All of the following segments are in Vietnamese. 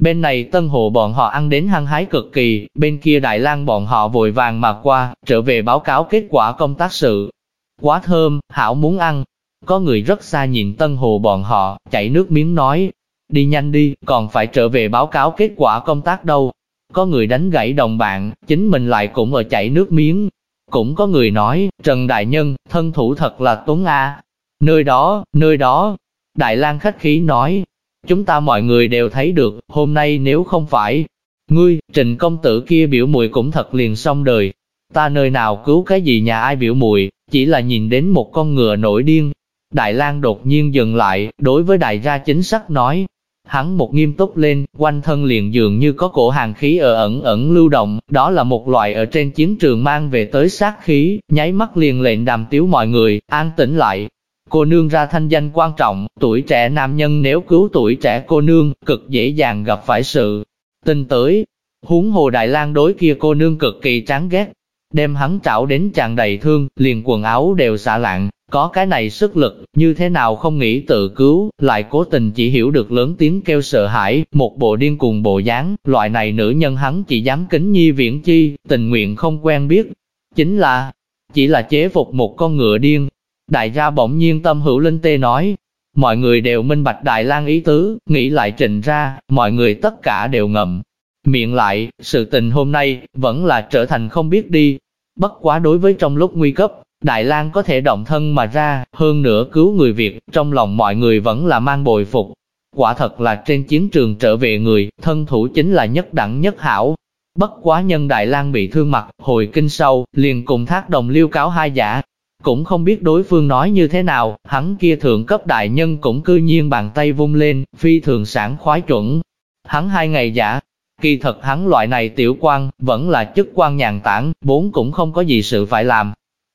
Bên này Tân Hồ bọn họ ăn đến hăng hái cực kỳ, bên kia Đại lang bọn họ vội vàng mà qua, trở về báo cáo kết quả công tác sự. Quá thơm, Hảo muốn ăn. Có người rất xa nhìn Tân Hồ bọn họ, chảy nước miếng nói, đi nhanh đi, còn phải trở về báo cáo kết quả công tác đâu. Có người đánh gãy đồng bạn, chính mình lại cũng ở chảy nước miếng. Cũng có người nói, Trần Đại Nhân, thân thủ thật là tuấn a. Nơi đó, nơi đó. Đại lang khách khí nói, chúng ta mọi người đều thấy được, hôm nay nếu không phải, ngươi, trình công tử kia biểu mùi cũng thật liền xong đời. Ta nơi nào cứu cái gì nhà ai biểu mùi, chỉ là nhìn đến một con ngựa nổi điên. Đại lang đột nhiên dừng lại, đối với đại gia chính sắc nói, Hắn một nghiêm túc lên, quanh thân liền dường như có cổ hàng khí ở ẩn ẩn lưu động, đó là một loại ở trên chiến trường mang về tới sát khí, nháy mắt liền lệnh đàm tiếu mọi người, an tĩnh lại. Cô nương ra thanh danh quan trọng, tuổi trẻ nam nhân nếu cứu tuổi trẻ cô nương, cực dễ dàng gặp phải sự tin tới. Huống hồ Đại lang đối kia cô nương cực kỳ chán ghét, đem hắn trảo đến chàng đầy thương, liền quần áo đều xả lạng, có cái này sức lực, như thế nào không nghĩ tự cứu, lại cố tình chỉ hiểu được lớn tiếng kêu sợ hãi, một bộ điên cuồng bộ dáng, loại này nữ nhân hắn chỉ dám kính nhi viễn chi, tình nguyện không quen biết. Chính là, chỉ là chế phục một con ngựa điên. Đại gia bỗng nhiên tâm hữu linh tê nói, mọi người đều minh bạch Đại lang ý tứ, nghĩ lại trình ra, mọi người tất cả đều ngậm. Miệng lại, sự tình hôm nay, vẫn là trở thành không biết đi. Bất quá đối với trong lúc nguy cấp, Đại lang có thể động thân mà ra, hơn nữa cứu người Việt, trong lòng mọi người vẫn là mang bồi phục. Quả thật là trên chiến trường trở về người, thân thủ chính là nhất đẳng nhất hảo. Bất quá nhân Đại lang bị thương mặt, hồi kinh sâu, liền cùng thác đồng liêu cáo hai giả. Cũng không biết đối phương nói như thế nào, hắn kia thượng cấp đại nhân cũng cư nhiên bàn tay vung lên, phi thường sản khoái chuẩn. Hắn hai ngày giả, kỳ thật hắn loại này tiểu quan, vẫn là chức quan nhàn tản, bốn cũng không có gì sự phải làm,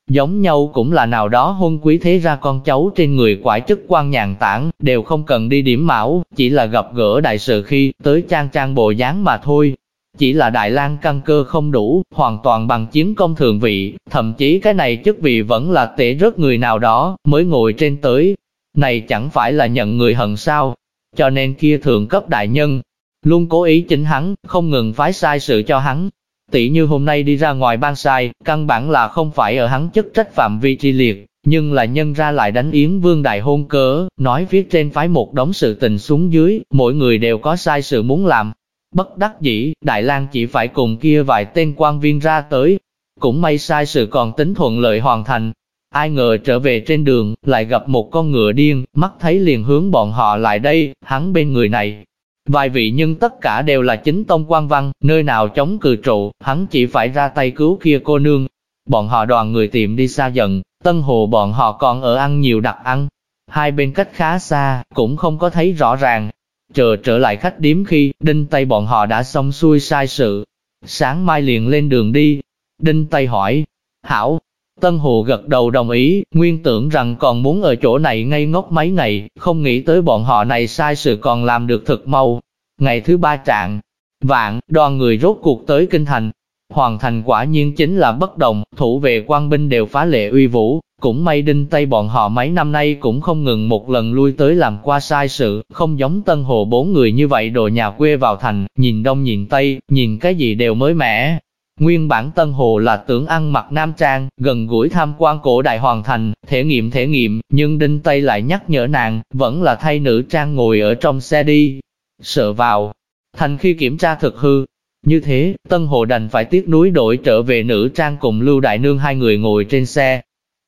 Giống nhau cũng là nào đó hôn quý thế ra con cháu trên người quải chức quan nhàn tản, đều không cần đi điểm mão, chỉ là gặp gỡ đại sự khi tới trang trang bộ dáng mà thôi. Chỉ là Đại lang căn cơ không đủ, hoàn toàn bằng chiến công thường vị, thậm chí cái này chức vị vẫn là tệ rớt người nào đó, mới ngồi trên tới. Này chẳng phải là nhận người hận sao? Cho nên kia thượng cấp đại nhân, luôn cố ý chính hắn, không ngừng phái sai sự cho hắn, Tỷ như hôm nay đi ra ngoài ban sai, căn bản là không phải ở hắn chức trách phạm vi tri liệt, nhưng là nhân ra lại đánh Yến Vương đại hôn cớ, nói viết trên phái một đống sự tình xuống dưới, mỗi người đều có sai sự muốn làm. Bất đắc dĩ, Đại lang chỉ phải cùng kia vài tên quan viên ra tới. Cũng may sai sự còn tính thuận lợi hoàn thành. Ai ngờ trở về trên đường, lại gặp một con ngựa điên, mắt thấy liền hướng bọn họ lại đây, hắn bên người này, Vài vị nhưng tất cả đều là chính tông quan văn, nơi nào chống cự trụ, hắn chỉ phải ra tay cứu kia cô nương. Bọn họ đoàn người tìm đi xa dần, tân hồ bọn họ còn ở ăn nhiều đặc ăn. Hai bên cách khá xa, cũng không có thấy rõ ràng. Chờ trở lại khách điếm khi, đinh tay bọn họ đã xong xuôi sai sự. Sáng mai liền lên đường đi. Đinh tay hỏi, Hảo, Tân Hồ gật đầu đồng ý, nguyên tưởng rằng còn muốn ở chỗ này ngây ngốc mấy ngày, không nghĩ tới bọn họ này sai sự còn làm được thực mau. Ngày thứ ba trạng, vạn, đoàn người rốt cuộc tới Kinh Thành. Hoàng thành quả nhiên chính là bất đồng, thủ vệ quan binh đều phá lệ uy vũ, cũng may đinh tây bọn họ mấy năm nay cũng không ngừng một lần lui tới làm qua sai sự, không giống Tân Hồ bốn người như vậy đồ nhà quê vào thành, nhìn đông nhìn tây, nhìn cái gì đều mới mẻ, Nguyên bản Tân Hồ là tưởng ăn mặc nam trang, gần gũi tham quan cổ đại Hoàng thành, thể nghiệm thể nghiệm, nhưng Đinh Tây lại nhắc nhở nàng, vẫn là thay nữ trang ngồi ở trong xe đi. Sợ vào, thành khi kiểm tra thực hư. Như thế, Tân Hồ đành phải tiếc núi đổi trở về nữ trang cùng Lưu Đại Nương hai người ngồi trên xe.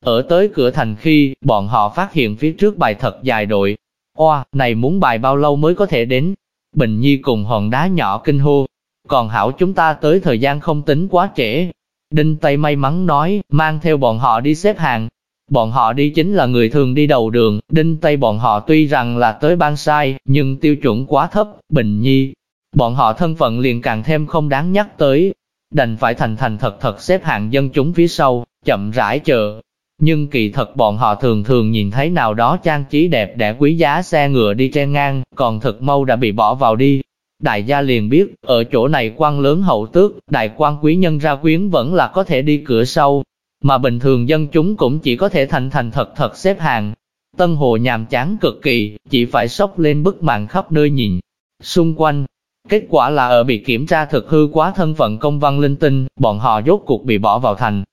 Ở tới cửa thành khi, bọn họ phát hiện phía trước bài thật dài đội. Oa, này muốn bài bao lâu mới có thể đến? Bình Nhi cùng hòn đá nhỏ kinh hô, còn hảo chúng ta tới thời gian không tính quá trễ. Đinh Tây may mắn nói, mang theo bọn họ đi xếp hàng. Bọn họ đi chính là người thường đi đầu đường, Đinh Tây bọn họ tuy rằng là tới ban sai, nhưng tiêu chuẩn quá thấp, bình nhi. Bọn họ thân phận liền càng thêm không đáng nhắc tới, đành phải thành thành thật thật xếp hạng dân chúng phía sau, chậm rãi chờ. Nhưng kỳ thật bọn họ thường thường nhìn thấy nào đó trang trí đẹp đẽ quý giá xe ngựa đi trên ngang, còn thật mau đã bị bỏ vào đi, Đại gia liền biết, ở chỗ này quan lớn hậu tước, đại quan quý nhân ra quyến vẫn là có thể đi cửa sau, mà bình thường dân chúng cũng chỉ có thể thành thành thật thật xếp hàng. Tân hồ nhàm chán cực kỳ, chỉ phải sốc lên bức màn khắp nơi nhìn. Xung quanh, Kết quả là ở bị kiểm tra thực hư quá thân phận công văn linh tinh, bọn họ rốt cuộc bị bỏ vào thành.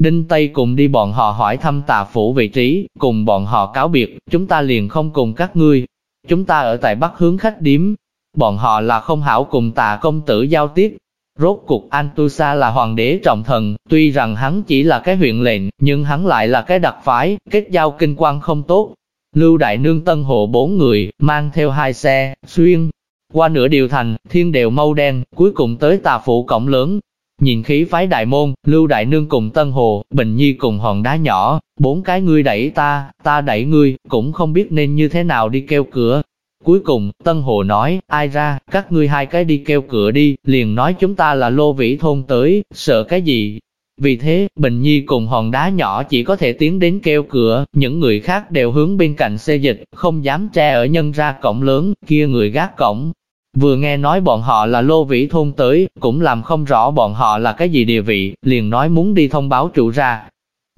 Đinh Tây cùng đi bọn họ hỏi thăm tà phủ vị trí, cùng bọn họ cáo biệt, chúng ta liền không cùng các ngươi. Chúng ta ở tại Bắc hướng khách điếm. Bọn họ là không hảo cùng tà công tử giao tiếp, Rốt cuộc Antusa là hoàng đế trọng thần, tuy rằng hắn chỉ là cái huyện lệnh, nhưng hắn lại là cái đặc phái, kết giao kinh quan không tốt. Lưu Đại Nương Tân Hộ bốn người, mang theo hai xe, xuyên, qua nửa điều thành, thiên đều mâu đen, cuối cùng tới tà phụ cổng lớn. Nhìn khí phái đại môn, Lưu Đại Nương cùng Tân Hồ, Bình Nhi cùng hòn đá nhỏ, bốn cái ngươi đẩy ta, ta đẩy ngươi, cũng không biết nên như thế nào đi kêu cửa, Cuối cùng, Tân Hồ nói, ai ra, các ngươi hai cái đi kêu cửa đi, liền nói chúng ta là lô vĩ thôn tới, sợ cái gì. Vì thế, Bình Nhi cùng hòn đá nhỏ chỉ có thể tiến đến kêu cửa, những người khác đều hướng bên cạnh xe dịch, không dám tre ở nhân ra cổng lớn, kia người gác cổng. Vừa nghe nói bọn họ là lô vĩ thôn tới, cũng làm không rõ bọn họ là cái gì địa vị, liền nói muốn đi thông báo trụ ra.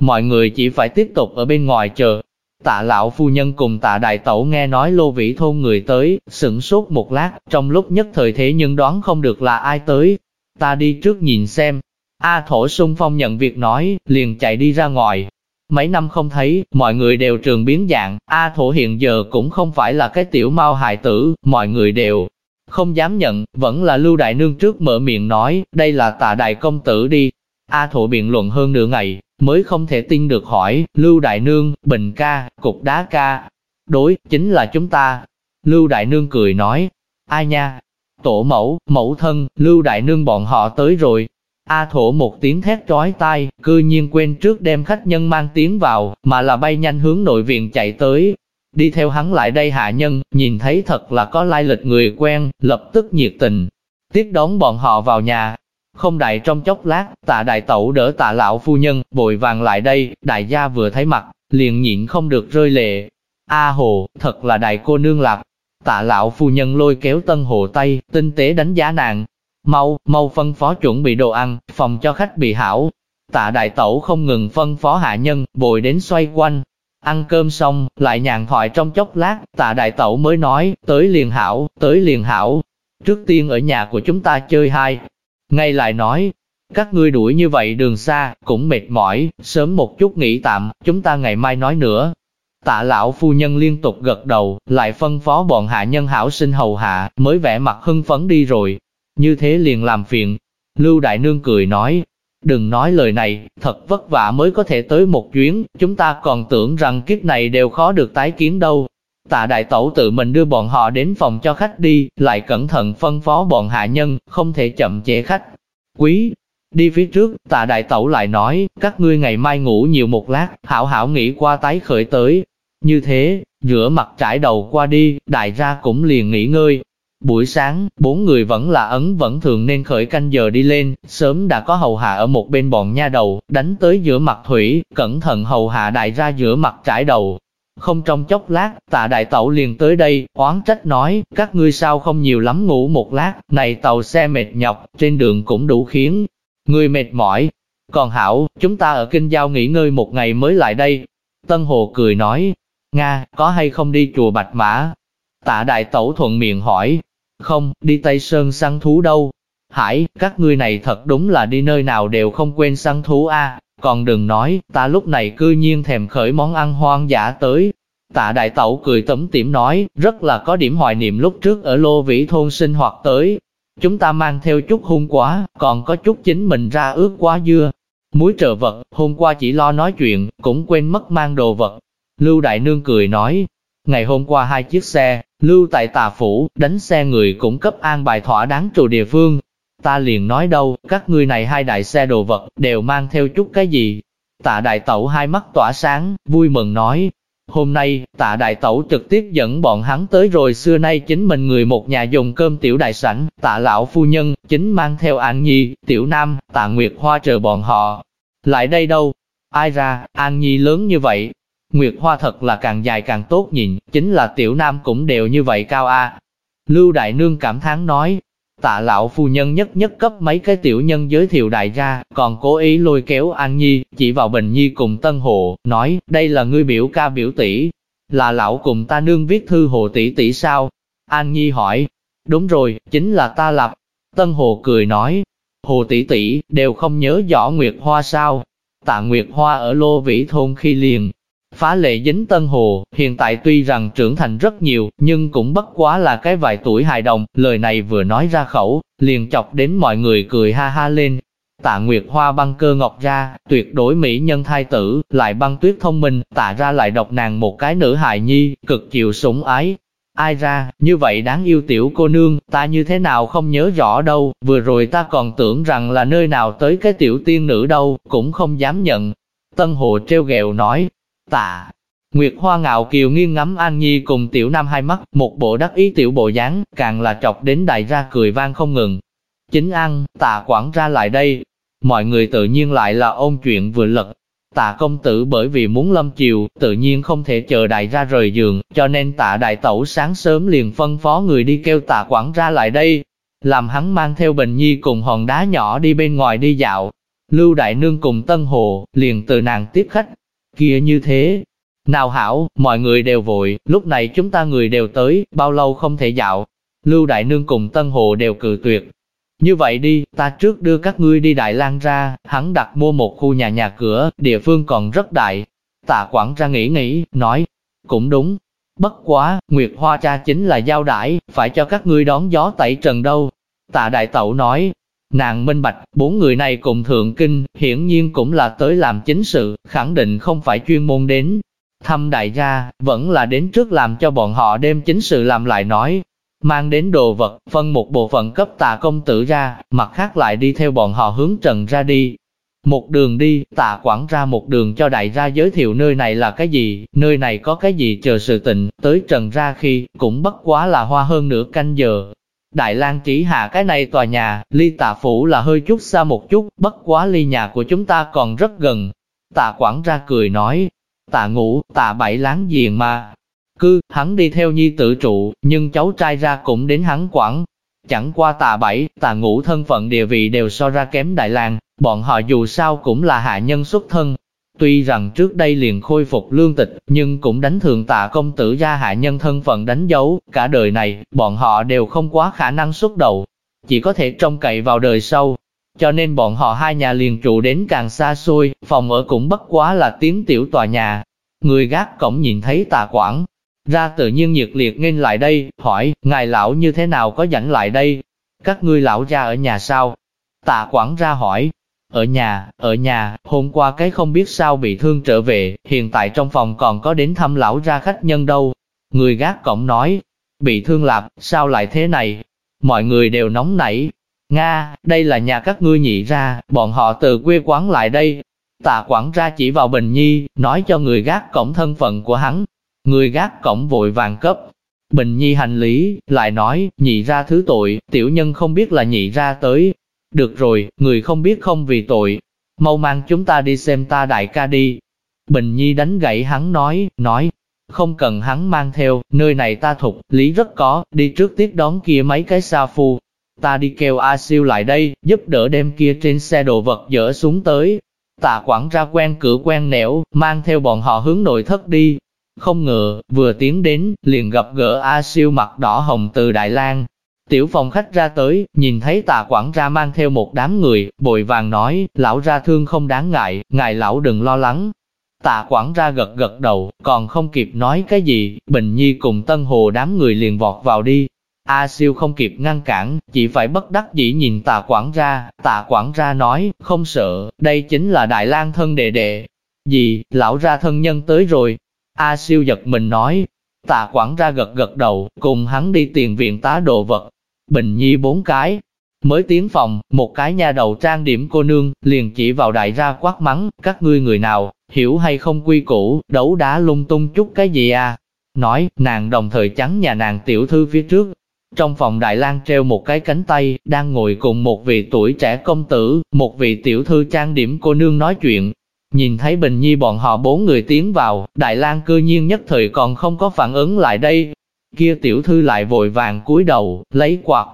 Mọi người chỉ phải tiếp tục ở bên ngoài chờ, Tạ lão phu nhân cùng tạ đại tẩu nghe nói lô vĩ thôn người tới, sửng sốt một lát, trong lúc nhất thời thế nhưng đoán không được là ai tới. Ta đi trước nhìn xem. A thổ sung phong nhận việc nói, liền chạy đi ra ngoài. Mấy năm không thấy, mọi người đều trường biến dạng, A thổ hiện giờ cũng không phải là cái tiểu mau hại tử, mọi người đều không dám nhận, vẫn là lưu đại nương trước mở miệng nói, đây là tạ đại công tử đi. A Thụ biện luận hơn nửa ngày, mới không thể tin được hỏi, Lưu Đại Nương, Bình ca, Cục Đá ca. Đối, chính là chúng ta. Lưu Đại Nương cười nói, ai nha, tổ mẫu, mẫu thân, Lưu Đại Nương bọn họ tới rồi. A thổ một tiếng thét trói tai, cư nhiên quên trước đem khách nhân mang tiếng vào, mà là bay nhanh hướng nội viện chạy tới. Đi theo hắn lại đây hạ nhân, nhìn thấy thật là có lai lịch người quen, lập tức nhiệt tình. Tiếp đón bọn họ vào nhà, không đại trong chốc lát, tạ đại tẩu đỡ tạ lão phu nhân, bội vàng lại đây, đại gia vừa thấy mặt, liền nhịn không được rơi lệ. A hồ, thật là đại cô nương lạc. Tạ lão phu nhân lôi kéo tân hồ tay, tinh tế đánh giá nàng. Mau, mau phân phó chuẩn bị đồ ăn, phòng cho khách bị hảo. Tạ đại tẩu không ngừng phân phó hạ nhân, bồi đến xoay quanh. Ăn cơm xong, lại nhàn thoại trong chốc lát, tạ đại tẩu mới nói, tới liền hảo, tới liền hảo. Trước tiên ở nhà của chúng ta chơi hai, ngay lại nói, các ngươi đuổi như vậy đường xa, cũng mệt mỏi, sớm một chút nghỉ tạm, chúng ta ngày mai nói nữa. Tạ lão phu nhân liên tục gật đầu, lại phân phó bọn hạ nhân hảo sinh hầu hạ, mới vẽ mặt hưng phấn đi rồi. Như thế liền làm phiền. Lưu Đại Nương cười nói, đừng nói lời này, thật vất vả mới có thể tới một chuyến, chúng ta còn tưởng rằng kiếp này đều khó được tái kiến đâu. Tạ đại tẩu tự mình đưa bọn họ đến phòng cho khách đi, lại cẩn thận phân phó bọn hạ nhân, không thể chậm trễ khách. Quý, đi phía trước, tạ đại tẩu lại nói, các ngươi ngày mai ngủ nhiều một lát, hảo hảo nghỉ qua tái khởi tới. Như thế, rửa mặt trải đầu qua đi, đại gia cũng liền nghỉ ngơi. Buổi sáng, bốn người vẫn là ấn vẫn thường nên khởi canh giờ đi lên, sớm đã có hầu hạ ở một bên bọn nha đầu, đánh tới giữa mặt thủy, cẩn thận hầu hạ đại ra giữa mặt trải đầu, không trong chốc lát, tạ đại tẩu liền tới đây, oán trách nói, các ngươi sao không nhiều lắm ngủ một lát, này tàu xe mệt nhọc, trên đường cũng đủ khiến người mệt mỏi. Còn hảo, chúng ta ở kinh giao nghỉ ngơi một ngày mới lại đây. Tân Hồ cười nói, Nga, có hay không đi chùa Bạch Mã? Tạ đại tẩu thuận miệng hỏi, không, đi Tây Sơn săn thú đâu. Hải, các ngươi này thật đúng là đi nơi nào đều không quên săn thú a. Còn đừng nói, ta lúc này cư nhiên thèm khởi món ăn hoang dã tới. Tạ đại tẩu cười tẩm tiểm nói, rất là có điểm hoài niệm lúc trước ở Lô Vĩ thôn sinh hoạt tới. Chúng ta mang theo chút hung quá, còn có chút chính mình ra ướt quá dưa. Muối trợ vật, hôm qua chỉ lo nói chuyện, cũng quên mất mang đồ vật. Lưu Đại Nương cười nói, ngày hôm qua hai chiếc xe, lưu tại tà phủ, đánh xe người cũng cấp an bài thỏa đáng trụ địa phương, Ta liền nói đâu, các ngươi này hai đại xe đồ vật, đều mang theo chút cái gì. Tạ đại tẩu hai mắt tỏa sáng, vui mừng nói. Hôm nay, tạ đại tẩu trực tiếp dẫn bọn hắn tới rồi xưa nay chính mình người một nhà dùng cơm tiểu đại sảnh, tạ lão phu nhân, chính mang theo An Nhi, tiểu nam, tạ Nguyệt Hoa chờ bọn họ. Lại đây đâu? Ai ra, An Nhi lớn như vậy? Nguyệt Hoa thật là càng dài càng tốt nhìn, chính là tiểu nam cũng đều như vậy cao a. Lưu Đại Nương cảm thán nói, Tạ lão phu nhân nhất nhất cấp mấy cái tiểu nhân giới thiệu đại ra, còn cố ý lôi kéo An Nhi, chỉ vào Bình Nhi cùng Tân Hồ, nói, đây là ngươi biểu ca biểu tỷ, là lão cùng ta nương viết thư hồ tỷ tỷ sao? An Nhi hỏi, Đúng rồi, chính là ta lập. Tân Hồ cười nói, Hồ tỷ tỷ đều không nhớ rõ Nguyệt Hoa sao. Tạ Nguyệt Hoa ở Lô Vĩ Thôn khi liền, phá lệ dính Tân Hồ, hiện tại tuy rằng trưởng thành rất nhiều, nhưng cũng bất quá là cái vài tuổi hài đồng, lời này vừa nói ra khẩu, liền chọc đến mọi người cười ha ha lên. Tạ Nguyệt Hoa băng cơ ngọc ra, tuyệt đối mỹ nhân thai tử, lại băng tuyết thông minh, tạ ra lại độc nàng một cái nữ hài nhi, cực chịu sủng ái, Ai ra, như vậy đáng yêu tiểu cô nương, ta như thế nào không nhớ rõ đâu, vừa rồi ta còn tưởng rằng là nơi nào tới cái tiểu tiên nữ đâu, cũng không dám nhận. Tân Hồ treo gẹo nói, tạ. Nguyệt Hoa ngạo kiều nghiêng ngắm An Nhi cùng tiểu nam hai mắt, một bộ đắc ý tiểu bộ dáng, càng là chọc đến đại ra cười vang không ngừng. Chính an tạ quảng ra lại đây. Mọi người tự nhiên lại là ôn chuyện vừa lật, Tạ công tử bởi vì muốn lâm chiều, tự nhiên không thể chờ đại ra rời giường, cho nên tạ đại tẩu sáng sớm liền phân phó người đi kêu tạ quản ra lại đây. Làm hắn mang theo bình nhi cùng hòn đá nhỏ đi bên ngoài đi dạo. Lưu đại nương cùng tân hồ, liền từ nàng tiếp khách. Kia như thế. Nào hảo, mọi người đều vội, lúc này chúng ta người đều tới, bao lâu không thể dạo. Lưu đại nương cùng tân hồ đều cự tuyệt, như vậy đi, ta trước đưa các ngươi đi Đại lang ra, hắn đặt mua một khu nhà nhà cửa, địa phương còn rất đại. Tạ quản ra nghĩ nghĩ, nói, cũng đúng. Bất quá, Nguyệt Hoa cha chính là giao đãi, phải cho các ngươi đón gió tẩy trần đâu. Tạ đại tẩu nói, nàng minh bạch, bốn người này cùng thượng kinh, hiển nhiên cũng là tới làm chính sự, khẳng định không phải chuyên môn đến. Thăm đại gia, vẫn là đến trước làm cho bọn họ đem chính sự làm lại nói, mang đến đồ vật, phân một bộ phận cấp tà công tử ra, mặt khác lại đi theo bọn họ hướng trần ra đi. Một đường đi, tạ quảng ra một đường cho đại gia giới thiệu nơi này là cái gì, nơi này có cái gì chờ sự tình tới trần ra khi, cũng bất quá là hoa hơn nửa canh giờ. Đại lang chỉ hạ cái này tòa nhà, ly tạ phủ là hơi chút xa một chút, bất quá ly nhà của chúng ta còn rất gần. Tạ quản ra cười nói, tạ ngủ, tạ bảy láng giềng mà, Cứ, hắn đi theo nhi tự trụ, nhưng cháu trai ra cũng đến hắn quản. Chẳng qua tạ bảy, tạ ngũ thân phận địa vị đều so ra kém Đại lang bọn họ dù sao cũng là hạ nhân xuất thân. Tuy rằng trước đây liền khôi phục lương tịch, nhưng cũng đánh thường tạ công tử gia hạ nhân thân phận đánh dấu, cả đời này, bọn họ đều không quá khả năng xuất đầu, chỉ có thể trông cậy vào đời sau. Cho nên bọn họ hai nhà liền trụ đến càng xa xôi, phòng ở cũng bất quá là tiếng tiểu tòa nhà. Người gác cổng nhìn thấy Tạ quảng, ra tự nhiên nhiệt liệt nghênh lại đây, hỏi, ngài lão như thế nào có dẫn lại đây? Các ngươi lão ra ở nhà sao? Tạ quảng ra hỏi, ở nhà, ở nhà, hôm qua cái không biết sao bị thương trở về, hiện tại trong phòng còn có đến thăm lão ra khách nhân đâu. Người gác cổng nói, bị thương lạp, sao lại thế này? Mọi người đều nóng nảy. Nga, đây là nhà các ngươi nhị ra, bọn họ từ quê quán lại đây. Tạ quản ra chỉ vào Bình Nhi, nói cho người gác cổng thân phận của hắn, Người gác cổng vội vàng cấp. Bình nhi hành lý, lại nói, nhị ra thứ tội, tiểu nhân không biết là nhị ra tới. Được rồi, người không biết không vì tội. Mau mang chúng ta đi xem ta đại ca đi. Bình nhi đánh gãy hắn nói, nói, không cần hắn mang theo, nơi này ta thục, lý rất có, đi trước tiếp đón kia mấy cái xa phu. Ta đi kêu A siêu lại đây, giúp đỡ đem kia trên xe đồ vật dỡ xuống tới. Tạ quảng ra quen cửa quen nẻo, mang theo bọn họ hướng nội thất đi, không ngờ, vừa tiến đến, liền gặp gỡ A siêu mặt đỏ hồng từ Đại lang Tiểu phòng khách ra tới, nhìn thấy tà quản ra mang theo một đám người, bội vàng nói, lão ra thương không đáng ngại, ngài lão đừng lo lắng. Tà quản ra gật gật đầu, còn không kịp nói cái gì, Bình Nhi cùng Tân Hồ đám người liền vọt vào đi. A siêu không kịp ngăn cản, chỉ phải bất đắc dĩ nhìn tà quản ra, tà quản ra nói, không sợ, đây chính là Đại lang thân đệ đệ. Gì, lão ra thân nhân tới rồi, A siêu giật mình nói, tạ quản ra gật gật đầu, cùng hắn đi tiền viện tá đồ vật. Bình nhi bốn cái, mới tiến phòng, một cái nha đầu trang điểm cô nương, liền chỉ vào đại ra quát mắng, các ngươi người nào, hiểu hay không quy củ, đấu đá lung tung chút cái gì à. Nói, nàng đồng thời trắng nhà nàng tiểu thư phía trước. Trong phòng Đại lang treo một cái cánh tay, đang ngồi cùng một vị tuổi trẻ công tử, một vị tiểu thư trang điểm cô nương nói chuyện, Nhìn thấy Bình Nhi bọn họ bốn người tiến vào, Đại lang cư nhiên nhất thời còn không có phản ứng lại đây. Kia tiểu thư lại vội vàng cúi đầu, lấy quạt,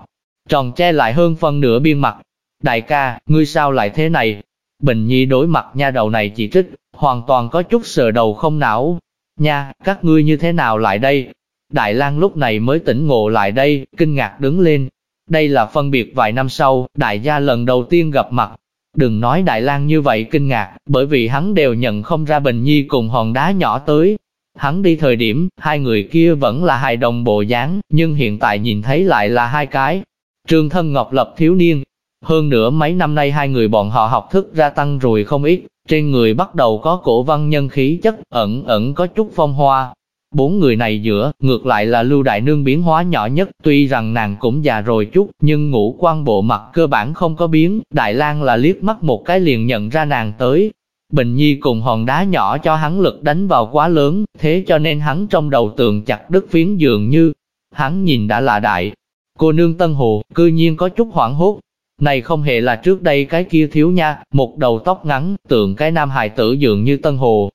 tròn che lại hơn phân nửa biên mặt. Đại ca, ngươi sao lại thế này? Bình Nhi đối mặt nha đầu này chỉ trích, hoàn toàn có chút sờ đầu không não. Nha, các ngươi như thế nào lại đây? Đại lang lúc này mới tỉnh ngộ lại đây, kinh ngạc đứng lên. Đây là phân biệt vài năm sau, đại gia lần đầu tiên gặp mặt. Đừng nói Đại lang như vậy kinh ngạc, bởi vì hắn đều nhận không ra Bình Nhi cùng hòn đá nhỏ tới. Hắn đi thời điểm, hai người kia vẫn là hài đồng bộ dáng, nhưng hiện tại nhìn thấy lại là hai cái. Trương thân Ngọc Lập thiếu niên, hơn nữa mấy năm nay hai người bọn họ học thức ra tăng rồi không ít, trên người bắt đầu có cổ văn nhân khí chất, ẩn ẩn có chút phong hoa. Bốn người này giữa, ngược lại là Lưu Đại Nương biến hóa nhỏ nhất, tuy rằng nàng cũng già rồi chút, nhưng ngũ quan bộ mặt cơ bản không có biến, Đại lang là liếc mắt một cái liền nhận ra nàng tới. Bình Nhi cùng hòn đá nhỏ cho hắn lực đánh vào quá lớn, thế cho nên hắn trong đầu tường chặt đứt phiến dường như, hắn nhìn đã là đại. Cô nương Tân Hồ, cư nhiên có chút hoảng hốt, này không hề là trước đây cái kia thiếu nha, một đầu tóc ngắn, tượng cái nam hài tử dường như Tân Hồ.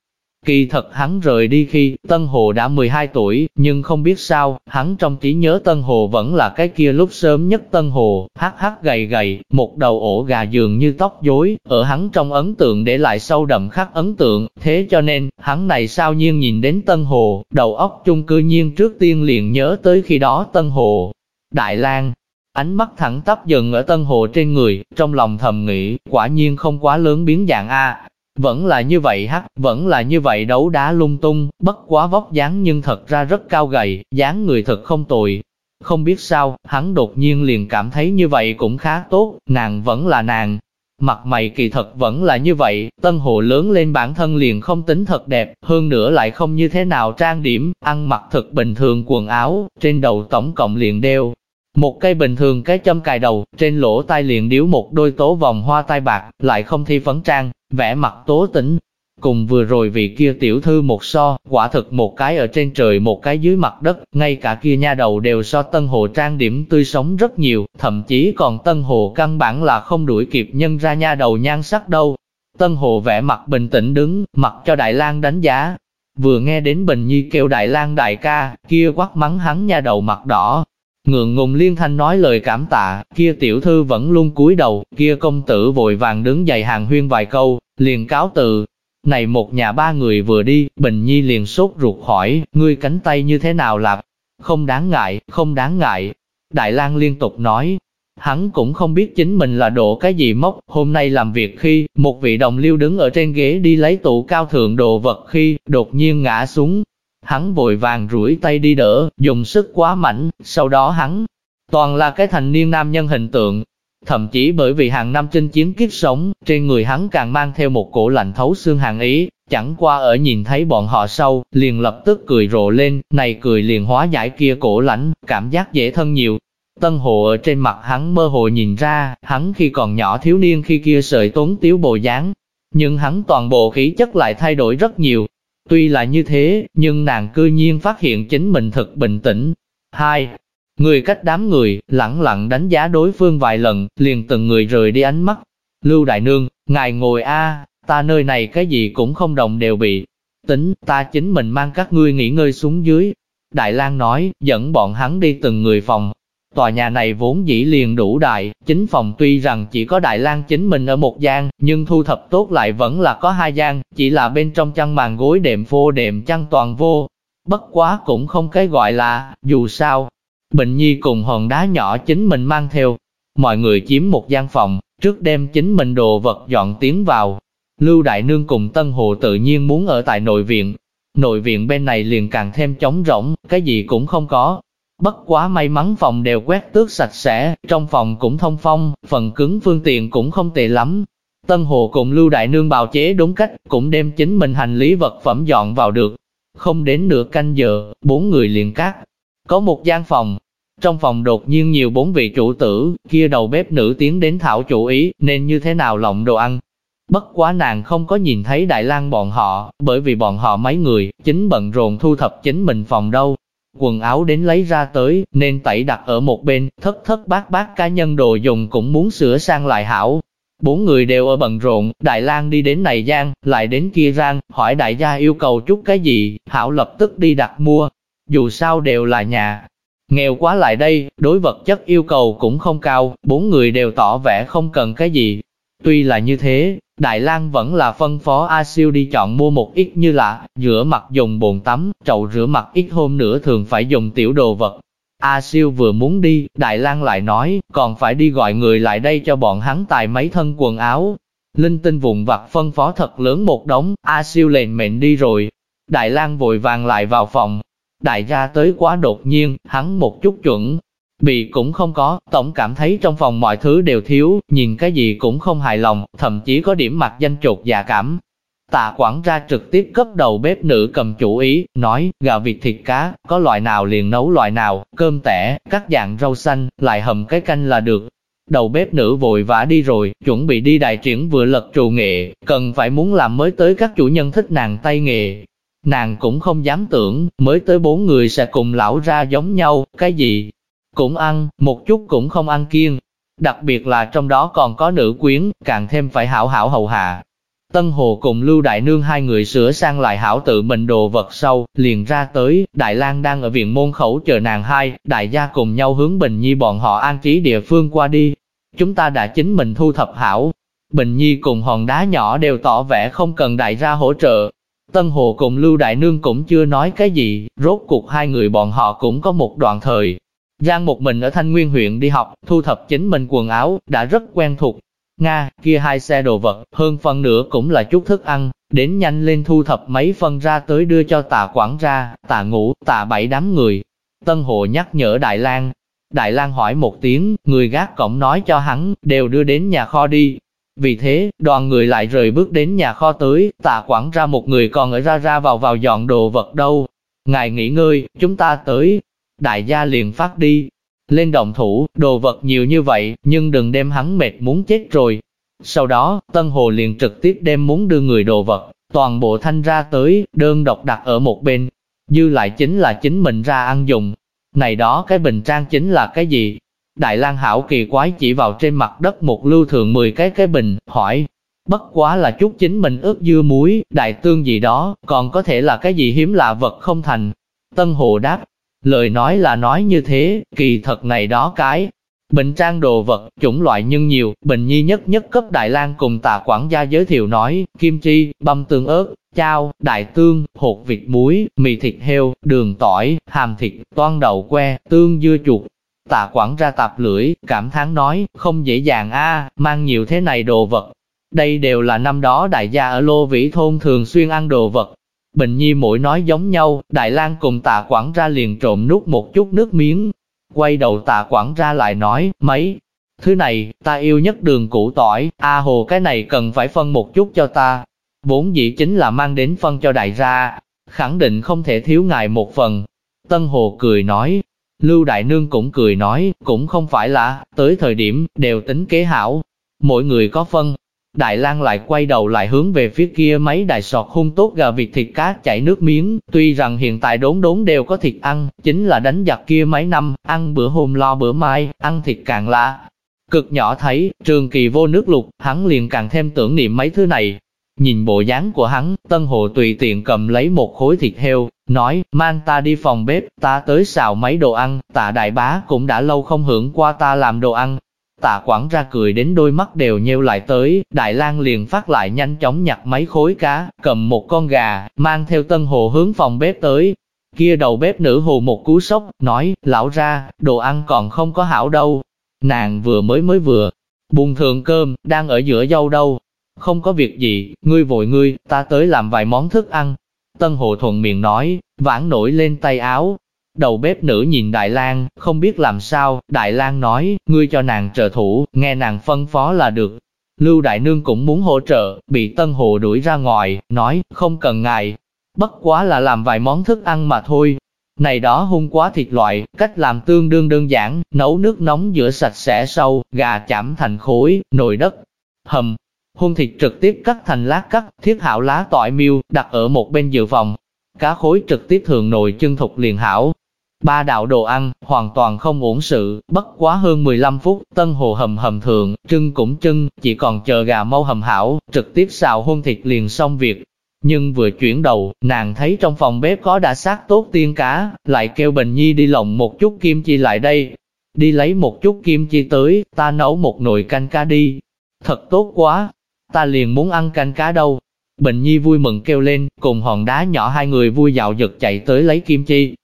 Kỳ thật hắn rời đi khi Tân Hồ đã 12 tuổi, nhưng không biết sao, hắn trong trí nhớ Tân Hồ vẫn là cái kia lúc sớm nhất Tân Hồ, hắc hắc gầy gầy, một đầu ổ gà dường như tóc dối, ở hắn trong ấn tượng để lại sâu đậm khắc ấn tượng, thế cho nên, hắn này sao nhiên nhìn đến Tân Hồ, đầu óc chung cư nhiên trước tiên liền nhớ tới khi đó Tân Hồ. Đại lang Ánh mắt thẳng tắp dừng ở Tân Hồ trên người, trong lòng thầm nghĩ, quả nhiên không quá lớn biến dạng A. Vẫn là như vậy hắc, vẫn là như vậy đấu đá lung tung, bất quá vóc dáng nhưng thật ra rất cao gầy, dáng người thật không tồi. Không biết sao, hắn đột nhiên liền cảm thấy như vậy cũng khá tốt, nàng vẫn là nàng. Mặt mày kỳ thật vẫn là như vậy, tân hồ lớn lên bản thân liền không tính thật đẹp, hơn nữa lại không như thế nào trang điểm, ăn mặc thật bình thường quần áo, trên đầu tổng cộng liền đeo, một cây bình thường cái châm cài đầu, trên lỗ tai liền điếu một đôi tố vòng hoa tai bạc, lại không thi phấn trang, vẻ mặt tố tĩnh Cùng vừa rồi vị kia tiểu thư một so, quả thực một cái ở trên trời một cái dưới mặt đất, ngay cả kia nha đầu đều so tân hồ trang điểm tươi sống rất nhiều, thậm chí còn tân hồ căn bản là không đuổi kịp nhân ra nha đầu nhan sắc đâu. Tân hồ vẽ mặt bình tĩnh đứng, mặc cho Đại lang đánh giá. Vừa nghe đến Bình Nhi kêu Đại lang đại ca, kia quát mắng hắn nha đầu mặt đỏ, Ngượng ngùng liên thanh nói lời cảm tạ, kia tiểu thư vẫn luôn cúi đầu, kia công tử vội vàng đứng dậy hàng huyên vài câu, liền cáo từ. Này một nhà ba người vừa đi, Bình Nhi liền sốt ruột hỏi, ngươi cánh tay như thế nào lạp? Không đáng ngại, không đáng ngại. Đại lang liên tục nói, hắn cũng không biết chính mình là độ cái gì mốc, hôm nay làm việc khi, một vị đồng liêu đứng ở trên ghế đi lấy tủ cao thượng đồ vật khi, đột nhiên ngã xuống, Hắn vội vàng rủi tay đi đỡ, dùng sức quá mạnh, sau đó hắn, toàn là cái thành niên nam nhân hình tượng. Thậm chí bởi vì hàng năm chinh chiến kiếp sống, trên người hắn càng mang theo một cổ lạnh thấu xương hàng ý, chẳng qua ở nhìn thấy bọn họ sau, liền lập tức cười rộ lên, này cười liền hóa giải kia cổ lãnh, cảm giác dễ thân nhiều. Tân hồ ở trên mặt hắn mơ hồ nhìn ra, hắn khi còn nhỏ thiếu niên khi kia sợi tốn tiếu bồ dáng, nhưng hắn toàn bộ khí chất lại thay đổi rất nhiều, Tuy là như thế, nhưng nàng cư nhiên phát hiện chính mình thật bình tĩnh. Hai, người cách đám người, lặng lặng đánh giá đối phương vài lần, liền từng người rời đi ánh mắt. Lưu Đại Nương, ngài ngồi a, ta nơi này cái gì cũng không đồng đều bị. Tính, ta chính mình mang các ngươi nghỉ ngơi xuống dưới. Đại lang nói, dẫn bọn hắn đi từng người phòng, Tòa nhà này vốn dĩ liền đủ đại, chính phòng tuy rằng chỉ có Đại lang chính mình ở một gian, nhưng thu thập tốt lại vẫn là có hai gian, chỉ là bên trong chăn màn gối đệm phô đệm chăn toàn vô. Bất quá cũng không cái gọi là, dù sao, Bình Nhi cùng hòn đá nhỏ chính mình mang theo. Mọi người chiếm một gian phòng, trước đem chính mình đồ vật dọn tiến vào. Lưu Đại Nương cùng Tân Hồ tự nhiên muốn ở tại nội viện. Nội viện bên này liền càng thêm trống rỗng, cái gì cũng không có, Bất quá may mắn phòng đều quét tước sạch sẽ, trong phòng cũng thông phong, phần cứng phương tiện cũng không tệ lắm. Tân Hồ cùng Lưu Đại Nương bào chế đúng cách, cũng đem chính mình hành lý vật phẩm dọn vào được. Không đến nửa canh giờ, bốn người liền cắt. Có một gian phòng, trong phòng đột nhiên nhiều bốn vị chủ tử, kia đầu bếp nữ tiến đến thảo chủ ý, nên như thế nào lộng đồ ăn. Bất quá nàng không có nhìn thấy Đại lang bọn họ, bởi vì bọn họ mấy người, chính bận rộn thu thập chính mình phòng đâu quần áo đến lấy ra tới, nên tẩy đặt ở một bên, thất thất bát bát cá nhân đồ dùng cũng muốn sửa sang lại hảo. Bốn người đều ở bận rộn, Đại lang đi đến này gian, lại đến kia rang, hỏi đại gia yêu cầu chút cái gì, hảo lập tức đi đặt mua. Dù sao đều là nhà, nghèo quá lại đây, đối vật chất yêu cầu cũng không cao, bốn người đều tỏ vẻ không cần cái gì. Tuy là như thế, Đại Lang vẫn là phân phó A Siêu đi chọn mua một ít như là rửa mặt dùng bồn tắm, chậu rửa mặt ít hôm nữa thường phải dùng tiểu đồ vật. A Siêu vừa muốn đi, Đại Lang lại nói, còn phải đi gọi người lại đây cho bọn hắn tài mấy thân quần áo. Linh tinh vụn vặt phân phó thật lớn một đống, A Siêu lệnh mệnh đi rồi. Đại Lang vội vàng lại vào phòng. Đại gia tới quá đột nhiên, hắn một chút chuẩn, Bị cũng không có, tổng cảm thấy trong phòng mọi thứ đều thiếu, nhìn cái gì cũng không hài lòng, thậm chí có điểm mặt danh trột dạ cảm. Tạ quản ra trực tiếp cấp đầu bếp nữ cầm chủ ý, nói, gà vịt thịt cá, có loại nào liền nấu loại nào, cơm tẻ, các dạng rau xanh, lại hầm cái canh là được. Đầu bếp nữ vội vã đi rồi, chuẩn bị đi đại triển vừa lật trù nghệ, cần phải muốn làm mới tới các chủ nhân thích nàng tay nghề. Nàng cũng không dám tưởng, mới tới bốn người sẽ cùng lão ra giống nhau, cái gì, cũng ăn, một chút cũng không ăn kiêng. Đặc biệt là trong đó còn có nữ quyến, càng thêm phải hảo hảo hầu hạ. Tân Hồ cùng Lưu Đại Nương hai người sửa sang lại hảo tự mình đồ vật sau, liền ra tới, Đại lang đang ở viện môn khẩu chờ nàng hai, đại gia cùng nhau hướng Bình Nhi bọn họ an trí địa phương qua đi. Chúng ta đã chính mình thu thập hảo. Bình Nhi cùng hòn đá nhỏ đều tỏ vẻ không cần đại gia hỗ trợ. Tân Hồ cùng Lưu Đại Nương cũng chưa nói cái gì, rốt cuộc hai người bọn họ cũng có một đoạn thời, Giang một mình ở Thanh Nguyên huyện đi học, thu thập chính mình quần áo, đã rất quen thuộc. Nga, kia hai xe đồ vật, hơn phần nữa cũng là chút thức ăn, đến nhanh lên thu thập mấy phân ra tới đưa cho tà quản ra, tà ngủ, tà bảy đám người. Tân Hồ nhắc nhở Đại lang Đại lang hỏi một tiếng, người gác cổng nói cho hắn, đều đưa đến nhà kho đi. Vì thế, đoàn người lại rời bước đến nhà kho tới, tà quản ra một người còn ở ra ra vào vào dọn đồ vật đâu. Ngài nghỉ ngơi, chúng ta tới, đại gia liền phát đi. Lên động thủ, đồ vật nhiều như vậy, nhưng đừng đem hắn mệt muốn chết rồi. Sau đó, Tân Hồ liền trực tiếp đem muốn đưa người đồ vật, toàn bộ thanh ra tới, đơn độc đặt ở một bên. Dư lại chính là chính mình ra ăn dùng. Này đó cái bình trang chính là cái gì? Đại lang hảo kỳ quái chỉ vào trên mặt đất một lưu thường 10 cái cái bình, hỏi. Bất quá là chút chính mình ướp dưa muối, đại tương gì đó, còn có thể là cái gì hiếm lạ vật không thành. Tân Hồ đáp, Lời nói là nói như thế, kỳ thật này đó cái. Bình trang đồ vật, chủng loại nhưng nhiều, Bình Nhi nhất nhất cấp Đại lang cùng tà quản gia giới thiệu nói, kim chi, băm tương ớt, chao, đại tương, hột vịt muối, mì thịt heo, đường tỏi, hàm thịt, toan đậu que, tương dưa chuột. Tạ quản ra tạp lưỡi, cảm thán nói, không dễ dàng a, mang nhiều thế này đồ vật. Đây đều là năm đó đại gia ở Lô Vĩ Thôn thường xuyên ăn đồ vật, Bình Nhi mỗi nói giống nhau, Đại lang cùng tạ quảng ra liền trộm nuốt một chút nước miếng. Quay đầu tạ quảng ra lại nói, mấy, thứ này, ta yêu nhất đường củ tỏi, a hồ cái này cần phải phân một chút cho ta. Vốn dĩ chính là mang đến phân cho đại gia, khẳng định không thể thiếu ngài một phần. Tân Hồ cười nói, Lưu Đại Nương cũng cười nói, cũng không phải là, tới thời điểm, đều tính kế hảo. Mỗi người có phân, Đại lang lại quay đầu lại hướng về phía kia mấy đại sọt hung tốt gà vịt thịt cá chảy nước miếng, tuy rằng hiện tại đốn đốn đều có thịt ăn, chính là đánh giặc kia mấy năm, ăn bữa hôm lo bữa mai, ăn thịt càng lạ. Cực nhỏ thấy, trường kỳ vô nước lục, hắn liền càng thêm tưởng niệm mấy thứ này. Nhìn bộ dáng của hắn, Tân Hồ tùy tiện cầm lấy một khối thịt heo, nói, mang ta đi phòng bếp, ta tới xào mấy đồ ăn, tạ đại bá cũng đã lâu không hưởng qua ta làm đồ ăn, Tạ quản ra cười đến đôi mắt đều nheo lại tới, Đại lang liền phát lại nhanh chóng nhặt mấy khối cá, cầm một con gà, mang theo tân hồ hướng phòng bếp tới. Kia đầu bếp nữ hồ một cú sốc, nói, lão ra, đồ ăn còn không có hảo đâu. Nàng vừa mới mới vừa, bùng thường cơm, đang ở giữa dâu đâu. Không có việc gì, ngươi vội ngươi, ta tới làm vài món thức ăn. Tân hồ thuận miệng nói, vãn nổi lên tay áo, Đầu bếp nữ nhìn Đại lang không biết làm sao, Đại lang nói, ngươi cho nàng trợ thủ, nghe nàng phân phó là được. Lưu Đại Nương cũng muốn hỗ trợ, bị Tân Hồ đuổi ra ngoài, nói, không cần ngài, bất quá là làm vài món thức ăn mà thôi. Này đó hung quá thịt loại, cách làm tương đương đơn giản, nấu nước nóng rửa sạch sẽ sâu, gà chạm thành khối, nồi đất, hầm. Hung thịt trực tiếp cắt thành lát cắt, thiết hảo lá tỏi miêu, đặt ở một bên dự phòng. Cá khối trực tiếp thường nồi chân thục liền hảo, Ba đạo đồ ăn, hoàn toàn không ổn sự, bất quá hơn 15 phút, tân hồ hầm hầm thượng, trưng cũng trưng, chỉ còn chờ gà mau hầm hảo, trực tiếp xào hôn thịt liền xong việc. Nhưng vừa chuyển đầu, nàng thấy trong phòng bếp có đã sát tốt tiên cá, lại kêu Bình Nhi đi lộng một chút kim chi lại đây. Đi lấy một chút kim chi tới, ta nấu một nồi canh cá đi. thật tốt quá, ta liền muốn ăn canh cá đâu. Bình Nhi vui mừng kêu lên, cùng hòn đá nhỏ hai người vui dạo giật chạy tới lấy kim chi.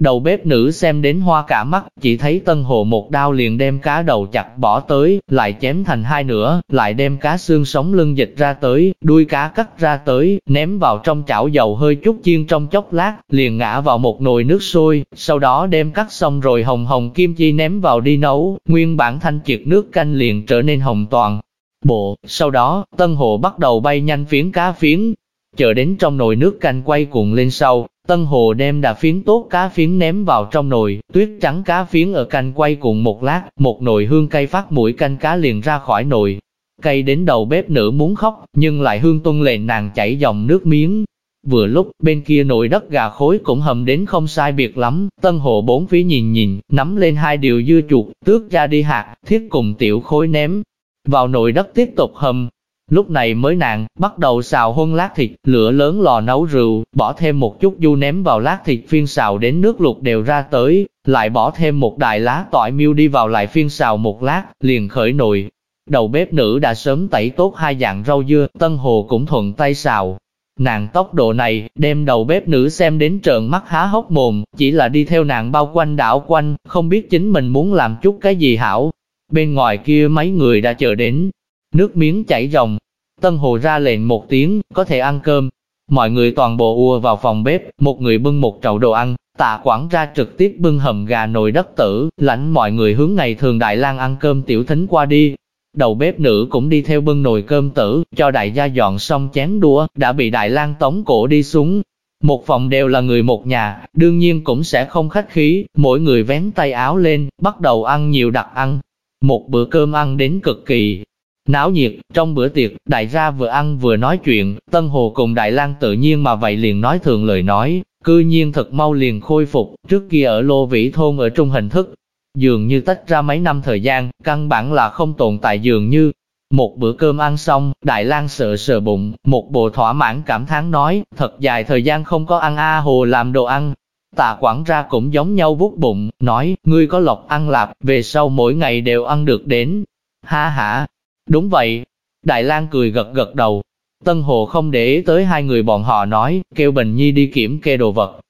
Đầu bếp nữ xem đến hoa cả mắt, chỉ thấy Tân Hồ một đao liền đem cá đầu chặt bỏ tới, lại chém thành hai nửa, lại đem cá xương sống lưng dịch ra tới, đuôi cá cắt ra tới, ném vào trong chảo dầu hơi chút chiên trong chốc lát, liền ngã vào một nồi nước sôi, sau đó đem cắt xong rồi hồng hồng kim chi ném vào đi nấu, nguyên bản thanh triệt nước canh liền trở nên hồng toàn. Bộ, sau đó, Tân Hồ bắt đầu bay nhanh phiến cá phiến, chờ đến trong nồi nước canh quay cuộn lên sau, Tân Hồ đem đà phiến tốt cá phiến ném vào trong nồi, tuyết trắng cá phiến ở canh quay cùng một lát, một nồi hương cay phát mũi canh cá liền ra khỏi nồi. Cay đến đầu bếp nữ muốn khóc, nhưng lại hương tuân lệ nàng chảy dòng nước miếng. Vừa lúc, bên kia nồi đất gà khối cũng hầm đến không sai biệt lắm, Tân Hồ bốn phía nhìn nhìn, nắm lên hai điều dưa chuột, tước ra đi hạt, thiết cùng tiểu khối ném. Vào nồi đất tiếp tục hầm, Lúc này mới nàng, bắt đầu xào huân lát thịt, lửa lớn lò nấu rượu, bỏ thêm một chút du ném vào lát thịt phiên xào đến nước luộc đều ra tới, lại bỏ thêm một đại lá tỏi miêu đi vào lại phiên xào một lát, liền khởi nồi. Đầu bếp nữ đã sớm tẩy tốt hai dạng rau dưa, Tân Hồ cũng thuận tay xào. Nàng tốc độ này, đem đầu bếp nữ xem đến trợn mắt há hốc mồm, chỉ là đi theo nàng bao quanh đảo quanh, không biết chính mình muốn làm chút cái gì hảo. Bên ngoài kia mấy người đã chờ đến, Nước miếng chảy ròng. Tân Hồ ra lệnh một tiếng, có thể ăn cơm. Mọi người toàn bộ ùa vào phòng bếp, một người bưng một chậu đồ ăn, tạ quảng ra trực tiếp bưng hầm gà nồi đất tử, lãnh mọi người hướng ngày thường Đại lang ăn cơm tiểu thính qua đi. Đầu bếp nữ cũng đi theo bưng nồi cơm tử, cho đại gia dọn xong chén đũa, đã bị Đại lang tống cổ đi xuống. Một phòng đều là người một nhà, đương nhiên cũng sẽ không khách khí, mỗi người vén tay áo lên, bắt đầu ăn nhiều đặc ăn. Một bữa cơm ăn đến cực kỳ, Náo nhiệt, trong bữa tiệc, đại gia vừa ăn vừa nói chuyện, Tân Hồ cùng Đại lang tự nhiên mà vậy liền nói thường lời nói, cư nhiên thật mau liền khôi phục, trước kia ở Lô Vĩ Thôn ở trung hình thức. Dường như tách ra mấy năm thời gian, căn bản là không tồn tại dường như. Một bữa cơm ăn xong, Đại lang sợ sờ bụng, một bộ thỏa mãn cảm thán nói, thật dài thời gian không có ăn A Hồ làm đồ ăn. Tạ quản ra cũng giống nhau vút bụng, nói, ngươi có lộc ăn lạp, về sau mỗi ngày đều ăn được đến. Ha ha, Đúng vậy. Đại lang cười gật gật đầu. Tân Hồ không để ý tới hai người bọn họ nói, kêu Bình Nhi đi kiểm kê đồ vật.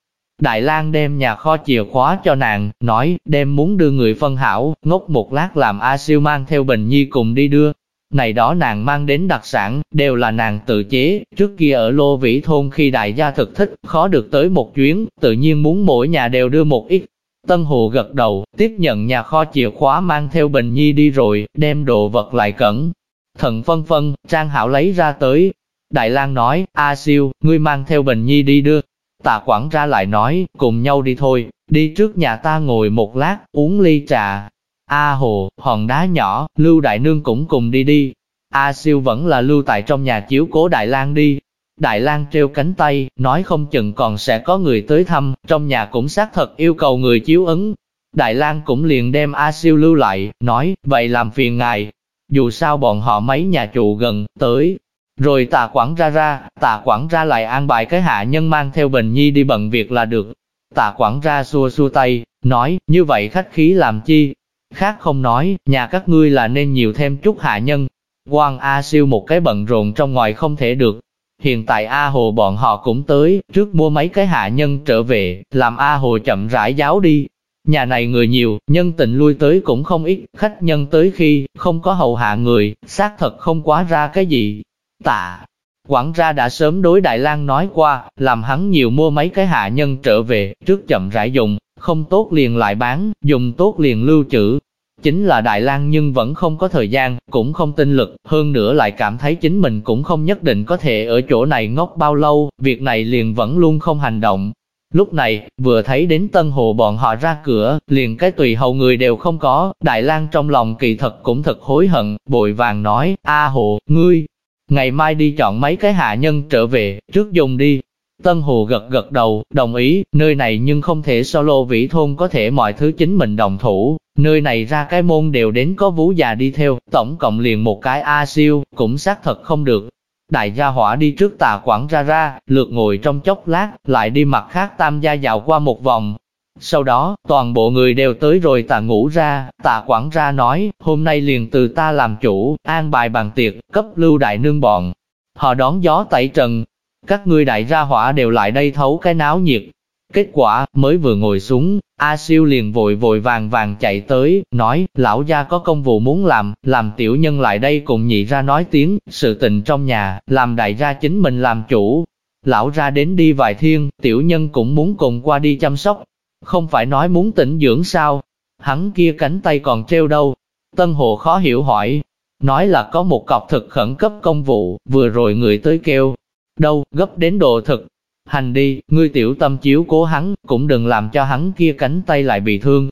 Đại lang đem nhà kho chìa khóa cho nàng, nói, đem muốn đưa người phân hảo, ngốc một lát làm A siêu mang theo Bình Nhi cùng đi đưa. Này đó nàng mang đến đặc sản, đều là nàng tự chế, trước kia ở Lô Vĩ Thôn khi đại gia thực thích, khó được tới một chuyến, tự nhiên muốn mỗi nhà đều đưa một ít. Tân Hồ gật đầu, tiếp nhận nhà kho chìa khóa mang theo Bình Nhi đi rồi, đem đồ vật lại cẩn. Thận phân phân, Trang Hảo lấy ra tới. Đại lang nói, A siêu, ngươi mang theo Bình Nhi đi đưa. Tạ quản ra lại nói, cùng nhau đi thôi, đi trước nhà ta ngồi một lát, uống ly trà. A Hồ, hòn đá nhỏ, Lưu Đại Nương cũng cùng đi đi. A siêu vẫn là lưu tại trong nhà chiếu cố Đại lang đi, Đại lang treo cánh tay, nói không chừng còn sẽ có người tới thăm, trong nhà cũng xác thật yêu cầu người chiếu ứng. Đại lang cũng liền đem A siêu lưu lại, nói, vậy làm phiền ngài. Dù sao bọn họ mấy nhà trụ gần, tới. Rồi tà quản ra ra, tà quản ra lại an bài cái hạ nhân mang theo Bình Nhi đi bận việc là được. Tà quản ra xua xua tay, nói, như vậy khách khí làm chi? Khác không nói, nhà các ngươi là nên nhiều thêm chút hạ nhân. Quang A siêu một cái bận rộn trong ngoài không thể được, Hiện tại A Hồ bọn họ cũng tới, trước mua mấy cái hạ nhân trở về, làm A Hồ chậm rãi giáo đi. Nhà này người nhiều, nhân tình lui tới cũng không ít, khách nhân tới khi không có hầu hạ người, xác thật không quá ra cái gì. Tạ, quản ra đã sớm đối Đại lang nói qua, làm hắn nhiều mua mấy cái hạ nhân trở về, trước chậm rãi dùng, không tốt liền lại bán, dùng tốt liền lưu trữ, Chính là Đại lang nhưng vẫn không có thời gian, cũng không tinh lực, hơn nữa lại cảm thấy chính mình cũng không nhất định có thể ở chỗ này ngốc bao lâu, việc này liền vẫn luôn không hành động. Lúc này, vừa thấy đến Tân Hồ bọn họ ra cửa, liền cái tùy hầu người đều không có, Đại lang trong lòng kỳ thật cũng thật hối hận, bội vàng nói, A Hồ, ngươi, ngày mai đi chọn mấy cái hạ nhân trở về, trước dùng đi, Tân Hồ gật gật đầu, đồng ý, nơi này nhưng không thể solo vĩ thôn có thể mọi thứ chính mình đồng thủ, nơi này ra cái môn đều đến có vũ già đi theo, tổng cộng liền một cái A siêu, cũng xác thật không được. Đại gia hỏa đi trước tà quảng ra ra, lượt ngồi trong chốc lát, lại đi mặt khác tam gia dạo qua một vòng. Sau đó, toàn bộ người đều tới rồi tà ngủ ra, tà quảng ra nói, hôm nay liền từ ta làm chủ, an bài bàn tiệc, cấp lưu đại nương bọn. Họ đón gió tẩy trần, các ngươi đại gia hỏa đều lại đây thấu cái náo nhiệt. Kết quả, mới vừa ngồi xuống, A siêu liền vội vội vàng vàng chạy tới, nói, lão gia có công vụ muốn làm, làm tiểu nhân lại đây cùng nhị ra nói tiếng, sự tình trong nhà, làm đại gia chính mình làm chủ. Lão ra đến đi vài thiên, tiểu nhân cũng muốn cùng qua đi chăm sóc, không phải nói muốn tỉnh dưỡng sao? Hắn kia cánh tay còn treo đâu? Tân Hồ khó hiểu hỏi. Nói là có một cọc thực khẩn cấp công vụ, vừa rồi người tới kêu. Đâu, gấp đến độ thực. Hành đi, ngươi tiểu tâm chiếu cố hắn, cũng đừng làm cho hắn kia cánh tay lại bị thương.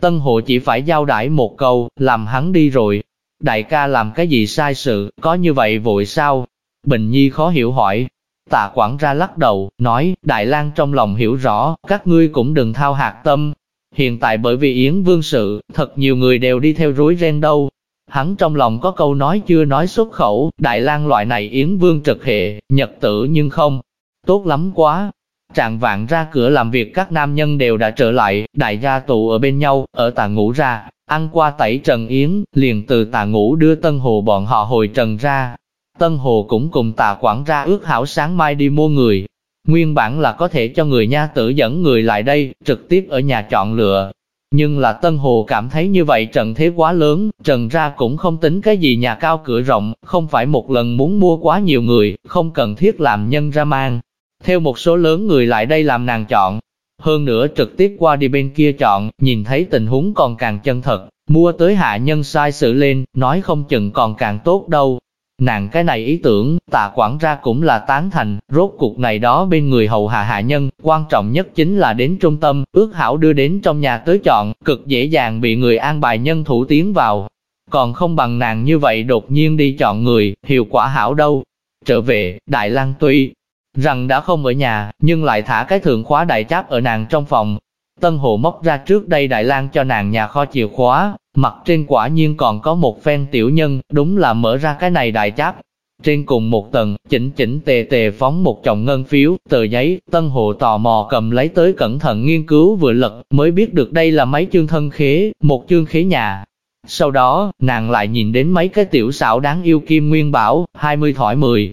Tân Hộ chỉ phải giao đãi một câu, làm hắn đi rồi. Đại ca làm cái gì sai sự, có như vậy vội sao? Bình Nhi khó hiểu hỏi, Tạ quản ra lắc đầu, nói, Đại lang trong lòng hiểu rõ, các ngươi cũng đừng thao hạt tâm. Hiện tại bởi vì Yến Vương sự, thật nhiều người đều đi theo rối ren đâu. Hắn trong lòng có câu nói chưa nói xuất khẩu, Đại lang loại này Yến Vương trực hệ, nhật tử nhưng không. Tốt lắm quá. Trạng vạn ra cửa làm việc các nam nhân đều đã trở lại, đại gia tụ ở bên nhau, ở tà ngủ ra, ăn qua tẩy Trần Yến, liền từ tà ngủ đưa Tân Hồ bọn họ hồi Trần ra, Tân Hồ cũng cùng tà quản ra ước hảo sáng mai đi mua người. Nguyên bản là có thể cho người nha tử dẫn người lại đây, trực tiếp ở nhà chọn lựa. Nhưng là Tân Hồ cảm thấy như vậy trần thế quá lớn, trần ra cũng không tính cái gì nhà cao cửa rộng, không phải một lần muốn mua quá nhiều người, không cần thiết làm nhân ra mang. Theo một số lớn người lại đây làm nàng chọn, hơn nữa trực tiếp qua đi bên kia chọn, nhìn thấy tình huống còn càng chân thật, mua tới hạ nhân sai sự lên, nói không chừng còn càng tốt đâu. Nàng cái này ý tưởng, tạ quản ra cũng là tán thành, rốt cuộc này đó bên người hầu hạ hạ nhân, quan trọng nhất chính là đến trung tâm, ước hảo đưa đến trong nhà tới chọn, cực dễ dàng bị người an bài nhân thủ tiến vào. Còn không bằng nàng như vậy đột nhiên đi chọn người, hiệu quả hảo đâu. Trở về, Đại lang tuy rằng đã không ở nhà, nhưng lại thả cái thượng khóa đại cháp ở nàng trong phòng. Tân Hồ móc ra trước đây Đại lang cho nàng nhà kho chìa khóa, Mặt trên quả nhiên còn có một phen tiểu nhân, đúng là mở ra cái này đại cháp. Trên cùng một tầng, chỉnh chỉnh tề tề phóng một chồng ngân phiếu, tờ giấy, tân Hồ tò mò cầm lấy tới cẩn thận nghiên cứu vừa lật, mới biết được đây là mấy chương thân khế, một chương khế nhà. Sau đó, nàng lại nhìn đến mấy cái tiểu xảo đáng yêu kim nguyên bảo, 20 thỏi 10,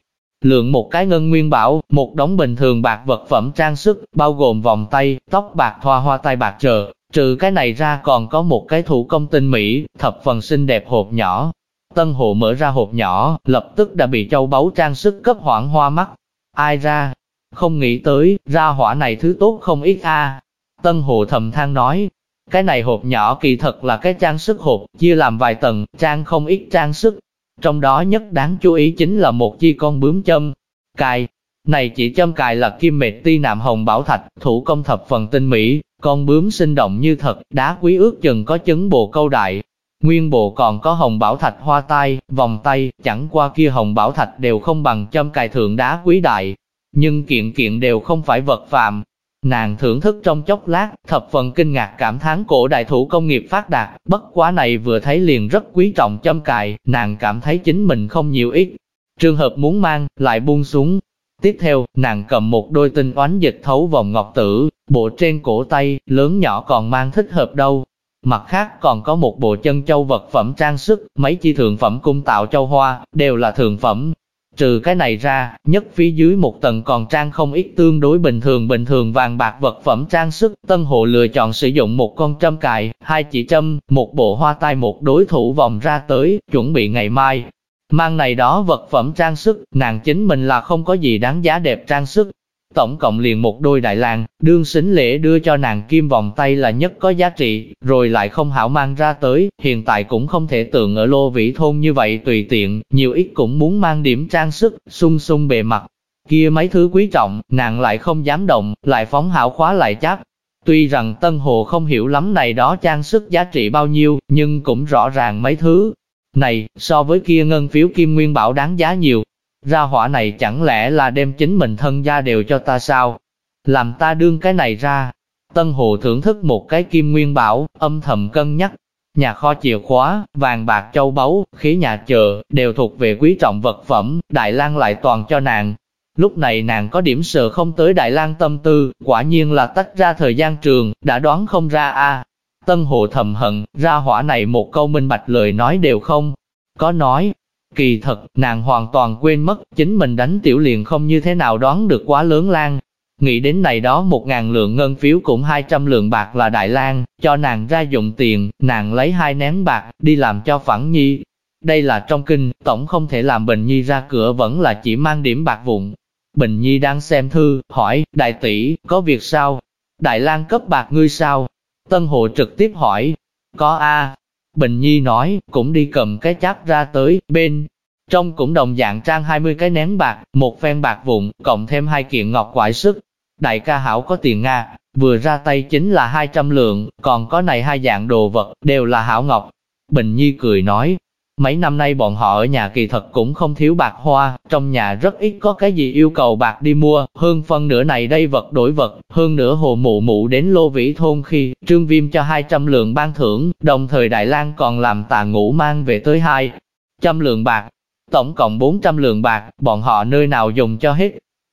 lượng một cái ngân nguyên bảo, một đống bình thường bạc vật phẩm trang sức, bao gồm vòng tay, tóc bạc thoa hoa tay bạc trợ, Trừ cái này ra còn có một cái thủ công tinh mỹ, thập phần xinh đẹp hộp nhỏ. Tân hộ mở ra hộp nhỏ, lập tức đã bị châu báu trang sức cấp hoảng hoa mắt. Ai ra? Không nghĩ tới, ra hỏa này thứ tốt không ít a. Tân hộ thầm than nói, cái này hộp nhỏ kỳ thật là cái trang sức hộp, chia làm vài tầng, trang không ít trang sức. Trong đó nhất đáng chú ý chính là một chi con bướm châm. Cài, này chỉ châm cài là kim mệt ti nạm hồng bảo thạch, thủ công thập phần tinh mỹ, con bướm sinh động như thật, đá quý ước chừng có chấn bộ câu đại. Nguyên bộ còn có hồng bảo thạch hoa tai, vòng tay, chẳng qua kia hồng bảo thạch đều không bằng châm cài thượng đá quý đại. Nhưng kiện kiện đều không phải vật phàm Nàng thưởng thức trong chốc lát, thập phần kinh ngạc cảm thán cổ đại thủ công nghiệp phát đạt, bất quá này vừa thấy liền rất quý trọng châm cài, nàng cảm thấy chính mình không nhiều ít. Trường hợp muốn mang, lại buông xuống, Tiếp theo, nàng cầm một đôi tinh oánh dịch thấu vòng ngọc tử, bộ trên cổ tay, lớn nhỏ còn mang thích hợp đâu. Mặt khác còn có một bộ chân châu vật phẩm trang sức, mấy chi thượng phẩm cung tạo châu hoa, đều là thượng phẩm. Trừ cái này ra, nhất phía dưới một tầng còn trang không ít tương đối bình thường bình thường vàng bạc vật phẩm trang sức. Tân hộ lựa chọn sử dụng một con trâm cài, hai chỉ trâm, một bộ hoa tai một đối thủ vòng ra tới, chuẩn bị ngày mai, Mang này đó vật phẩm trang sức, nàng chính mình là không có gì đáng giá đẹp trang sức. Tổng cộng liền một đôi đại lang, đương xính lễ đưa cho nàng kim vòng tay là nhất có giá trị, rồi lại không hảo mang ra tới, hiện tại cũng không thể tưởng ở lô vĩ thôn như vậy tùy tiện, nhiều ít cũng muốn mang điểm trang sức, sung sung bề mặt. Kia mấy thứ quý trọng, nàng lại không dám động, lại phóng hảo khóa lại cháp. Tuy rằng Tân Hồ không hiểu lắm này đó trang sức giá trị bao nhiêu, nhưng cũng rõ ràng mấy thứ, này, so với kia ngân phiếu kim nguyên bảo đáng giá nhiều. Ra hỏa này chẳng lẽ là đem chính mình thân gia đều cho ta sao? Làm ta đương cái này ra. Tân Hồ thưởng thức một cái kim nguyên bảo, âm thầm cân nhắc. Nhà kho chìa khóa, vàng bạc châu báu, khí nhà chợ, đều thuộc về quý trọng vật phẩm, Đại lang lại toàn cho nàng. Lúc này nàng có điểm sợ không tới Đại lang tâm tư, quả nhiên là tách ra thời gian trường, đã đoán không ra a. Tân Hồ thầm hận, ra hỏa này một câu minh bạch lời nói đều không. Có nói, kỳ thật, nàng hoàn toàn quên mất, chính mình đánh tiểu liền không như thế nào đoán được quá lớn lan. Nghĩ đến này đó một ngàn lượng ngân phiếu cũng hai trăm lượng bạc là Đại lang cho nàng ra dụng tiền, nàng lấy hai nén bạc, đi làm cho phẳng nhi. Đây là trong kinh, tổng không thể làm Bình Nhi ra cửa vẫn là chỉ mang điểm bạc vụn. Bình Nhi đang xem thư, hỏi, đại tỷ, có việc sao? Đại lang cấp bạc ngươi sao? Tân Hộ trực tiếp hỏi, có a Bình Nhi nói, cũng đi cầm cái cháp ra tới, bên. Trong cũng đồng dạng trang 20 cái nén bạc, một phen bạc vụn, cộng thêm hai kiện ngọc quải sức. Đại ca hảo có tiền Nga, vừa ra tay chính là 200 lượng, còn có này hai dạng đồ vật, đều là hảo ngọc. Bình Nhi cười nói, Mấy năm nay bọn họ ở nhà kỳ thật cũng không thiếu bạc hoa, trong nhà rất ít có cái gì yêu cầu bạc đi mua, hơn phân nửa này đây vật đổi vật, hơn nửa hồ mụ mụ đến lô vĩ thôn khi trương viêm cho 200 lượng ban thưởng, đồng thời Đại lang còn làm tà ngũ mang về tới 200 lượng bạc, tổng cộng 400 lượng bạc, bọn họ nơi nào dùng cho hết.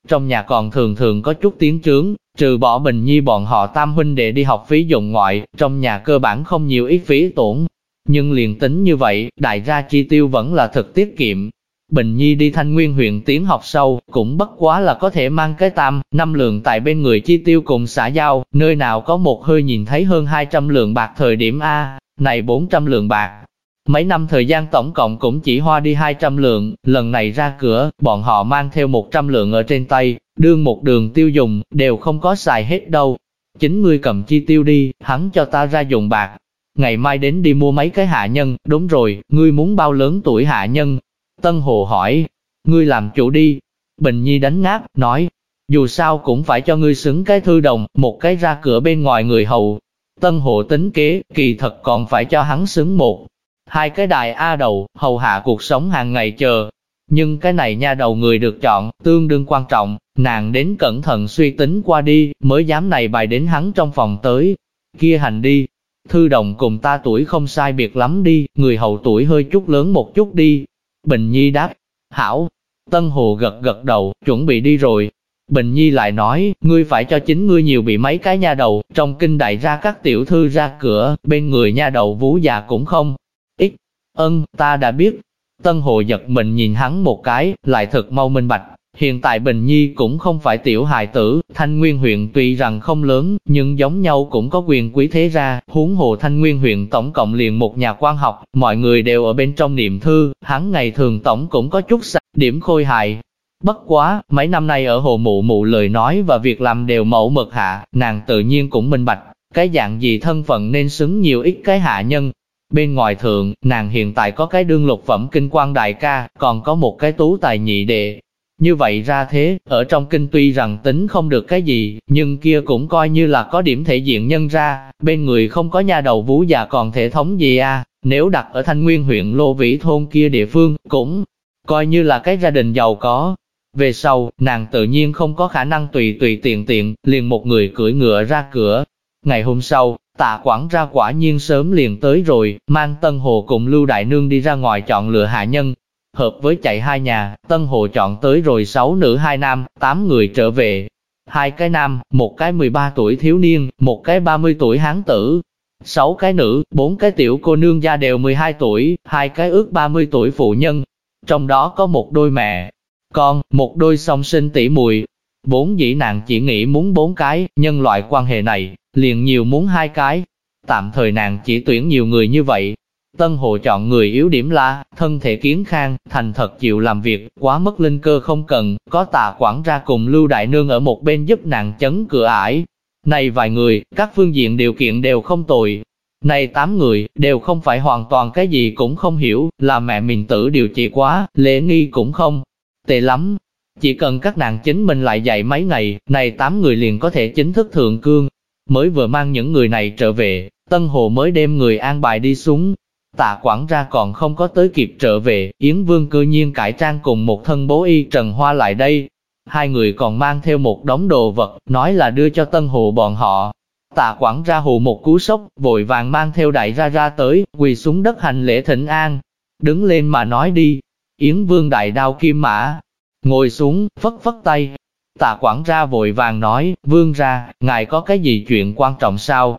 Trong nhà còn thường thường có chút tiếng trướng, trừ bỏ Bình Nhi bọn họ tam huynh đệ đi học phí dụng ngoại, trong nhà cơ bản không nhiều ít phí tổn, nhưng liền tính như vậy, đại gia chi tiêu vẫn là thực tiết kiệm. Bình Nhi đi thanh nguyên huyện tiến học sâu, cũng bất quá là có thể mang cái tam, năm lượng tại bên người chi tiêu cùng xã giao, nơi nào có một hơi nhìn thấy hơn 200 lượng bạc thời điểm A, này 400 lượng bạc. Mấy năm thời gian tổng cộng cũng chỉ hoa đi 200 lượng, lần này ra cửa, bọn họ mang theo 100 lượng ở trên tay, đương một đường tiêu dùng, đều không có xài hết đâu. Chính ngươi cầm chi tiêu đi, hắn cho ta ra dùng bạc, ngày mai đến đi mua mấy cái hạ nhân, đúng rồi, ngươi muốn bao lớn tuổi hạ nhân? Tân Hồ hỏi, ngươi làm chủ đi. Bình Nhi đánh ngáp, nói, dù sao cũng phải cho ngươi xứng cái thư đồng, một cái ra cửa bên ngoài người hầu. Tân Hồ tính kế, kỳ thật còn phải cho hắn xứng một. Hai cái đài A đầu, hầu hạ cuộc sống hàng ngày chờ. Nhưng cái này nha đầu người được chọn, tương đương quan trọng, nàng đến cẩn thận suy tính qua đi, mới dám này bài đến hắn trong phòng tới. Kia hành đi, Thư đồng cùng ta tuổi không sai biệt lắm đi, người hậu tuổi hơi chút lớn một chút đi. Bình Nhi đáp, hảo. Tân Hồ gật gật đầu, chuẩn bị đi rồi. Bình Nhi lại nói, ngươi phải cho chính ngươi nhiều bị mấy cái nha đầu, trong kinh đại ra các tiểu thư ra cửa, bên người nha đầu vú già cũng không. Ít, ân, ta đã biết. Tân Hồ giật mình nhìn hắn một cái, lại thật mau minh bạch, Hiện tại Bình Nhi cũng không phải tiểu hài tử, Thanh Nguyên huyện tuy rằng không lớn, nhưng giống nhau cũng có quyền quý thế ra, huống hồ Thanh Nguyên huyện tổng cộng liền một nhà quan học, mọi người đều ở bên trong niệm thư, hắn ngày thường tổng cũng có chút sạch, điểm khôi hài. Bất quá, mấy năm nay ở hồ mụ mụ lời nói và việc làm đều mẫu mực hạ, nàng tự nhiên cũng minh bạch, cái dạng gì thân phận nên xứng nhiều ít cái hạ nhân. Bên ngoài thượng, nàng hiện tại có cái đương lục phẩm kinh quan đại ca, còn có một cái tú tài nhị đệ, như vậy ra thế, ở trong kinh tuy rằng tính không được cái gì, nhưng kia cũng coi như là có điểm thể diện nhân ra, bên người không có nhà đầu vú già còn thể thống gì à, nếu đặt ở thanh nguyên huyện Lô Vĩ Thôn kia địa phương, cũng coi như là cái gia đình giàu có. Về sau, nàng tự nhiên không có khả năng tùy tùy tiện tiện, liền một người cưỡi ngựa ra cửa. Ngày hôm sau, tạ quảng ra quả nhiên sớm liền tới rồi, mang Tân Hồ cùng Lưu Đại Nương đi ra ngoài chọn lựa hạ nhân, Hợp với chạy hai nhà, Tân Hồ chọn tới rồi sáu nữ hai nam, tám người trở về. Hai cái nam, một cái 13 tuổi thiếu niên, một cái 30 tuổi hán tử. Sáu cái nữ, bốn cái tiểu cô nương gia đều 12 tuổi, hai cái ước 30 tuổi phụ nhân. Trong đó có một đôi mẹ, con, một đôi song sinh tỷ muội. Bốn dĩ nàng chỉ nghĩ muốn bốn cái, nhân loại quan hệ này, liền nhiều muốn hai cái. Tạm thời nàng chỉ tuyển nhiều người như vậy, Tân hộ chọn người yếu điểm là, thân thể kiến khang, thành thật chịu làm việc, quá mất linh cơ không cần, có tà quản ra cùng Lưu Đại Nương ở một bên giúp nàng chấn cửa ải. Này vài người, các phương diện điều kiện đều không tồi. Này tám người, đều không phải hoàn toàn cái gì cũng không hiểu, là mẹ mình tự điều trị quá, lễ nghi cũng không. Tệ lắm. Chỉ cần các nàng chính mình lại dạy mấy ngày, này tám người liền có thể chính thức thượng cương. Mới vừa mang những người này trở về, Tân Hồ mới đem người an bài đi xuống, Tạ quản ra còn không có tới kịp trở về, Yến Vương cư nhiên cải trang cùng một thân bố y Trần Hoa lại đây. Hai người còn mang theo một đống đồ vật, nói là đưa cho Tân Hồ bọn họ. Tạ quản ra hù một cú sốc, vội vàng mang theo đại ra ra tới, quỳ xuống đất hành lễ thỉnh an. Đứng lên mà nói đi. Yến Vương đại đao kim mã. ngồi xuống, phất phất tay. Tạ quản ra vội vàng nói, vương ra, ngài có cái gì chuyện quan trọng sao?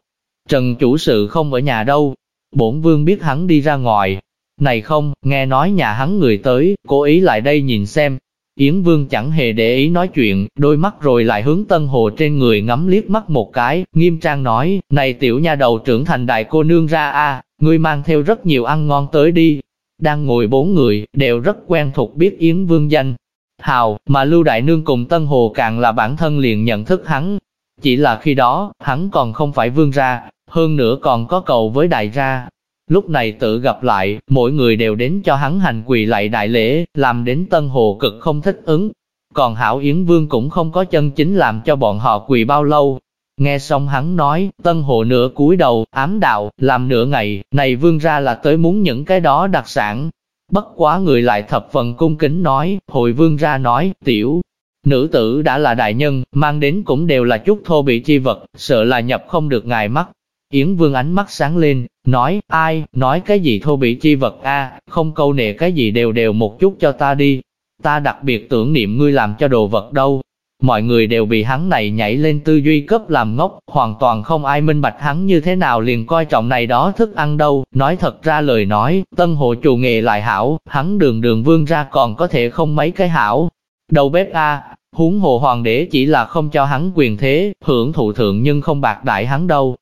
Trần chủ sự không ở nhà đâu. Bổn vương biết hắn đi ra ngoài. Này không, nghe nói nhà hắn người tới, cố ý lại đây nhìn xem. Yến Vương chẳng hề để ý nói chuyện, đôi mắt rồi lại hướng Tân Hồ trên người ngắm liếc mắt một cái, nghiêm trang nói, này tiểu nha đầu trưởng thành đại cô nương ra a, ngươi mang theo rất nhiều ăn ngon tới đi. Đang ngồi bốn người, đều rất quen thuộc biết Yến Vương danh. Hào, mà Lưu Đại Nương cùng Tân Hồ càng là bản thân liền nhận thức hắn. Chỉ là khi đó, hắn còn không phải vương ra, hơn nữa còn có cầu với đại gia. Lúc này tự gặp lại, mỗi người đều đến cho hắn hành quỳ lại đại lễ, làm đến Tân Hồ cực không thích ứng. Còn Hảo Yến Vương cũng không có chân chính làm cho bọn họ quỳ bao lâu. Nghe xong hắn nói, Tân Hồ nửa cúi đầu, ám đạo, làm nửa ngày, này vương ra là tới muốn những cái đó đặc sản. Bất quá người lại thập phần cung kính nói, hồi vương ra nói, tiểu, nữ tử đã là đại nhân, mang đến cũng đều là chút thô bị chi vật, sợ là nhập không được ngài mắt. Yến Vương ánh mắt sáng lên, nói, ai, nói cái gì thô bị chi vật a, không câu nệ cái gì đều đều một chút cho ta đi. Ta đặc biệt tưởng niệm ngươi làm cho đồ vật đâu. Mọi người đều bị hắn này nhảy lên tư duy cấp làm ngốc, hoàn toàn không ai minh bạch hắn như thế nào liền coi trọng này đó thức ăn đâu. Nói thật ra lời nói, tân hộ chủ nghề lại hảo, hắn đường đường vương ra còn có thể không mấy cái hảo. Đầu bếp a, huống hồ hoàng đế chỉ là không cho hắn quyền thế, hưởng thụ thượng nhưng không bạc đại hắn đâu.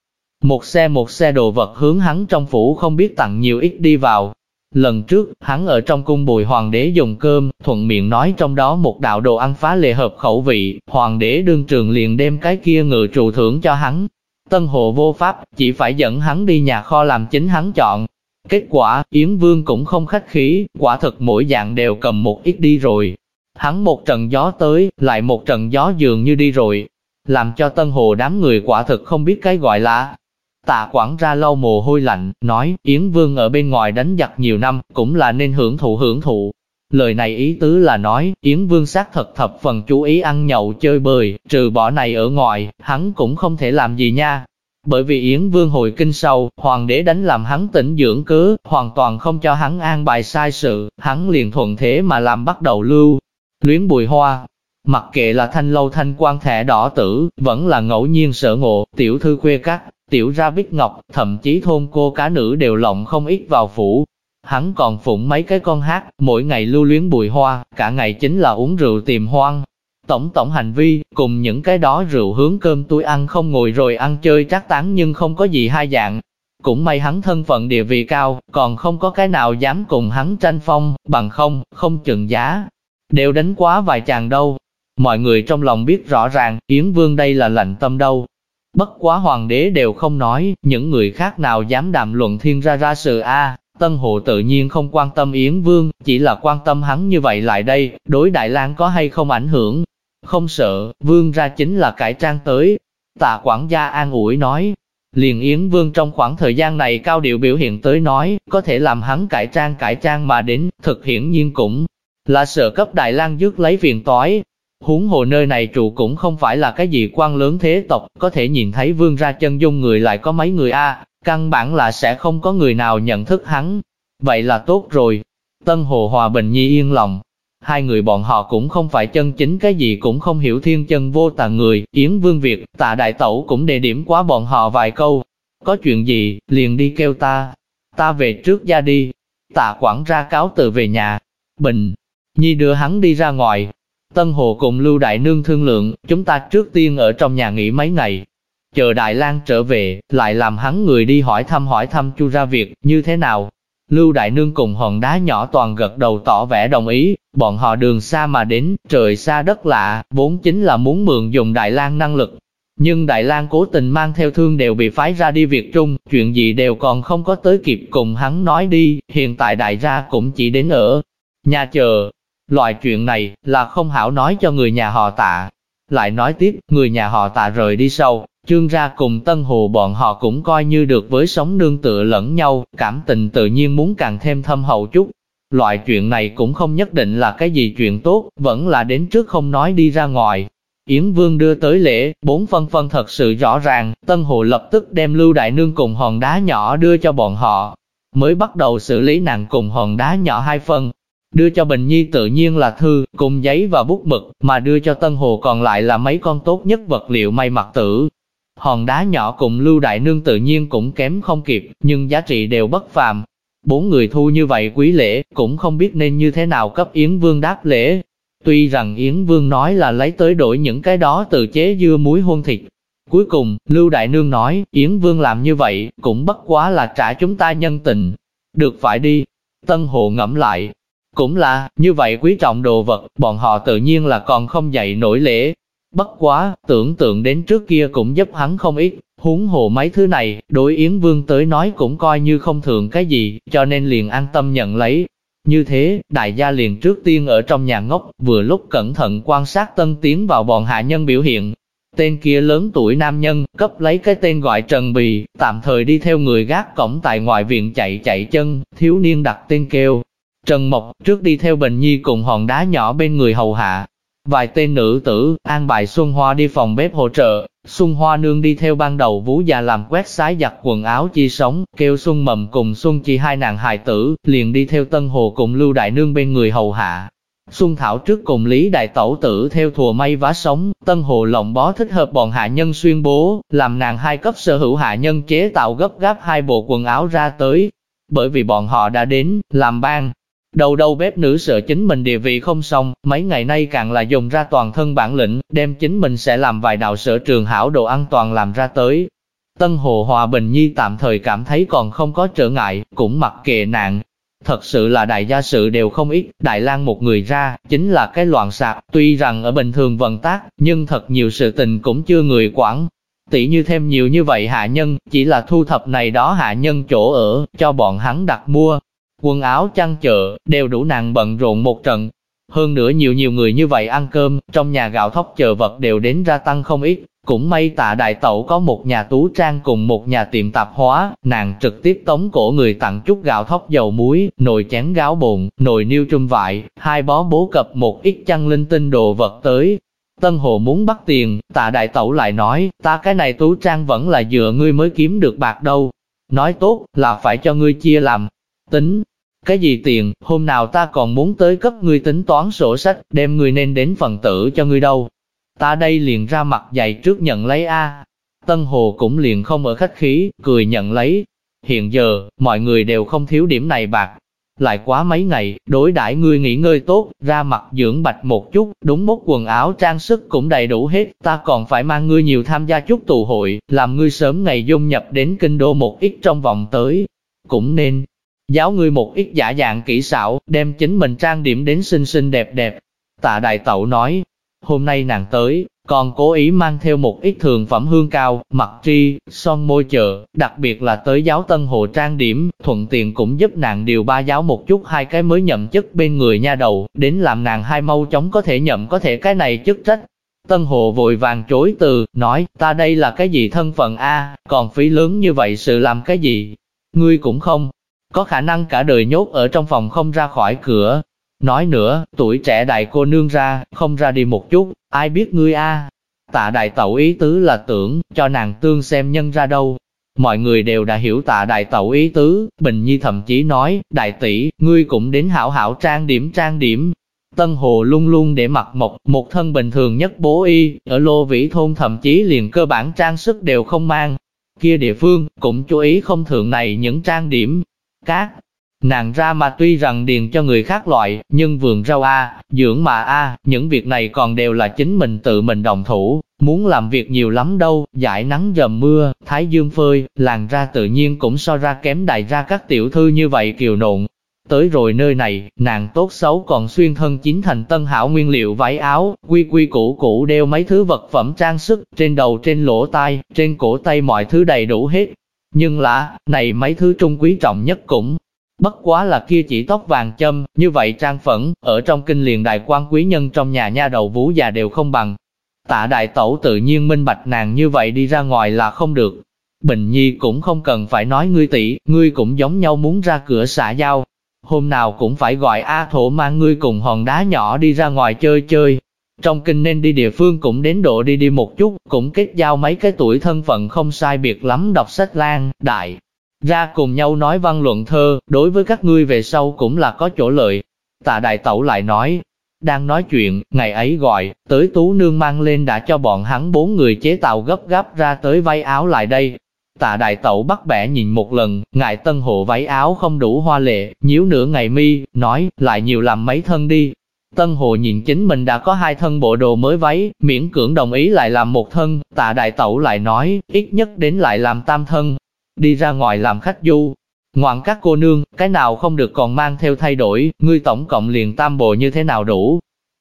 Một xe một xe đồ vật hướng hắn trong phủ không biết tặng nhiều ít đi vào. Lần trước, hắn ở trong cung bùi hoàng đế dùng cơm, thuận miệng nói trong đó một đạo đồ ăn phá lệ hợp khẩu vị, hoàng đế đương trường liền đem cái kia ngự trụ thưởng cho hắn. Tân hộ vô pháp, chỉ phải dẫn hắn đi nhà kho làm chính hắn chọn. Kết quả, Yến Vương cũng không khách khí, quả thực mỗi dạng đều cầm một ít đi rồi. Hắn một trận gió tới, lại một trận gió dường như đi rồi, làm cho Tân Hồ đám người quả thực không biết cái gọi là Tạ quản ra lau mồ hôi lạnh, nói, Yến Vương ở bên ngoài đánh giặc nhiều năm, cũng là nên hưởng thụ hưởng thụ. Lời này ý tứ là nói, Yến Vương xác thật thập phần chú ý ăn nhậu chơi bời, trừ bỏ này ở ngoài, hắn cũng không thể làm gì nha. Bởi vì Yến Vương hồi kinh sâu, hoàng đế đánh làm hắn tỉnh dưỡng cớ, hoàn toàn không cho hắn an bài sai sự, hắn liền thuận thế mà làm bắt đầu lưu. Luyến bùi hoa, mặc kệ là thanh lâu thanh quan thẻ đỏ tử, vẫn là ngẫu nhiên sở ngộ, tiểu thư khuê cắt, tiểu ra bích ngọc, thậm chí thôn cô cá nữ đều lộng không ít vào phủ. Hắn còn phụng mấy cái con hát, mỗi ngày lưu luyến bùi hoa, cả ngày chính là uống rượu tìm hoang. Tổng tổng hành vi, cùng những cái đó rượu hướng cơm túi ăn không ngồi rồi ăn chơi trác tán nhưng không có gì hai dạng. Cũng may hắn thân phận địa vị cao, còn không có cái nào dám cùng hắn tranh phong, bằng không, không chừng giá. Đều đánh quá vài chàng đâu. Mọi người trong lòng biết rõ ràng, Yến Vương đây là lạnh tâm đâu, Bất quá hoàng đế đều không nói, những người khác nào dám đàm luận thiên ra ra sự A, Tân hộ tự nhiên không quan tâm Yến Vương, chỉ là quan tâm hắn như vậy lại đây, đối Đại lang có hay không ảnh hưởng. Không sợ, Vương ra chính là cải trang tới. Tạ quản gia an ủi nói, liền Yến Vương trong khoảng thời gian này cao điệu biểu hiện tới nói, có thể làm hắn cải trang cải trang mà đến, thực hiển nhiên cũng là sợ cấp Đại lang dứt lấy phiền toái, Huống hồ nơi này trụ cũng không phải là cái gì quan lớn thế tộc, có thể nhìn thấy vương ra chân dung người lại có mấy người a căn bản là sẽ không có người nào nhận thức hắn. Vậy là tốt rồi. Tân Hồ Hòa Bình Nhi yên lòng. Hai người bọn họ cũng không phải chân chính cái gì cũng không hiểu thiên chân vô tà người, Yến Vương Việt, tạ đại tẩu cũng đề điểm quá bọn họ vài câu. Có chuyện gì, liền đi kêu ta. Ta về trước ra đi. Tạ quản ra cáo từ về nhà. Bình, Nhi đưa hắn đi ra ngoài, Tân Hồ cùng Lưu Đại Nương thương lượng, chúng ta trước tiên ở trong nhà nghỉ mấy ngày. Chờ Đại lang trở về, lại làm hắn người đi hỏi thăm hỏi thăm chu ra việc, như thế nào. Lưu Đại Nương cùng hòn đá nhỏ toàn gật đầu tỏ vẻ đồng ý, bọn họ đường xa mà đến, trời xa đất lạ, vốn chính là muốn mượn dùng Đại lang năng lực. Nhưng Đại lang cố tình mang theo thương đều bị phái ra đi việc trung, chuyện gì đều còn không có tới kịp cùng hắn nói đi, hiện tại đại gia cũng chỉ đến ở nhà chờ, Loại chuyện này là không hảo nói cho người nhà họ tạ. Lại nói tiếp, người nhà họ tạ rời đi sâu, trương ra cùng Tân Hồ bọn họ cũng coi như được với sống nương tựa lẫn nhau, cảm tình tự nhiên muốn càng thêm thâm hậu chút. Loại chuyện này cũng không nhất định là cái gì chuyện tốt, vẫn là đến trước không nói đi ra ngoài. Yến Vương đưa tới lễ, bốn phân phân thật sự rõ ràng, Tân Hồ lập tức đem Lưu Đại Nương cùng hòn đá nhỏ đưa cho bọn họ. Mới bắt đầu xử lý nàng cùng hòn đá nhỏ hai phân, Đưa cho Bình Nhi tự nhiên là thư, cùng giấy và bút mực, mà đưa cho Tân Hồ còn lại là mấy con tốt nhất vật liệu may mặc tử. Hòn đá nhỏ cùng Lưu Đại Nương tự nhiên cũng kém không kịp, nhưng giá trị đều bất phàm. Bốn người thu như vậy quý lễ, cũng không biết nên như thế nào cấp Yến Vương đáp lễ. Tuy rằng Yến Vương nói là lấy tới đổi những cái đó từ chế dưa muối hôn thịt. Cuối cùng, Lưu Đại Nương nói, Yến Vương làm như vậy, cũng bất quá là trả chúng ta nhân tình. Được phải đi. Tân Hồ ngẫm lại, cũng là, như vậy quý trọng đồ vật, bọn họ tự nhiên là còn không dạy nổi lễ. Bất quá, tưởng tượng đến trước kia cũng giúp hắn không ít, huống hồ mấy thứ này, đối Yến Vương tới nói cũng coi như không thường cái gì, cho nên liền an tâm nhận lấy. Như thế, đại gia liền trước tiên ở trong nhà ngốc, vừa lúc cẩn thận quan sát tân tiến vào bọn hạ nhân biểu hiện. Tên kia lớn tuổi nam nhân, cấp lấy cái tên gọi Trần Bì, tạm thời đi theo người gác cổng tại ngoại viện chạy chạy chân, thiếu niên đặt tên kêu, Trần Mộc trước đi theo Bình Nhi cùng hòn đá nhỏ bên người hầu hạ. Vài tên nữ tử, an bài Xuân Hoa đi phòng bếp hỗ trợ, Xuân Hoa nương đi theo ban đầu vú già làm quét sái giặt quần áo chi sống, kêu Xuân Mầm cùng Xuân Chi hai nàng hài tử, liền đi theo Tân Hồ cùng Lưu Đại Nương bên người hầu hạ. Xuân Thảo trước cùng Lý Đại Tẩu tử theo thùa may vá sống, Tân Hồ lòng bó thích hợp bọn hạ nhân xuyên bố, làm nàng hai cấp sở hữu hạ nhân chế tạo gấp gáp hai bộ quần áo ra tới. Bởi vì bọn họ đã đến, làm ban, Đầu đầu bếp nữ sợ chính mình địa vị không xong, mấy ngày nay càng là dùng ra toàn thân bản lĩnh, đem chính mình sẽ làm vài đạo sở trường hảo đồ ăn toàn làm ra tới. Tân Hồ Hòa Bình Nhi tạm thời cảm thấy còn không có trở ngại, cũng mặc kệ nạn. Thật sự là đại gia sự đều không ít, Đại lang một người ra, chính là cái loạn sạc, tuy rằng ở bình thường vận tác, nhưng thật nhiều sự tình cũng chưa người quản. Tỷ như thêm nhiều như vậy hạ nhân, chỉ là thu thập này đó hạ nhân chỗ ở, cho bọn hắn đặt mua, quần áo chăn chợ, đều đủ nàng bận rộn một trận. Hơn nữa nhiều nhiều người như vậy ăn cơm, trong nhà gạo thóc chờ vật đều đến ra tăng không ít. Cũng may tạ đại tẩu có một nhà tú trang cùng một nhà tiệm tạp hóa, nàng trực tiếp tống cổ người tặng chút gạo thóc dầu muối, nồi chén gáo bồn, nồi niêu trung vại, hai bó bố cập một ít chăn linh tinh đồ vật tới. Tân Hồ muốn bắt tiền, tạ đại tẩu lại nói, ta cái này tú trang vẫn là dựa ngươi mới kiếm được bạc đâu. Nói tốt, là phải cho ngươi chia làm. Tính, cái gì tiền, hôm nào ta còn muốn tới cấp ngươi tính toán sổ sách, đem ngươi nên đến phần tử cho ngươi đâu. Ta đây liền ra mặt dày trước nhận lấy A. Tân Hồ cũng liền không ở khách khí, cười nhận lấy. Hiện giờ, mọi người đều không thiếu điểm này bạc. Lại quá mấy ngày, đối đãi ngươi nghỉ ngơi tốt, ra mặt dưỡng bạch một chút, đúng mốt quần áo trang sức cũng đầy đủ hết, ta còn phải mang ngươi nhiều tham gia chút tụ hội, làm ngươi sớm ngày dung nhập đến kinh đô một ít trong vòng tới. Cũng nên, Giáo ngươi một ít giả dạng kỹ xảo, đem chính mình trang điểm đến xinh xinh đẹp đẹp. Tạ đại tẩu nói, hôm nay nàng tới, còn cố ý mang theo một ít thường phẩm hương cao, mặt tri, son môi chợ, đặc biệt là tới giáo tân hồ trang điểm, thuận tiện cũng giúp nàng điều ba giáo một chút hai cái mới nhậm chức bên người nha đầu, đến làm nàng hai mau chóng có thể nhậm có thể cái này chức trách. Tân hồ vội vàng chối từ, nói, ta đây là cái gì thân phận a còn phí lớn như vậy sự làm cái gì? Ngươi cũng không, có khả năng cả đời nhốt ở trong phòng không ra khỏi cửa. Nói nữa, tuổi trẻ đại cô nương ra, không ra đi một chút, ai biết ngươi a? Tạ đại tẩu ý tứ là tưởng, cho nàng tương xem nhân ra đâu. Mọi người đều đã hiểu tạ đại tẩu ý tứ, Bình Nhi thậm chí nói, đại tỷ, ngươi cũng đến hảo hảo trang điểm trang điểm. Tân Hồ luôn luôn để mặc một, một thân bình thường nhất bố y, ở lô vĩ thôn thậm chí liền cơ bản trang sức đều không mang. Kia địa phương, cũng chú ý không thường này những trang điểm, các nàng ra mà tuy rằng điền cho người khác loại, nhưng vườn rau A, dưỡng mà A, những việc này còn đều là chính mình tự mình đồng thủ, muốn làm việc nhiều lắm đâu, giải nắng dầm mưa, thái dương phơi, làng ra tự nhiên cũng so ra kém đại ra các tiểu thư như vậy kiều nộn. Tới rồi nơi này, nàng tốt xấu còn xuyên thân chính thành tân hảo nguyên liệu váy áo, quy quy củ củ đeo mấy thứ vật phẩm trang sức, trên đầu trên lỗ tai, trên cổ tay mọi thứ đầy đủ hết, nhưng là, này mấy thứ trung quý trọng nhất cũng, bất quá là kia chỉ tóc vàng châm, như vậy trang phẫn, ở trong kinh liền đại quan quý nhân trong nhà nha đầu vú già đều không bằng. Tạ đại tẩu tự nhiên minh bạch nàng như vậy đi ra ngoài là không được. Bình Nhi cũng không cần phải nói ngươi tỷ, ngươi cũng giống nhau muốn ra cửa xã giao. Hôm nào cũng phải gọi A Thổ mang ngươi cùng hòn đá nhỏ đi ra ngoài chơi chơi, trong kinh nên đi địa phương cũng đến độ đi đi một chút, cũng kết giao mấy cái tuổi thân phận không sai biệt lắm đọc sách lan, đại. Ra cùng nhau nói văn luận thơ, đối với các ngươi về sau cũng là có chỗ lợi. Tạ đại tẩu lại nói, đang nói chuyện, ngày ấy gọi, tới tú nương mang lên đã cho bọn hắn bốn người chế tạo gấp gáp ra tới váy áo lại đây. Tạ đại tẩu bắt bẻ nhìn một lần, ngại tân hộ váy áo không đủ hoa lệ, nhíu nửa ngày mi, nói, lại nhiều làm mấy thân đi. Tân hồ nhìn chính mình đã có hai thân bộ đồ mới váy, miễn cưỡng đồng ý lại làm một thân, tạ đại tẩu lại nói, ít nhất đến lại làm tam thân. Đi ra ngoài làm khách du, Ngoạn các cô nương, cái nào không được còn mang theo thay đổi, ngươi tổng cộng liền tam bộ như thế nào đủ.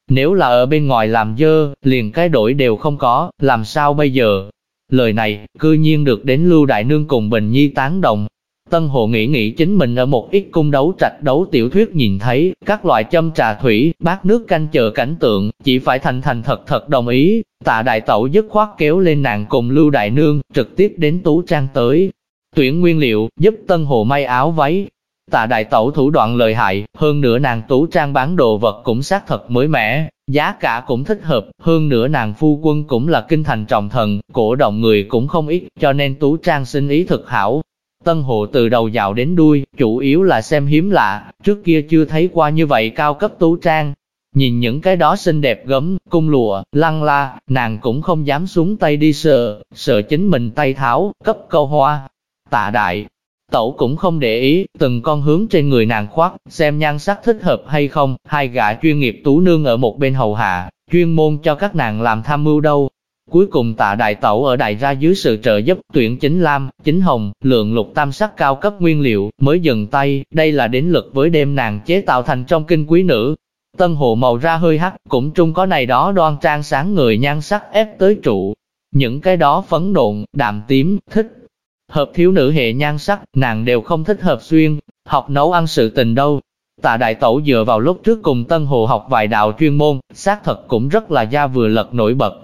Nếu là ở bên ngoài làm dơ, liền cái đổi đều không có, làm sao bây giờ? Lời này, cư nhiên được đến Lưu Đại Nương cùng Bình Nhi tán đồng. Tân Hồ nghĩ nghĩ chính mình ở một ít cung đấu trạch đấu tiểu thuyết nhìn thấy, các loại châm trà thủy, bát nước canh chờ cảnh tượng, chỉ phải thành thành thật thật đồng ý. Tạ đại tẩu dứt khoát kéo lên nàng cùng Lưu Đại Nương, trực tiếp đến tú trang tới, Tuyển nguyên liệu, giúp Tân Hồ may áo váy. Tạ đại tẩu thủ đoạn lợi hại, hơn nữa nàng tú trang bán đồ vật cũng xác thật mới mẻ, giá cả cũng thích hợp, hơn nữa nàng phu quân cũng là kinh thành trọng thần, cổ động người cũng không ít, cho nên tú trang sinh ý thực hảo. Tân Hộ từ đầu dạo đến đuôi, chủ yếu là xem hiếm lạ, trước kia chưa thấy qua như vậy cao cấp tú trang. Nhìn những cái đó xinh đẹp gấm, cung lụa, lăng la, nàng cũng không dám xuống tay đi sợ, sợ chính mình tay tháo, cấp câu hoa, tạ đại. Tẩu cũng không để ý, từng con hướng trên người nàng khoác, xem nhan sắc thích hợp hay không, hai gã chuyên nghiệp tú nương ở một bên hầu hạ, chuyên môn cho các nàng làm tham mưu đâu. Cuối cùng tạ đại tẩu ở đại ra dưới sự trợ giúp tuyển chính lam, chính hồng, lượng lục tam sắc cao cấp nguyên liệu, mới dừng tay, đây là đến lực với đêm nàng chế tạo thành trong kinh quý nữ. Tân hồ màu ra hơi hắc, cũng trung có này đó đoan trang sáng người nhan sắc ép tới trụ. Những cái đó phấn độn, đạm tím, thích, hợp thiếu nữ hệ nhan sắc, nàng đều không thích hợp xuyên, học nấu ăn sự tình đâu. Tạ đại tẩu dựa vào lúc trước cùng Tân Hồ học vài đạo chuyên môn, xác thật cũng rất là gia vừa lật nổi bật.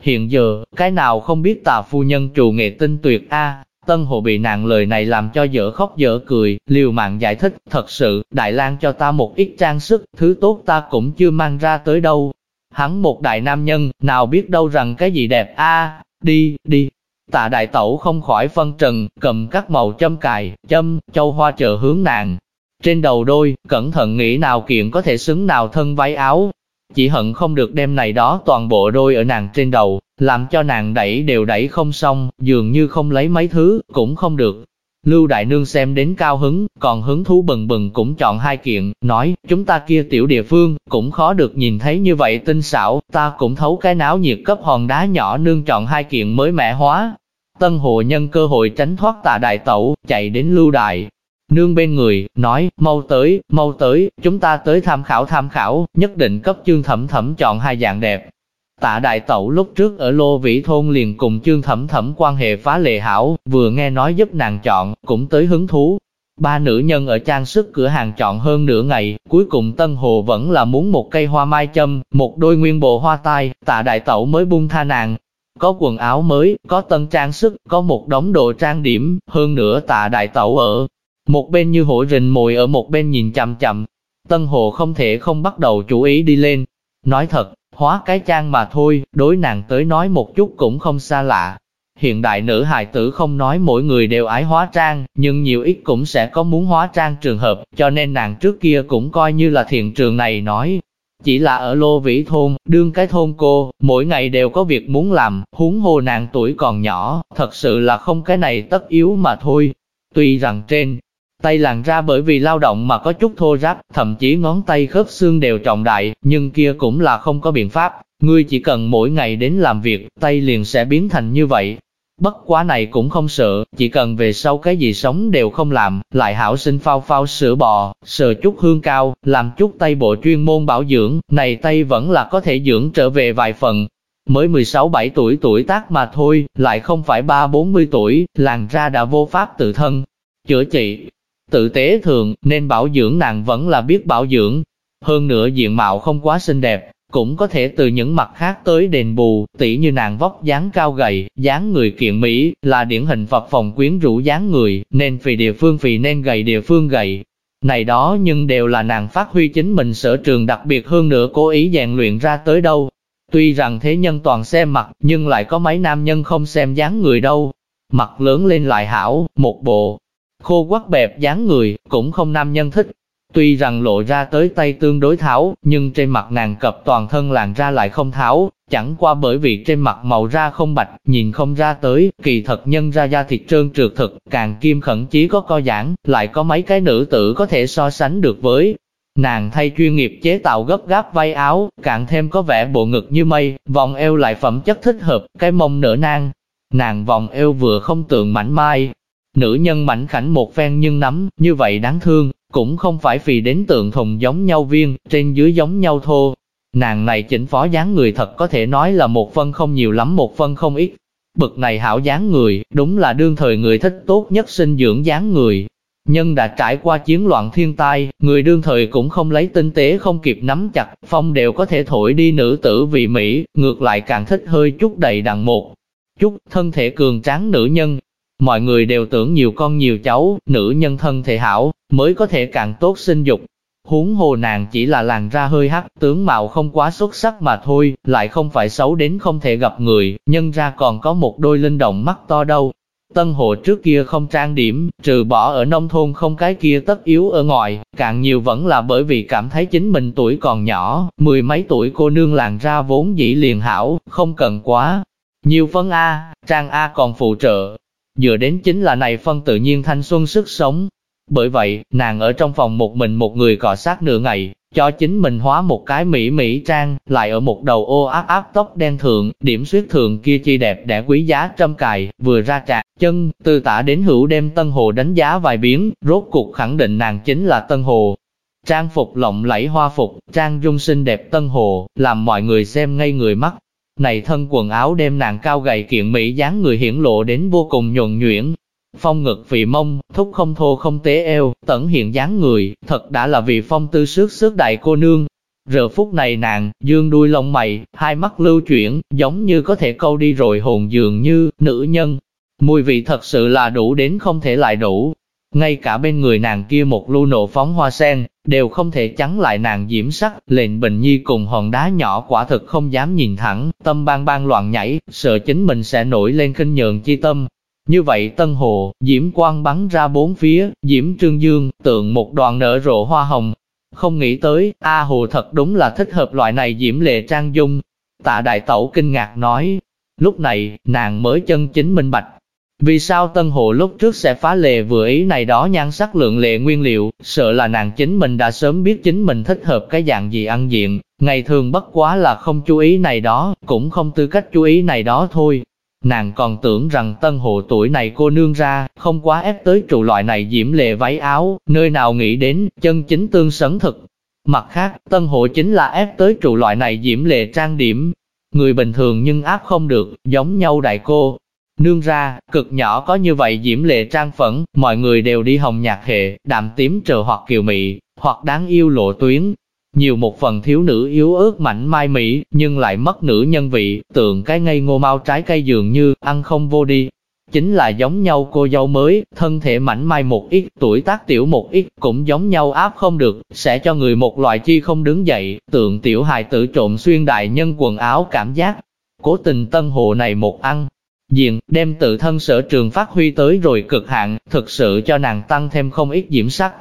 Hiện giờ, cái nào không biết tà phu nhân trù nghệ tinh tuyệt a Tân Hồ bị nàng lời này làm cho dở khóc dở cười, liều mạng giải thích, thật sự, Đại lang cho ta một ít trang sức, thứ tốt ta cũng chưa mang ra tới đâu. Hắn một đại nam nhân, nào biết đâu rằng cái gì đẹp a đi, đi, Tạ đại tẩu không khỏi phân trần, cầm các màu châm cài, châm, châu hoa chờ hướng nàng. Trên đầu đôi, cẩn thận nghĩ nào kiện có thể xứng nào thân váy áo. Chỉ hận không được đem này đó toàn bộ đôi ở nàng trên đầu, làm cho nàng đẩy đều đẩy không xong, dường như không lấy mấy thứ, cũng không được. Lưu Đại Nương xem đến cao hứng, còn hứng thú bừng bừng cũng chọn hai kiện, nói, chúng ta kia tiểu địa phương, cũng khó được nhìn thấy như vậy tinh xảo, ta cũng thấu cái náo nhiệt cấp hòn đá nhỏ nương chọn hai kiện mới mẻ hóa, Tân hộ nhân cơ hội tránh thoát tà đại tẩu, chạy đến lưu đại. Nương bên người, nói, mau tới, mau tới, chúng ta tới tham khảo tham khảo, nhất định cấp chương thẩm thẩm chọn hai dạng đẹp. Tạ đại tẩu lúc trước ở Lô Vĩ Thôn liền cùng chương thẩm thẩm quan hệ phá lệ hảo, vừa nghe nói giúp nàng chọn, cũng tới hứng thú. Ba nữ nhân ở trang sức cửa hàng chọn hơn nửa ngày, cuối cùng Tân Hồ vẫn là muốn một cây hoa mai châm, một đôi nguyên bộ hoa tai, tạ đại tẩu mới buông tha nàng, có quần áo mới, có tân trang sức, có một đống đồ trang điểm, hơn nữa tạ đại tẩu ở. Một bên như hổ rình mồi ở một bên nhìn chậm chậm, Tân Hồ không thể không bắt đầu chú ý đi lên. Nói thật, hóa cái trang mà thôi, đối nàng tới nói một chút cũng không xa lạ. Hiện đại nữ hài tử không nói mỗi người đều ái hóa trang, nhưng nhiều ít cũng sẽ có muốn hóa trang trường hợp, cho nên nàng trước kia cũng coi như là thiện trường này nói, chỉ là ở Lô Vĩ Thôn, đương cái thôn cô, mỗi ngày đều có việc muốn làm, huống hồ nàng tuổi còn nhỏ, thật sự là không cái này tất yếu mà thôi. Tuy rằng trên tay làn ra bởi vì lao động mà có chút thô ráp, thậm chí ngón tay khớp xương đều trọng đại, nhưng kia cũng là không có biện pháp. Ngươi chỉ cần mỗi ngày đến làm việc, tay liền sẽ biến thành như vậy, Bất quá này cũng không sợ, chỉ cần về sau cái gì sống đều không làm, lại hảo sinh phao phao sữa bò, sờ chút hương cao, làm chút tay bộ chuyên môn bảo dưỡng, này tay vẫn là có thể dưỡng trở về vài phần. Mới 16-7 tuổi tuổi tác mà thôi, lại không phải 3-40 tuổi, làn ra đã vô pháp tự thân. Chữa trị, tự tế thường, nên bảo dưỡng nàng vẫn là biết bảo dưỡng. Hơn nữa diện mạo không quá xinh đẹp, cũng có thể từ những mặt khác tới đền bù, tỉ như nàng vóc dáng cao gầy, dáng người kiện mỹ, là điển hình vật phòng quyến rũ dáng người, nên phì địa phương phì nên gầy địa phương gầy. Này đó nhưng đều là nàng phát huy chính mình sở trường đặc biệt hơn nữa cố ý rèn luyện ra tới đâu. Tuy rằng thế nhân toàn xem mặt, nhưng lại có mấy nam nhân không xem dáng người đâu. Mặt lớn lên lại hảo, một bộ, khô quắc bẹp dáng người, cũng không nam nhân thích. Tuy rằng lộ ra tới tay tương đối tháo, nhưng trên mặt nàng cập toàn thân làn ra lại không tháo, chẳng qua bởi vì trên mặt màu da không bạch, nhìn không ra tới, kỳ thật nhân ra da thịt trơn trượt thực, càng kim khẩn chí có co giãn, lại có mấy cái nữ tử có thể so sánh được với. Nàng thay chuyên nghiệp chế tạo gấp gáp vai áo, càng thêm có vẻ bộ ngực như mây, vòng eo lại phẩm chất thích hợp, cái mông nở nang. Nàng vòng eo vừa không tượng mảnh mai, nữ nhân mảnh khảnh một phen nhưng nắm, như vậy đáng thương, cũng không phải vì đến tượng thùng giống nhau viên, trên dưới giống nhau thô. Nàng này chỉnh phó dáng người thật có thể nói là một phân không nhiều lắm một phân không ít. Bực này hảo dáng người, đúng là đương thời người thích tốt nhất sinh dưỡng dáng người. Nhân đã trải qua chiến loạn thiên tai, người đương thời cũng không lấy tinh tế không kịp nắm chặt, phong đều có thể thổi đi nữ tử vì Mỹ, ngược lại càng thích hơi chút đầy đặn một chút, thân thể cường tráng nữ nhân, Mọi người đều tưởng nhiều con nhiều cháu, nữ nhân thân thể hảo, mới có thể càng tốt sinh dục. Huống hồ nàng chỉ là làn ra hơi hắc, tướng mạo không quá xuất sắc mà thôi, lại không phải xấu đến không thể gặp người, nhân ra còn có một đôi linh động mắt to đâu. Tân hồ trước kia không trang điểm, trừ bỏ ở nông thôn không cái kia tất yếu ở ngoài, càng nhiều vẫn là bởi vì cảm thấy chính mình tuổi còn nhỏ, mười mấy tuổi cô nương làn ra vốn dĩ liền hảo, không cần quá. Nhiều phân A, trang A còn phụ trợ, dựa đến chính là này phân tự nhiên thanh xuân sức sống. Bởi vậy, nàng ở trong phòng một mình một người cọ sát nửa ngày, cho chính mình hóa một cái mỹ mỹ trang, lại ở một đầu ô áp áp tóc đen thượng, điểm suyết thượng kia chi đẹp đẽ quý giá trâm cài, vừa ra trạc, chân, từ tả đến hữu đem Tân Hồ đánh giá vài biến, rốt cuộc khẳng định nàng chính là Tân Hồ. Trang phục lộng lẫy hoa phục, trang dung xinh đẹp Tân Hồ, làm mọi người xem ngay người mắt, này thân quần áo đem nàng cao gầy kiện mỹ dáng người hiển lộ đến vô cùng nhuần nhuyễn. Phong ngực vì mông, thúc không thô không tế eo, tẩn hiện dáng người, thật đã là vì phong tư sước sước đại cô nương. Giờ phút này nàng, dương đuôi lông mày, hai mắt lưu chuyển, giống như có thể câu đi rồi hồn dường như, nữ nhân. Mùi vị thật sự là đủ đến không thể lại đủ. Ngay cả bên người nàng kia một lưu nộ phóng hoa sen, đều không thể chắn lại nàng diễm sắc, lệnh bình nhi cùng hòn đá nhỏ quả thực không dám nhìn thẳng, tâm bang bang loạn nhảy, sợ chính mình sẽ nổi lên kinh nhường chi tâm. Như vậy tân hồ, diễm quang bắn ra bốn phía, diễm trương dương, tượng một đoàn nở rộ hoa hồng. Không nghĩ tới, A hồ thật đúng là thích hợp loại này diễm lệ trang dung. Tạ đại tẩu kinh ngạc nói, lúc này, nàng mới chân chính minh bạch, vì sao Tân Hồ lúc trước sẽ phá lệ vừa ý này đó nhan sắc lượng lệ nguyên liệu, sợ là nàng chính mình đã sớm biết chính mình thích hợp cái dạng gì ăn diện, ngày thường bất quá là không chú ý này đó, cũng không tư cách chú ý này đó thôi. Nàng còn tưởng rằng Tân Hồ tuổi này cô nương ra, không quá ép tới trụ loại này diễm lệ váy áo, nơi nào nghĩ đến, chân chính tương sấn thực. Mặt khác, Tân Hồ chính là ép tới trụ loại này diễm lệ trang điểm. Người bình thường nhưng áp không được, giống nhau đại cô, Nương ra, cực nhỏ có như vậy diễm lệ trang phẫn, mọi người đều đi hồng nhạc hệ, đạm tím trờ hoặc kiều mị, hoặc đáng yêu lộ tuyến. Nhiều một phần thiếu nữ yếu ớt mảnh mai mỹ, nhưng lại mất nữ nhân vị, tượng cái ngây ngô mau trái cây dường như, ăn không vô đi. Chính là giống nhau cô dâu mới, thân thể mảnh mai một ít, tuổi tác tiểu một ít, cũng giống nhau áp không được, sẽ cho người một loại chi không đứng dậy, tượng tiểu hài tử trộn xuyên đại nhân quần áo cảm giác. Cố tình tân hồ này một ăn, diện, đem tự thân sở trường phát huy tới rồi cực hạn, thực sự cho nàng tăng thêm không ít diễm sắc.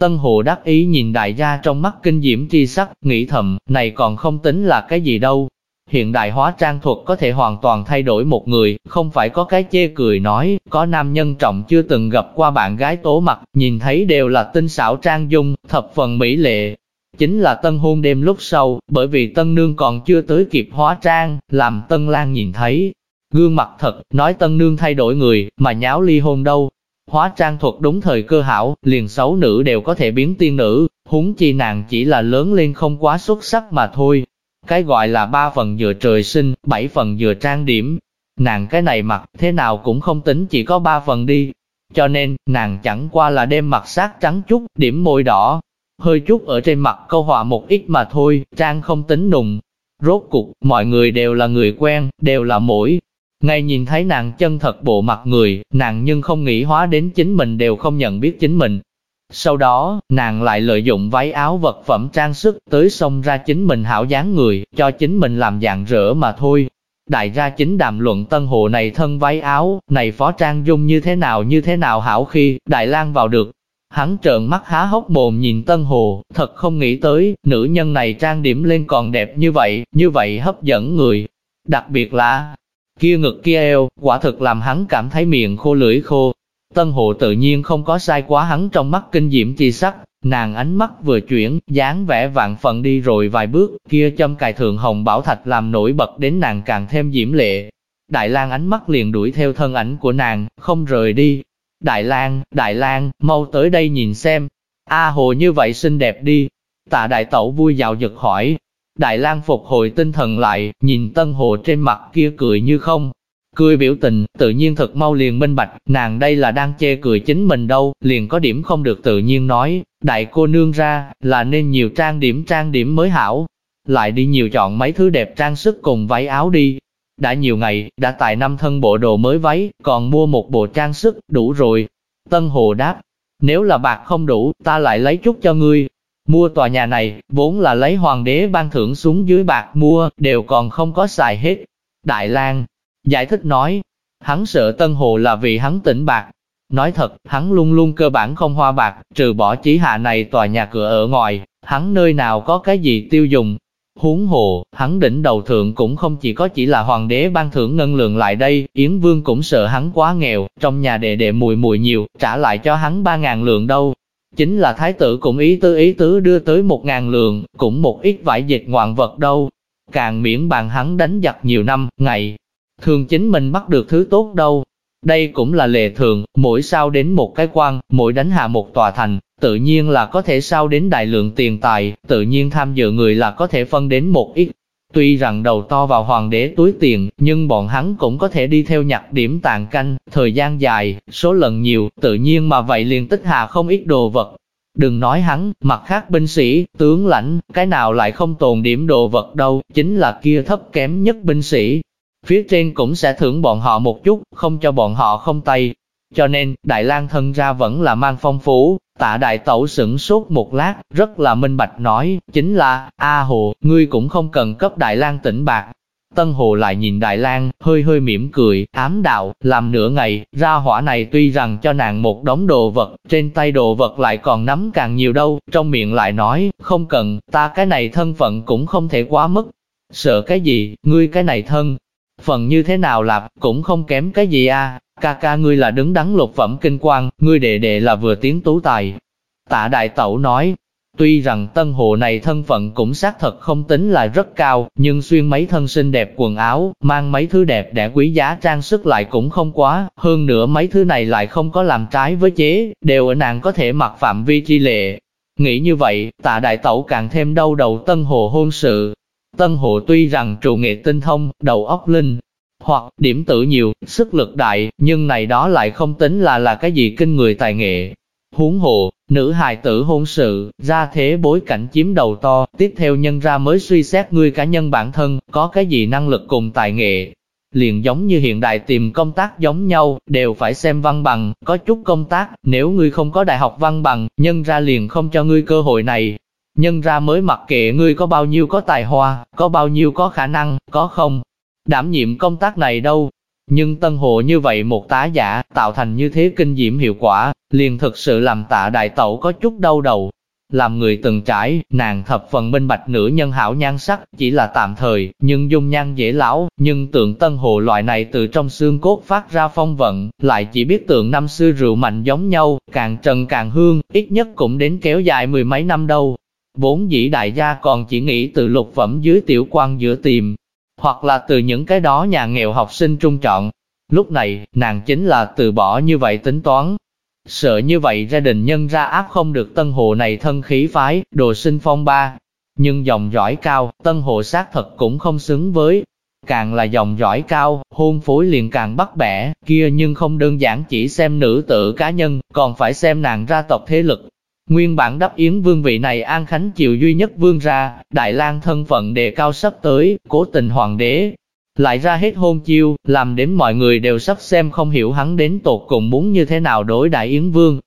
Tân Hồ đắc ý nhìn đại gia trong mắt kinh diễm tri sắc, nghĩ thầm, này còn không tính là cái gì đâu. Hiện đại hóa trang thuật có thể hoàn toàn thay đổi một người, không phải có cái chê cười nói, có nam nhân trọng chưa từng gặp qua bạn gái tố mặt, nhìn thấy đều là tinh xảo trang dung, thập phần mỹ lệ. Chính là tân hôn đêm lúc sau, bởi vì tân nương còn chưa tới kịp hóa trang, làm tân lang nhìn thấy, Gương mặt thật, nói tân nương thay đổi người, mà nháo ly hôn đâu. Hóa trang thuật đúng thời cơ hảo, liền xấu nữ đều có thể biến tiên nữ, huống chi nàng chỉ là lớn lên không quá xuất sắc mà thôi. Cái gọi là ba phần dựa trời sinh, bảy phần dựa trang điểm. Nàng cái này mặt, thế nào cũng không tính chỉ có ba phần đi. Cho nên, nàng chẳng qua là đem mặt sát trắng chút, điểm môi đỏ. Hơi chút ở trên mặt câu họa một ít mà thôi, trang không tính nùng. Rốt cục, mọi người đều là người quen, đều là mũi, ngay nhìn thấy nàng chân thật bộ mặt người, nàng nhưng không nghĩ hóa đến chính mình đều không nhận biết chính mình. Sau đó, nàng lại lợi dụng váy áo vật phẩm trang sức tới xông ra chính mình hảo dáng người, cho chính mình làm dạng rỡ mà thôi. Đại gia chính đàm luận tân hồ này thân váy áo, này phó trang dung như thế nào như thế nào hảo khi, Đại lang vào được. Hắn trợn mắt há hốc mồm nhìn Tân Hồ, thật không nghĩ tới, nữ nhân này trang điểm lên còn đẹp như vậy, như vậy hấp dẫn người. Đặc biệt là, kia ngực kia eo, quả thực làm hắn cảm thấy miệng khô lưỡi khô. Tân hộ tự nhiên không có sai quá hắn trong mắt kinh diễm chi sắc, nàng ánh mắt vừa chuyển, dáng vẻ vạn phận đi rồi vài bước, kia châm cài thượng hồng bảo thạch làm nổi bật đến nàng càng thêm diễm lệ. Đại lang ánh mắt liền đuổi theo thân ảnh của nàng, không rời đi, Đại lang, Đại lang, mau tới đây nhìn xem. A hồ như vậy xinh đẹp đi. Tạ đại tẩu vui dạo giật hỏi. Đại lang phục hồi tinh thần lại, nhìn tân hồ trên mặt kia cười như không. Cười biểu tình, tự nhiên thật mau liền minh bạch, nàng đây là đang chê cười chính mình đâu, liền có điểm không được tự nhiên nói, đại cô nương ra, là nên nhiều trang điểm trang điểm mới hảo. Lại đi nhiều chọn mấy thứ đẹp trang sức cùng váy áo đi, đã nhiều ngày, đã tài năm thân bộ đồ mới váy, còn mua một bộ trang sức, đủ rồi. Tân Hồ đáp, nếu là bạc không đủ, ta lại lấy chút cho ngươi. Mua tòa nhà này, vốn là lấy hoàng đế ban thưởng xuống dưới bạc mua, đều còn không có xài hết. Đại lang giải thích nói, hắn sợ Tân Hồ là vì hắn tỉnh bạc. Nói thật, hắn luôn luôn cơ bản không hoa bạc, trừ bỏ chỉ hạ này tòa nhà cửa ở ngoài, hắn nơi nào có cái gì tiêu dùng, Huống hồ, hắn đỉnh đầu thượng cũng không chỉ có chỉ là hoàng đế ban thưởng ngân lượng lại đây, Yến Vương cũng sợ hắn quá nghèo, trong nhà đệ đệ mùi mùi nhiều, trả lại cho hắn ba ngàn lượng đâu. Chính là thái tử cũng ý tứ ý tứ đưa tới một ngàn lượng, cũng một ít vải dịch ngoạn vật đâu. Càng miễn bàn hắn đánh giặc nhiều năm, ngày, thường chính mình bắt được thứ tốt đâu. Đây cũng là lệ thường, mỗi sao đến một cái quan, mỗi đánh hạ một tòa thành, tự nhiên là có thể sao đến đại lượng tiền tài, tự nhiên tham dự người là có thể phân đến một ít. Tuy rằng đầu to vào hoàng đế túi tiền, nhưng bọn hắn cũng có thể đi theo nhặt điểm tàn canh, thời gian dài, số lần nhiều, tự nhiên mà vậy liền tích hạ không ít đồ vật. Đừng nói hắn, mặt khác binh sĩ, tướng lãnh, cái nào lại không tồn điểm đồ vật đâu, chính là kia thấp kém nhất binh sĩ. Phía trên cũng sẽ thưởng bọn họ một chút, không cho bọn họ không tay. Cho nên, Đại lang thân ra vẫn là mang phong phú, Tạ đại tẩu sửng sốt một lát, rất là minh bạch nói, chính là, A Hồ, ngươi cũng không cần cấp Đại lang tỉnh bạc. Tân Hồ lại nhìn Đại lang hơi hơi mỉm cười, ám đạo, làm nửa ngày, ra hỏa này tuy rằng cho nàng một đống đồ vật, trên tay đồ vật lại còn nắm càng nhiều đâu, trong miệng lại nói, không cần, ta cái này thân phận cũng không thể quá mức. Sợ cái gì, ngươi cái này thân, phần như thế nào lạp, cũng không kém cái gì a ca ca ngươi là đứng đắn lục phẩm kinh quang, ngươi đệ đệ là vừa tiến tú tài. Tạ đại tẩu nói, tuy rằng tân hồ này thân phận cũng xác thật không tính là rất cao, nhưng xuyên mấy thân xinh đẹp quần áo, mang mấy thứ đẹp đẽ quý giá trang sức lại cũng không quá, hơn nữa mấy thứ này lại không có làm trái với chế, đều ở nàng có thể mặc phạm vi chi lệ. Nghĩ như vậy, tạ đại tẩu càng thêm đau đầu tân hồ hôn sự. Tân hồ tuy rằng trụ nghệ tinh thông, đầu óc linh, hoặc điểm tử nhiều, sức lực đại, nhưng này đó lại không tính là là cái gì kinh người tài nghệ. Huống hồ, nữ hài tử hôn sự, ra thế bối cảnh chiếm đầu to, tiếp theo nhân ra mới suy xét ngươi cá nhân bản thân, có cái gì năng lực cùng tài nghệ. Liền giống như hiện đại tìm công tác giống nhau, đều phải xem văn bằng, có chút công tác, nếu ngươi không có đại học văn bằng, nhân ra liền không cho ngươi cơ hội này. Nhân ra mới mặc kệ ngươi có bao nhiêu có tài hoa, có bao nhiêu có khả năng, có không, đảm nhiệm công tác này đâu. Nhưng tân hộ như vậy một tá giả, tạo thành như thế kinh diễm hiệu quả, liền thực sự làm tạ đại tẩu có chút đau đầu. Làm người từng trải, nàng thập phần minh bạch nữ nhân hảo nhan sắc, chỉ là tạm thời, nhưng dung nhan dễ lão, nhưng tượng tân hồ loại này từ trong xương cốt phát ra phong vận, lại chỉ biết tượng năm xưa rượu mạnh giống nhau, càng trần càng hương, ít nhất cũng đến kéo dài mười mấy năm đâu. Vốn dĩ đại gia còn chỉ nghĩ từ lục phẩm dưới tiểu quan giữa tìm, hoặc là từ những cái đó nhà nghèo học sinh trung chọn. Lúc này, nàng chính là từ bỏ như vậy tính toán. Sợ như vậy gia đình nhân ra áp không được tân hồ này thân khí phái, đồ sinh phong ba. Nhưng dòng dõi cao, tân hồ xác thật cũng không xứng với. Càng là dòng dõi cao, hôn phối liền càng bắt bẻ, kia nhưng không đơn giản chỉ xem nữ tử cá nhân, còn phải xem nàng ra tộc thế lực, Nguyên bản đáp yến vương vị này An Khánh chịu duy nhất vương ra, Đại lang thân phận đề cao sắp tới, cố tình hoàng đế. Lại ra hết hôn chiêu, làm đến mọi người đều sắp xem không hiểu hắn đến tột cùng muốn như thế nào đối Đại Yến Vương.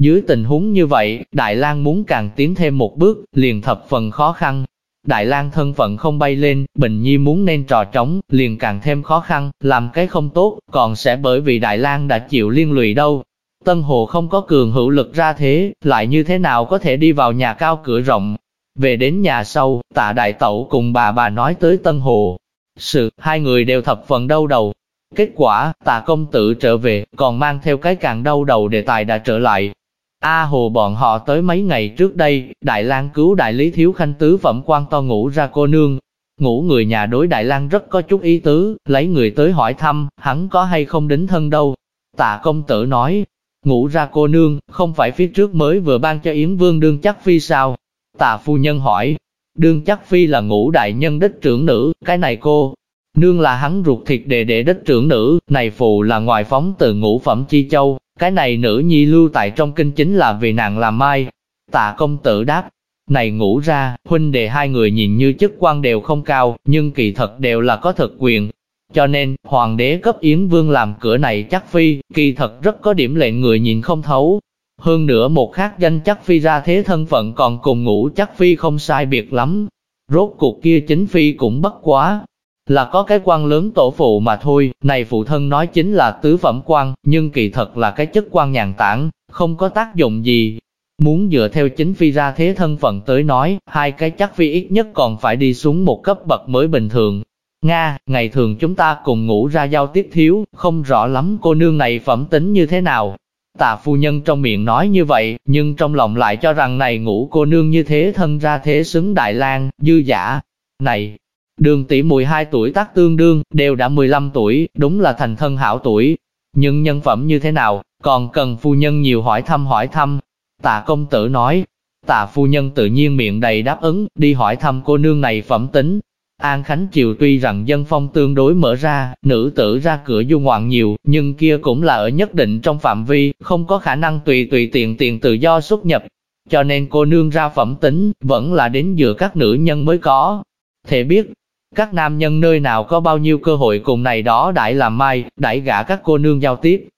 Dưới tình huống như vậy, Đại lang muốn càng tiến thêm một bước, liền thập phần khó khăn. Đại lang thân phận không bay lên, Bình Nhi muốn nên trò trống, liền càng thêm khó khăn, làm cái không tốt, còn sẽ bởi vì Đại lang đã chịu liên lụy đâu. Tân Hồ không có cường hữu lực ra thế, lại như thế nào có thể đi vào nhà cao cửa rộng. Về đến nhà sau, tạ đại tẩu cùng bà bà nói tới Tân Hồ. Sự, hai người đều thập phần đau đầu. Kết quả, tạ công tử trở về, còn mang theo cái càng đau đầu đề tài đã trở lại. A Hồ bọn họ tới mấy ngày trước đây, Đại lang cứu đại lý thiếu khanh tứ phẩm quan to ngủ ra cô nương. Ngủ người nhà đối Đại lang rất có chút ý tứ, lấy người tới hỏi thăm, hắn có hay không đến thân đâu. Tạ công tử nói, ngủ ra cô nương, không phải phía trước mới vừa ban cho Yến Vương đương chắc phi sao? Tạ phu nhân hỏi, đương chắc phi là ngũ đại nhân đích trưởng nữ, cái này cô, nương là hắn ruột thịt đệ đệ đích trưởng nữ, này phụ là ngoài phóng từ ngũ phẩm chi châu, cái này nữ nhi lưu tại trong kinh chính là vì nàng làm mai. Tạ công tử đáp, này ngủ ra, huynh đệ hai người nhìn như chức quan đều không cao, nhưng kỳ thật đều là có thực quyền, cho nên, hoàng đế cấp Yến Vương làm cửa này chắc phi, kỳ thật rất có điểm lệnh người nhìn không thấu. Hơn nữa một khác danh chắc phi ra thế thân phận còn cùng ngủ chắc phi không sai biệt lắm. Rốt cuộc kia chính phi cũng bất quá. Là có cái quan lớn tổ phụ mà thôi, này phụ thân nói chính là tứ phẩm quan, nhưng kỳ thật là cái chức quan nhàn tản, không có tác dụng gì. Muốn dựa theo chính phi ra thế thân phận tới nói, hai cái chắc phi ít nhất còn phải đi xuống một cấp bậc mới bình thường, Nga, ngày thường chúng ta cùng ngủ ra giao tiếp thiếu, không rõ lắm cô nương này phẩm tính như thế nào. Tạ phu nhân trong miệng nói như vậy, nhưng trong lòng lại cho rằng này ngủ cô nương như thế thân ra thế xứng Đại lang dư giả. Này, đường tỷ 12 tuổi tác tương đương, đều đã 15 tuổi, đúng là thành thân hảo tuổi. Nhưng nhân phẩm như thế nào, còn cần phu nhân nhiều hỏi thăm hỏi thăm. Tạ công tử nói, tạ phu nhân tự nhiên miệng đầy đáp ứng, đi hỏi thăm cô nương này phẩm tính, An Khánh Triều tuy rằng dân phong tương đối mở ra, nữ tử ra cửa du ngoạn nhiều, nhưng kia cũng là ở nhất định trong phạm vi, không có khả năng tùy tùy tiện tiện tự do xuất nhập. Cho nên cô nương ra phẩm tính, vẫn là đến giữa các nữ nhân mới có. Thể biết, các nam nhân nơi nào có bao nhiêu cơ hội cùng này đó đãi làm mai, đãi gả các cô nương giao tiếp.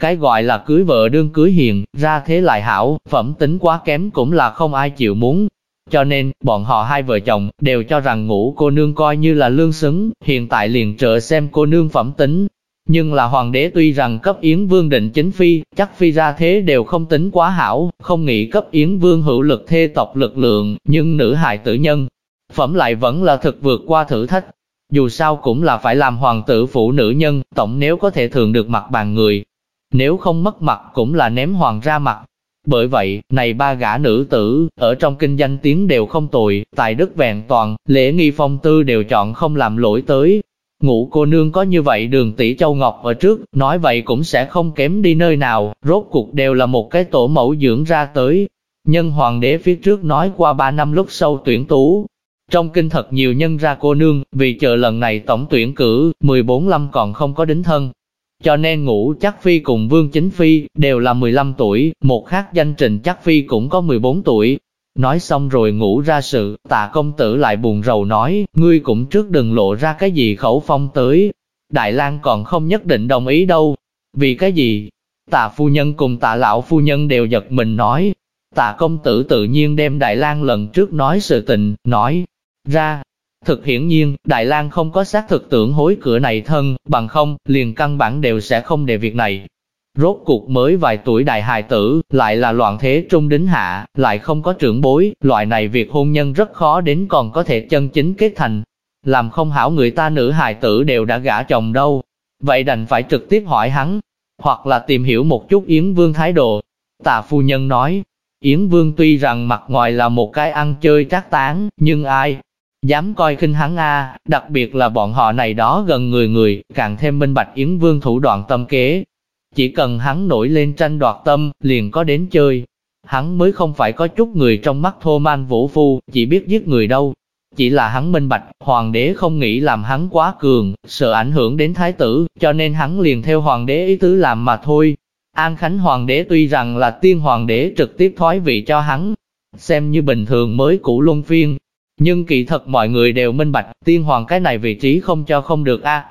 Cái gọi là cưới vợ đương cưới hiền, ra thế lại hảo, phẩm tính quá kém cũng là không ai chịu muốn, cho nên, bọn họ hai vợ chồng, đều cho rằng ngũ cô nương coi như là lương xứng, hiện tại liền trợ xem cô nương phẩm tính. Nhưng là hoàng đế tuy rằng cấp Yến Vương định chính phi, chắc phi ra thế đều không tính quá hảo, không nghĩ cấp Yến Vương hữu lực thê tộc lực lượng, nhưng nữ hài tử nhân. Phẩm lại vẫn là thực vượt qua thử thách. Dù sao cũng là phải làm hoàng tử phụ nữ nhân, tổng nếu có thể thường được mặt bàn người. Nếu không mất mặt cũng là ném hoàng ra mặt, bởi vậy, này ba gã nữ tử, ở trong kinh danh tiếng đều không tồi, tài đức vẹn toàn, lễ nghi phong tư đều chọn không làm lỗi tới. Ngũ cô nương có như vậy đường tỷ Châu Ngọc ở trước, nói vậy cũng sẽ không kém đi nơi nào, rốt cuộc đều là một cái tổ mẫu dưỡng ra tới. Nhân hoàng đế phía trước nói qua ba năm lúc sau tuyển tú. Trong kinh thật nhiều nhân ra cô nương, vì chờ lần này tổng tuyển cử, 14 năm còn không có đính thân, cho nên ngũ chắc phi cùng vương chính phi đều là 15 tuổi, một khác danh trình chắc phi cũng có 14 tuổi. Nói xong rồi ngủ ra sự, tạ công tử lại buồn rầu nói, ngươi cũng trước đừng lộ ra cái gì khẩu phong tới. Đại lang còn không nhất định đồng ý đâu. Vì cái gì? Tạ phu nhân cùng tạ lão phu nhân đều giật mình nói. Tạ công tử tự nhiên đem Đại lang lần trước nói sự tình, nói ra, Thực hiển nhiên, Đại lang không có xác thực tưởng hối cửa này thân, bằng không, liền căn bản đều sẽ không để việc này. Rốt cuộc mới vài tuổi đại hài tử, lại là loạn thế trung đính hạ, lại không có trưởng bối, loại này việc hôn nhân rất khó đến còn có thể chân chính kết thành. Làm không hảo người ta nữ hài tử đều đã gả chồng đâu. Vậy đành phải trực tiếp hỏi hắn, hoặc là tìm hiểu một chút Yến Vương thái độ. Tạ phu nhân nói, Yến Vương tuy rằng mặt ngoài là một cái ăn chơi trác tán, nhưng ai Dám coi khinh hắn a, đặc biệt là bọn họ này đó gần người người, càng thêm minh bạch Yến Vương thủ đoạn tâm kế. Chỉ cần hắn nổi lên tranh đoạt tâm, liền có đến chơi. Hắn mới không phải có chút người trong mắt thô man vũ phu, chỉ biết giết người đâu. Chỉ là hắn minh bạch, hoàng đế không nghĩ làm hắn quá cường, sợ ảnh hưởng đến thái tử, cho nên hắn liền theo hoàng đế ý tứ làm mà thôi. An Khánh hoàng đế tuy rằng là tiên hoàng đế trực tiếp thoái vị cho hắn, xem như bình thường mới cũ luân phiên, nhưng kỳ thật mọi người đều minh bạch, tiên hoàng cái này vị trí không cho không được a.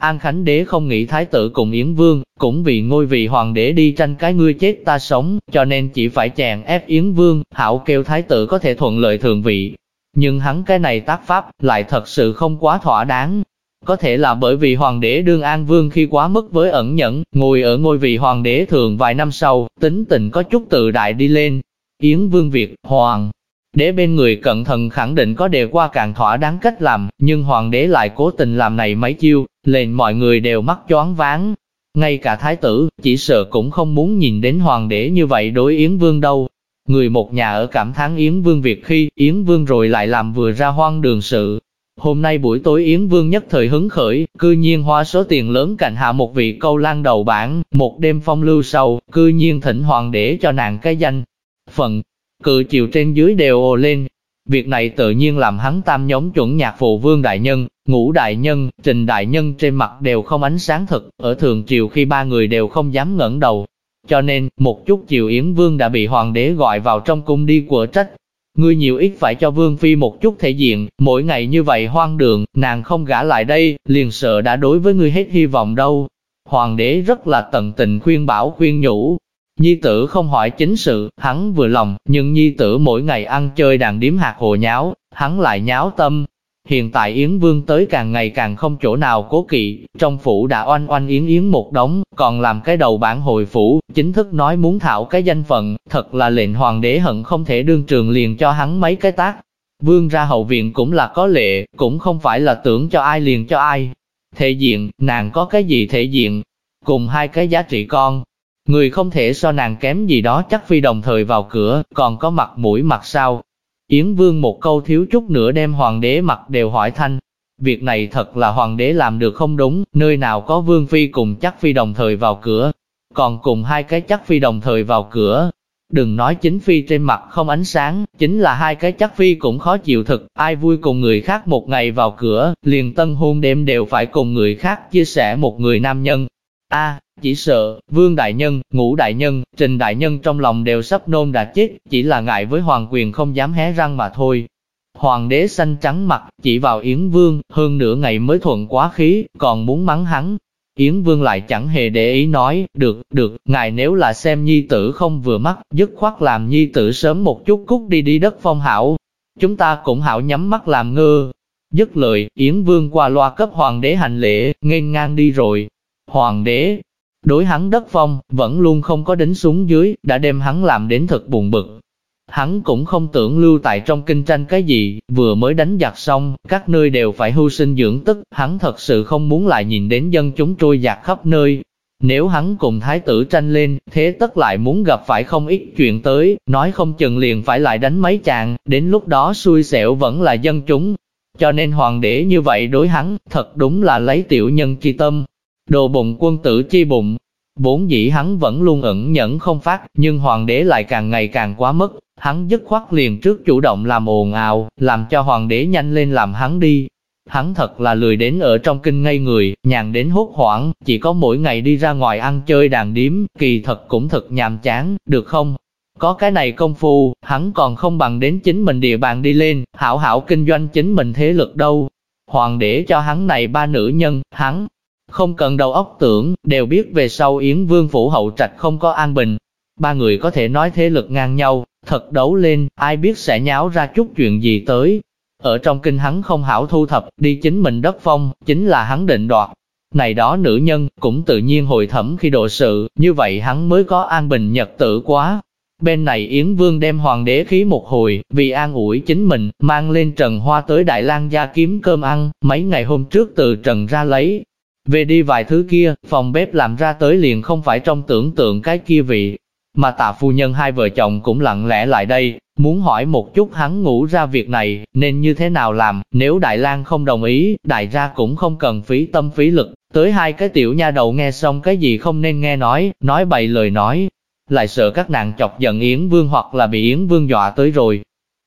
An Khánh đế không nghĩ thái tử cùng Yến Vương, cũng vì ngôi vị hoàng đế đi tranh cái ngươi chết ta sống, cho nên chỉ phải chèn ép Yến Vương, hảo kêu thái tử có thể thuận lợi thường vị. Nhưng hắn cái này tác pháp, lại thật sự không quá thỏa đáng. Có thể là bởi vì hoàng đế đương an vương khi quá mức với ẩn nhẫn, ngồi ở ngôi vị hoàng đế thường vài năm sau, tính tình có chút tự đại đi lên. Yến vương Việt, hoàng đế bên người cẩn thận khẳng định có đề qua càng thỏa đáng cách làm, nhưng hoàng đế lại cố tình làm này mấy chiêu, lệnh mọi người đều mắc choáng váng. Ngay cả thái tử, chỉ sợ cũng không muốn nhìn đến hoàng đế như vậy đối Yến Vương đâu. Người một nhà ở cảm thán Yến Vương việc khi Yến Vương rồi lại làm vừa ra hoang đường sự. Hôm nay buổi tối Yến Vương nhất thời hứng khởi, cư nhiên hoa số tiền lớn cạnh hạ một vị câu lan đầu bản, một đêm phong lưu sâu, cư nhiên thỉnh hoàng đế cho nàng cái danh. Phận, cự chiều trên dưới đều ồ lên. Việc này tự nhiên làm hắn tam nhóm chuẩn nhạc phụ vương đại nhân, ngũ đại nhân, trình đại nhân trên mặt đều không ánh sáng thực, ở thường chiều khi ba người đều không dám ngẩng đầu. Cho nên, một chút chiều Yến Vương đã bị hoàng đế gọi vào trong cung đi của trách. Ngươi nhiều ít phải cho Vương Phi một chút thể diện, mỗi ngày như vậy hoang đường, nàng không gả lại đây, liền sợ đã đối với ngươi hết hy vọng đâu. Hoàng đế rất là tận tình khuyên bảo khuyên nhủ, Nhi tử không hỏi chính sự, hắn vừa lòng, nhưng nhi tử mỗi ngày ăn chơi đàn điếm hạt hồ nháo, hắn lại nháo tâm. Hiện tại Yến Vương tới càng ngày càng không chỗ nào cố kỵ, trong phủ đã oanh oanh Yến Yến một đống, còn làm cái đầu bản hồi phủ, chính thức nói muốn thảo cái danh phận, thật là lệnh hoàng đế hận không thể đương trường liền cho hắn mấy cái tác. Vương ra hậu viện cũng là có lệ, cũng không phải là tưởng cho ai liền cho ai. Thể diện, nàng có cái gì thể diện? Cùng hai cái giá trị con, Người không thể so nàng kém gì đó chắc phi đồng thời vào cửa, còn có mặt mũi mặt sao. Yến Vương một câu thiếu chút nữa đem hoàng đế mặt đều hỏi thanh. Việc này thật là hoàng đế làm được không đúng, nơi nào có Vương Phi cùng chắc phi đồng thời vào cửa. Còn cùng hai cái chắc phi đồng thời vào cửa, Đừng nói chính phi trên mặt không ánh sáng, chính là hai cái chắc phi cũng khó chịu thực, ai vui cùng người khác một ngày vào cửa, liền tân hôn đêm đều phải cùng người khác chia sẻ một người nam nhân. A, chỉ sợ, vương đại nhân, ngũ đại nhân, trình đại nhân trong lòng đều sắp nôn đã chết, chỉ là ngại với hoàng quyền không dám hé răng mà thôi. Hoàng đế xanh trắng mặt, chỉ vào Yến Vương, hơn nửa ngày mới thuận quá khí, còn muốn mắng hắn. Yến Vương lại chẳng hề để ý nói, được, được, ngài nếu là xem nhi tử không vừa mắt, dứt khoát làm nhi tử sớm một chút cút đi đi đất phong hảo. Chúng ta cũng hảo nhắm mắt làm ngơ. Dứt lời, Yến Vương qua loa cấp hoàng đế hành lễ, nghênh ngang đi rồi. Hoàng đế, Đối hắn đất phong, vẫn luôn không có đến xuống dưới, đã đem hắn làm đến thật buồn bực. Hắn cũng không tưởng lưu tại trong kinh tranh cái gì, vừa mới đánh giặc xong, các nơi đều phải hưu sinh dưỡng tức, hắn thật sự không muốn lại nhìn đến dân chúng trôi giặc khắp nơi. Nếu hắn cùng thái tử tranh lên, thế tất lại muốn gặp phải không ít chuyện tới, nói không chừng liền phải lại đánh mấy chàng, đến lúc đó xui xẻo vẫn là dân chúng. Cho nên hoàng đế như vậy đối hắn, thật đúng là lấy tiểu nhân chi tâm, Đồ bụng quân tử chi bụng, vốn dĩ hắn vẫn luôn ẩn nhẫn không phát, nhưng hoàng đế lại càng ngày càng quá mức, hắn dứt khoát liền trước chủ động làm ồn ào, làm cho hoàng đế nhanh lên làm hắn đi. Hắn thật là lười đến ở trong kinh ngây người, nhàn đến hốt hoảng, chỉ có mỗi ngày đi ra ngoài ăn chơi đàn điếm, kỳ thật cũng thật nhàm chán, được không? Có cái này công phu, hắn còn không bằng đến chính mình địa bàn đi lên, hảo hảo kinh doanh chính mình thế lực đâu. Hoàng đế cho hắn này ba nữ nhân, hắn không cần đầu óc tưởng, đều biết về sau Yến Vương Phủ hậu trạch không có an bình. Ba người có thể nói thế lực ngang nhau, thật đấu lên, ai biết sẽ nháo ra chút chuyện gì tới. Ở trong kinh hắn không hảo thu thập, đi chính mình đất phong, chính là hắn định đoạt. Này đó nữ nhân, cũng tự nhiên hồi thẩm khi độ sự, như vậy hắn mới có an bình nhật tử quá. Bên này Yến Vương đem hoàng đế khí một hồi, vì an ủi chính mình, mang lên Trần Hoa tới Đại lang gia kiếm cơm ăn, mấy ngày hôm trước từ Trần ra lấy, về đi vài thứ kia, phòng bếp làm ra tới liền không phải trong tưởng tượng cái kia vị. Mà tạ phu nhân hai vợ chồng cũng lặng lẽ lại đây, muốn hỏi một chút hắn ngủ ra việc này, nên như thế nào làm, nếu Đại lang không đồng ý, đại gia cũng không cần phí tâm phí lực. Tới hai cái tiểu nha đầu nghe xong cái gì không nên nghe nói, nói bậy lời nói, lại sợ các nàng chọc giận Yến Vương hoặc là bị Yến Vương dọa tới rồi,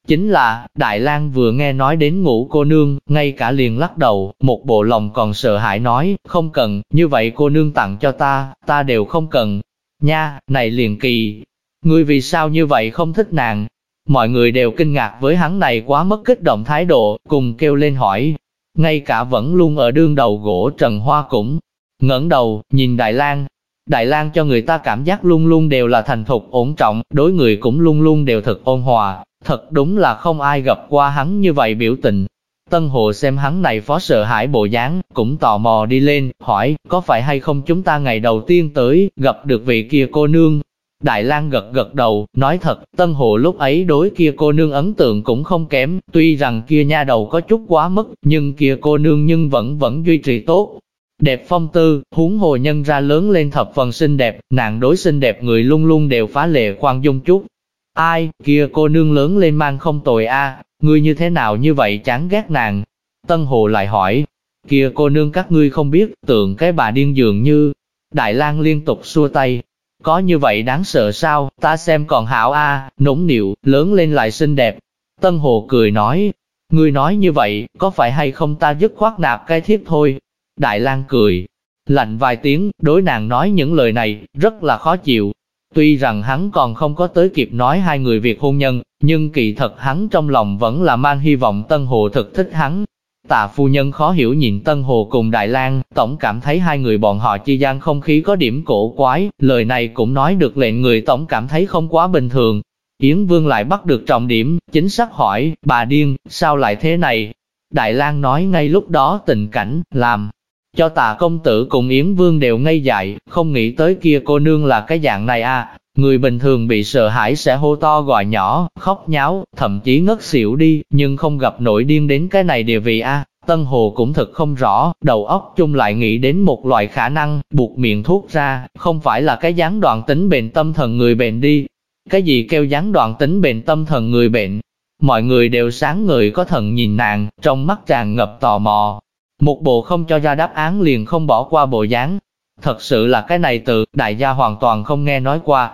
Chính là, Đại lang vừa nghe nói đến ngủ cô nương, ngay cả liền lắc đầu, một bộ lòng còn sợ hãi nói, không cần, như vậy cô nương tặng cho ta, ta đều không cần. Nha, này liền kỳ, ngươi vì sao như vậy không thích nàng? Mọi người đều kinh ngạc với hắn này quá mất kích động thái độ, cùng kêu lên hỏi. Ngay cả vẫn luôn ở đương đầu gỗ Trần Hoa cũng ngẩng đầu, nhìn Đại lang Đại lang cho người ta cảm giác luôn luôn đều là thành thục ổn trọng, đối người cũng luôn luôn đều thật ôn hòa, Thật đúng là không ai gặp qua hắn như vậy biểu tình. Tân Hồ xem hắn này phó sợ hãi bộ dáng, cũng tò mò đi lên, hỏi, có phải hay không chúng ta ngày đầu tiên tới, gặp được vị kia cô nương? Đại lang gật gật đầu, nói thật, Tân Hồ lúc ấy đối kia cô nương ấn tượng cũng không kém, tuy rằng kia nha đầu có chút quá mức, nhưng kia cô nương nhưng vẫn vẫn duy trì tốt. Đẹp phong tư, huống hồ nhân ra lớn lên thập phần xinh đẹp, nàng đối xinh đẹp người luôn luôn đều phá lệ khoan dung chút. Ai, kia cô nương lớn lên mang không tội a ngươi như thế nào như vậy chán ghét nàng. Tân Hồ lại hỏi, kia cô nương các ngươi không biết, tượng cái bà điên dường như. Đại lang liên tục xua tay, có như vậy đáng sợ sao, ta xem còn hảo a, à, nũng nịu, lớn lên lại xinh đẹp. Tân Hồ cười nói, ngươi nói như vậy, có phải hay không ta dứt khoát nạp cái thiết thôi. Đại lang cười, lạnh vài tiếng, đối nàng nói những lời này, rất là khó chịu. Tuy rằng hắn còn không có tới kịp nói hai người việc hôn nhân, nhưng kỳ thật hắn trong lòng vẫn là mang hy vọng Tân Hồ thực thích hắn. Tạ phu nhân khó hiểu nhìn Tân Hồ cùng Đại lang tổng cảm thấy hai người bọn họ chi gian không khí có điểm cổ quái, lời này cũng nói được lệnh người tổng cảm thấy không quá bình thường. Yến Vương lại bắt được trọng điểm, chính xác hỏi, bà điên, sao lại thế này? Đại lang nói ngay lúc đó tình cảnh, làm, cho tà công tử cùng Yến Vương đều ngây dại, không nghĩ tới kia cô nương là cái dạng này à, người bình thường bị sợ hãi sẽ hô to gọi nhỏ, khóc nháo, thậm chí ngất xỉu đi, nhưng không gặp nổi điên đến cái này địa vị a. Tân Hồ cũng thật không rõ, đầu óc chung lại nghĩ đến một loại khả năng, buộc miệng thuốc ra, không phải là cái gián đoạn tính bệnh tâm thần người bệnh đi. Cái gì kêu gián đoạn tính bệnh tâm thần người bệnh? Mọi người đều sáng người có thần nhìn nàng, trong mắt tràn ngập tò mò, một bộ không cho ra đáp án liền không bỏ qua bộ dáng. Thật sự là cái này từ, đại gia hoàn toàn không nghe nói qua.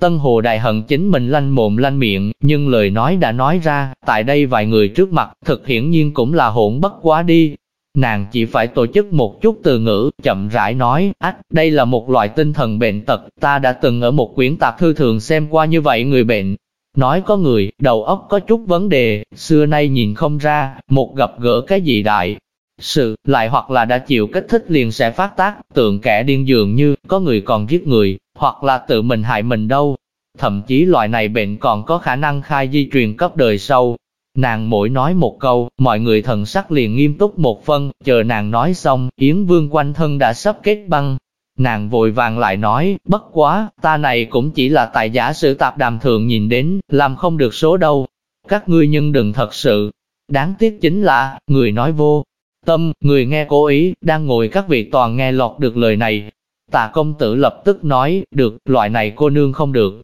Tân Hồ đại hận chính mình lanh mồm lanh miệng, nhưng lời nói đã nói ra, tại đây vài người trước mặt, thực hiển nhiên cũng là hỗn bất quá đi. Nàng chỉ phải tổ chức một chút từ ngữ, chậm rãi nói, ách, đây là một loại tinh thần bệnh tật, ta đã từng ở một quyển tạp thư thường xem qua như vậy người bệnh. Nói có người, đầu óc có chút vấn đề, xưa nay nhìn không ra, một gặp gỡ cái gì đại, sự, lại hoặc là đã chịu kích thích liền sẽ phát tác, tượng kẻ điên dường như, có người còn giết người, hoặc là tự mình hại mình đâu. Thậm chí loại này bệnh còn có khả năng khai di truyền cấp đời sau. Nàng mỗi nói một câu, mọi người thần sắc liền nghiêm túc một phân, chờ nàng nói xong, Yến Vương quanh thân đã sắp kết băng. Nàng vội vàng lại nói, bất quá, ta này cũng chỉ là tài giả sử tạp đàm thường nhìn đến, làm không được số đâu. Các ngươi nhân đừng thật sự. Đáng tiếc chính là, người nói vô, Tâm, người nghe cố ý, đang ngồi các vị toàn nghe lọt được lời này. Tà công tử lập tức nói, được, loại này cô nương không được.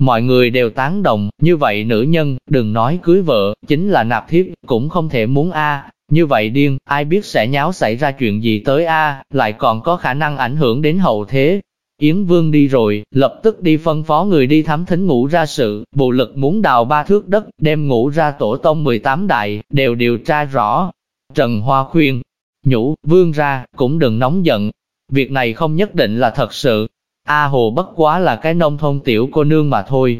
Mọi người đều tán đồng, như vậy nữ nhân, đừng nói cưới vợ, chính là nạp thiếp, cũng không thể muốn a Như vậy điên, ai biết sẽ nháo xảy ra chuyện gì tới a lại còn có khả năng ảnh hưởng đến hậu thế. Yến Vương đi rồi, lập tức đi phân phó người đi thám thính ngũ ra sự, bộ lực muốn đào ba thước đất, đem ngũ ra tổ tông 18 đại, đều điều tra rõ, Trần Hoa khuyên, nhủ, vương ra, cũng đừng nóng giận. Việc này không nhất định là thật sự. A Hồ bất quá là cái nông thôn tiểu cô nương mà thôi.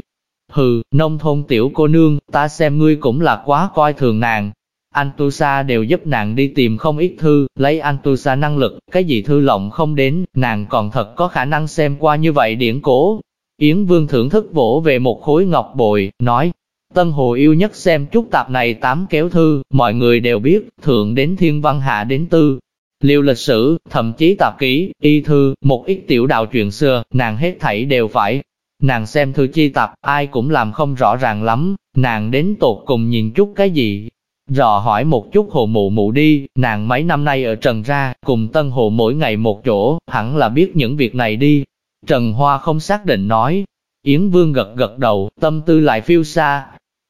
Hừ, nông thôn tiểu cô nương, ta xem ngươi cũng là quá coi thường nàng. Anh Tu Sa đều giúp nàng đi tìm không ít thư, lấy anh Tu Sa năng lực, cái gì thư lộng không đến, nàng còn thật có khả năng xem qua như vậy điển cố. Yến Vương thưởng thức vỗ về một khối ngọc bội, nói, Tân Hồ yêu nhất xem chút tạp này tám kéo thư, mọi người đều biết, thượng đến thiên văn hạ đến tư. Liệu lịch sử, thậm chí tạp ký, y thư, một ít tiểu đạo chuyện xưa, nàng hết thảy đều phải. Nàng xem thư chi tạp, ai cũng làm không rõ ràng lắm, nàng đến tột cùng nhìn chút cái gì. Rò hỏi một chút hồ mụ mụ đi, nàng mấy năm nay ở Trần ra, cùng Tân Hồ mỗi ngày một chỗ, hẳn là biết những việc này đi. Trần Hoa không xác định nói, Yến Vương gật gật đầu, tâm tư lại phiêu xa,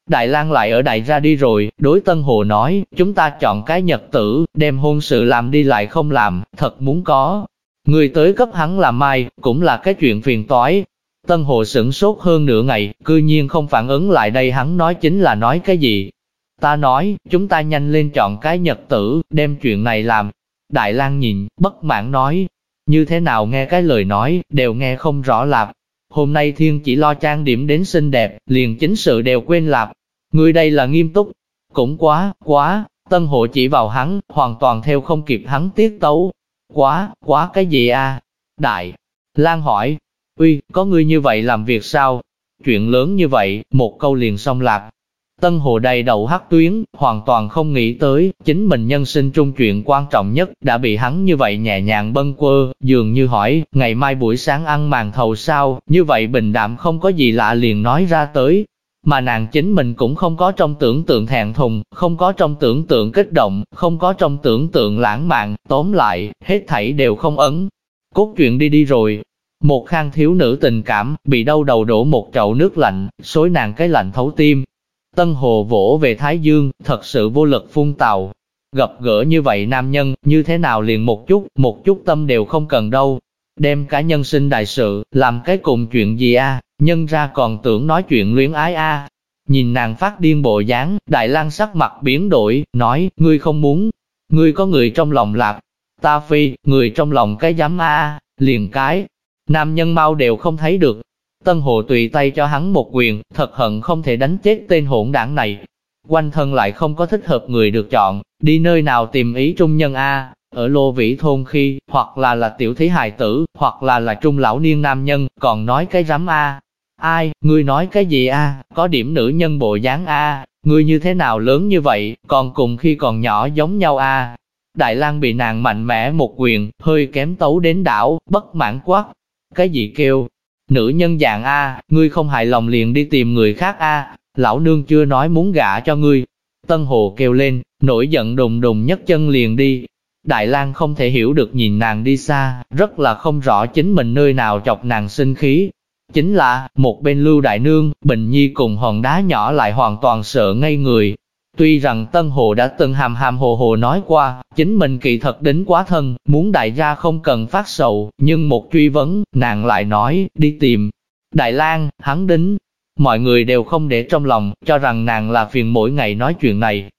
Đại lang lại ở đại ra đi rồi, đối Tân Hồ nói, chúng ta chọn cái nhật tử, đem hôn sự làm đi lại không làm, thật muốn có. Người tới cấp hắn làm mai, cũng là cái chuyện phiền toái. Tân Hồ sửng sốt hơn nửa ngày, cư nhiên không phản ứng lại đây hắn nói chính là nói cái gì. Ta nói, chúng ta nhanh lên chọn cái nhật tử, đem chuyện này làm. Đại lang nhìn, bất mãn nói, như thế nào nghe cái lời nói, đều nghe không rõ lạp. Hôm nay thiên chỉ lo trang điểm đến xinh đẹp, liền chính sự đều quên lạp. Người đây là nghiêm túc. Cũng quá, quá, tân hộ chỉ vào hắn, hoàn toàn theo không kịp hắn tiết tấu. Quá, quá cái gì à? Đại, Lan hỏi, uy, có người như vậy làm việc sao? Chuyện lớn như vậy, một câu liền xong lạc. Tân Hồ đầy đầu hắc tuyến, hoàn toàn không nghĩ tới, chính mình nhân sinh trung chuyện quan trọng nhất, đã bị hắn như vậy nhẹ nhàng bâng quơ, dường như hỏi, ngày mai buổi sáng ăn màn thầu sao, như vậy bình đạm không có gì lạ liền nói ra tới. Mà nàng chính mình cũng không có trong tưởng tượng thẹn thùng, không có trong tưởng tượng kích động, không có trong tưởng tượng lãng mạn, tóm lại, hết thảy đều không ấn. Cốt chuyện đi đi rồi, một khang thiếu nữ tình cảm, bị đau đầu đổ một chậu nước lạnh, xối nàng cái lạnh thấu tim, Tân Hồ vỗ về Thái Dương, thật sự vô lực phun tàu. Gặp gỡ như vậy nam nhân, như thế nào liền một chút, một chút tâm đều không cần đâu. Đem cả nhân sinh đại sự, làm cái cùng chuyện gì a nhân ra còn tưởng nói chuyện luyến ái a Nhìn nàng phát điên bộ dáng, Đại lang sắc mặt biến đổi, nói, ngươi không muốn, ngươi có người trong lòng lạc. Ta phi, người trong lòng cái dám a liền cái. Nam nhân mau đều không thấy được, Tân Hồ tùy tay cho hắn một quyền, thật hận không thể đánh chết tên hỗn đảng này. Quanh thân lại không có thích hợp người được chọn, đi nơi nào tìm ý trung nhân A, ở lô vĩ thôn khi, hoặc là là tiểu thí hài tử, hoặc là là trung lão niên nam nhân, còn nói cái rắm A. Ai, ngươi nói cái gì A, có điểm nữ nhân bộ dáng A, ngươi như thế nào lớn như vậy, còn cùng khi còn nhỏ giống nhau A. Đại lang bị nàng mạnh mẽ một quyền, hơi kém tấu đến đảo, bất mãn quát. Cái gì kêu, Nữ nhân dạng A, ngươi không hài lòng liền đi tìm người khác A, lão nương chưa nói muốn gả cho ngươi. Tân Hồ kêu lên, nổi giận đùng đùng nhất chân liền đi. Đại lang không thể hiểu được nhìn nàng đi xa, rất là không rõ chính mình nơi nào chọc nàng sinh khí. Chính là, một bên lưu đại nương, Bình Nhi cùng hòn đá nhỏ lại hoàn toàn sợ ngây người, Tuy rằng Tân Hồ đã từng hàm hàm hồ hồ nói qua, chính mình kỳ thật đến quá thân, muốn đại gia không cần phát sầu, nhưng một truy vấn, nàng lại nói, đi tìm. Đại lang hắn đính, mọi người đều không để trong lòng, cho rằng nàng là phiền mỗi ngày nói chuyện này.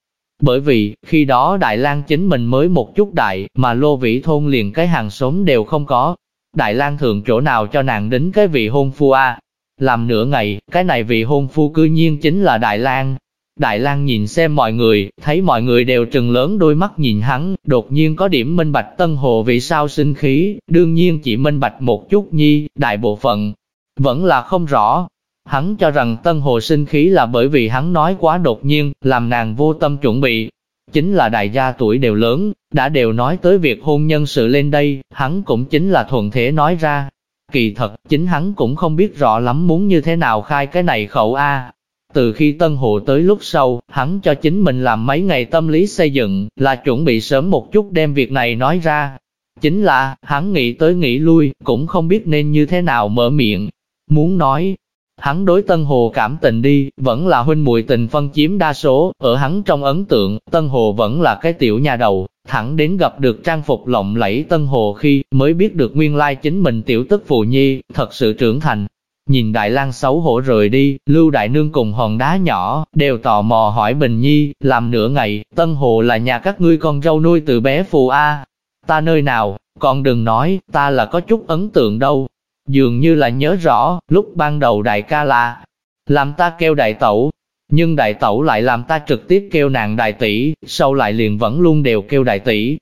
Bởi vì, khi đó Đại lang chính mình mới một chút đại, mà lô vĩ thôn liền cái hàng xóm đều không có. Đại lang thường chỗ nào cho nàng đính cái vị hôn phu a Làm nửa ngày, cái này vị hôn phu cư nhiên chính là Đại lang Đại lang nhìn xem mọi người, thấy mọi người đều trừng lớn đôi mắt nhìn hắn, đột nhiên có điểm minh bạch Tân Hồ vì sao sinh khí, đương nhiên chỉ minh bạch một chút nhi, đại bộ phận, vẫn là không rõ. Hắn cho rằng Tân Hồ sinh khí là bởi vì hắn nói quá đột nhiên, làm nàng vô tâm chuẩn bị. Chính là đại gia tuổi đều lớn, đã đều nói tới việc hôn nhân sự lên đây, hắn cũng chính là thuận thế nói ra. Kỳ thật, chính hắn cũng không biết rõ lắm muốn như thế nào khai cái này khẩu A, từ khi Tân Hồ tới lúc sau, hắn cho chính mình làm mấy ngày tâm lý xây dựng, là chuẩn bị sớm một chút đem việc này nói ra. Chính là, hắn nghĩ tới nghĩ lui, cũng không biết nên như thế nào mở miệng. Muốn nói, hắn đối Tân Hồ cảm tình đi, vẫn là huynh muội tình phân chiếm đa số, ở hắn trong ấn tượng, Tân Hồ vẫn là cái tiểu nhà đầu, thẳng đến gặp được trang phục lộng lẫy Tân Hồ khi mới biết được nguyên lai chính mình tiểu tức phù nhi, thật sự trưởng thành, Nhìn Đại lang xấu hổ rời đi, Lưu Đại Nương cùng hòn đá nhỏ, đều tò mò hỏi Bình Nhi, làm nửa ngày, Tân Hồ là nhà các ngươi con râu nuôi từ bé phù A. Ta nơi nào, còn đừng nói, ta là có chút ấn tượng đâu. Dường như là nhớ rõ, lúc ban đầu đại ca là, làm ta kêu đại tẩu, nhưng đại tẩu lại làm ta trực tiếp kêu nàng đại tỷ, sau lại liền vẫn luôn đều kêu đại tỷ.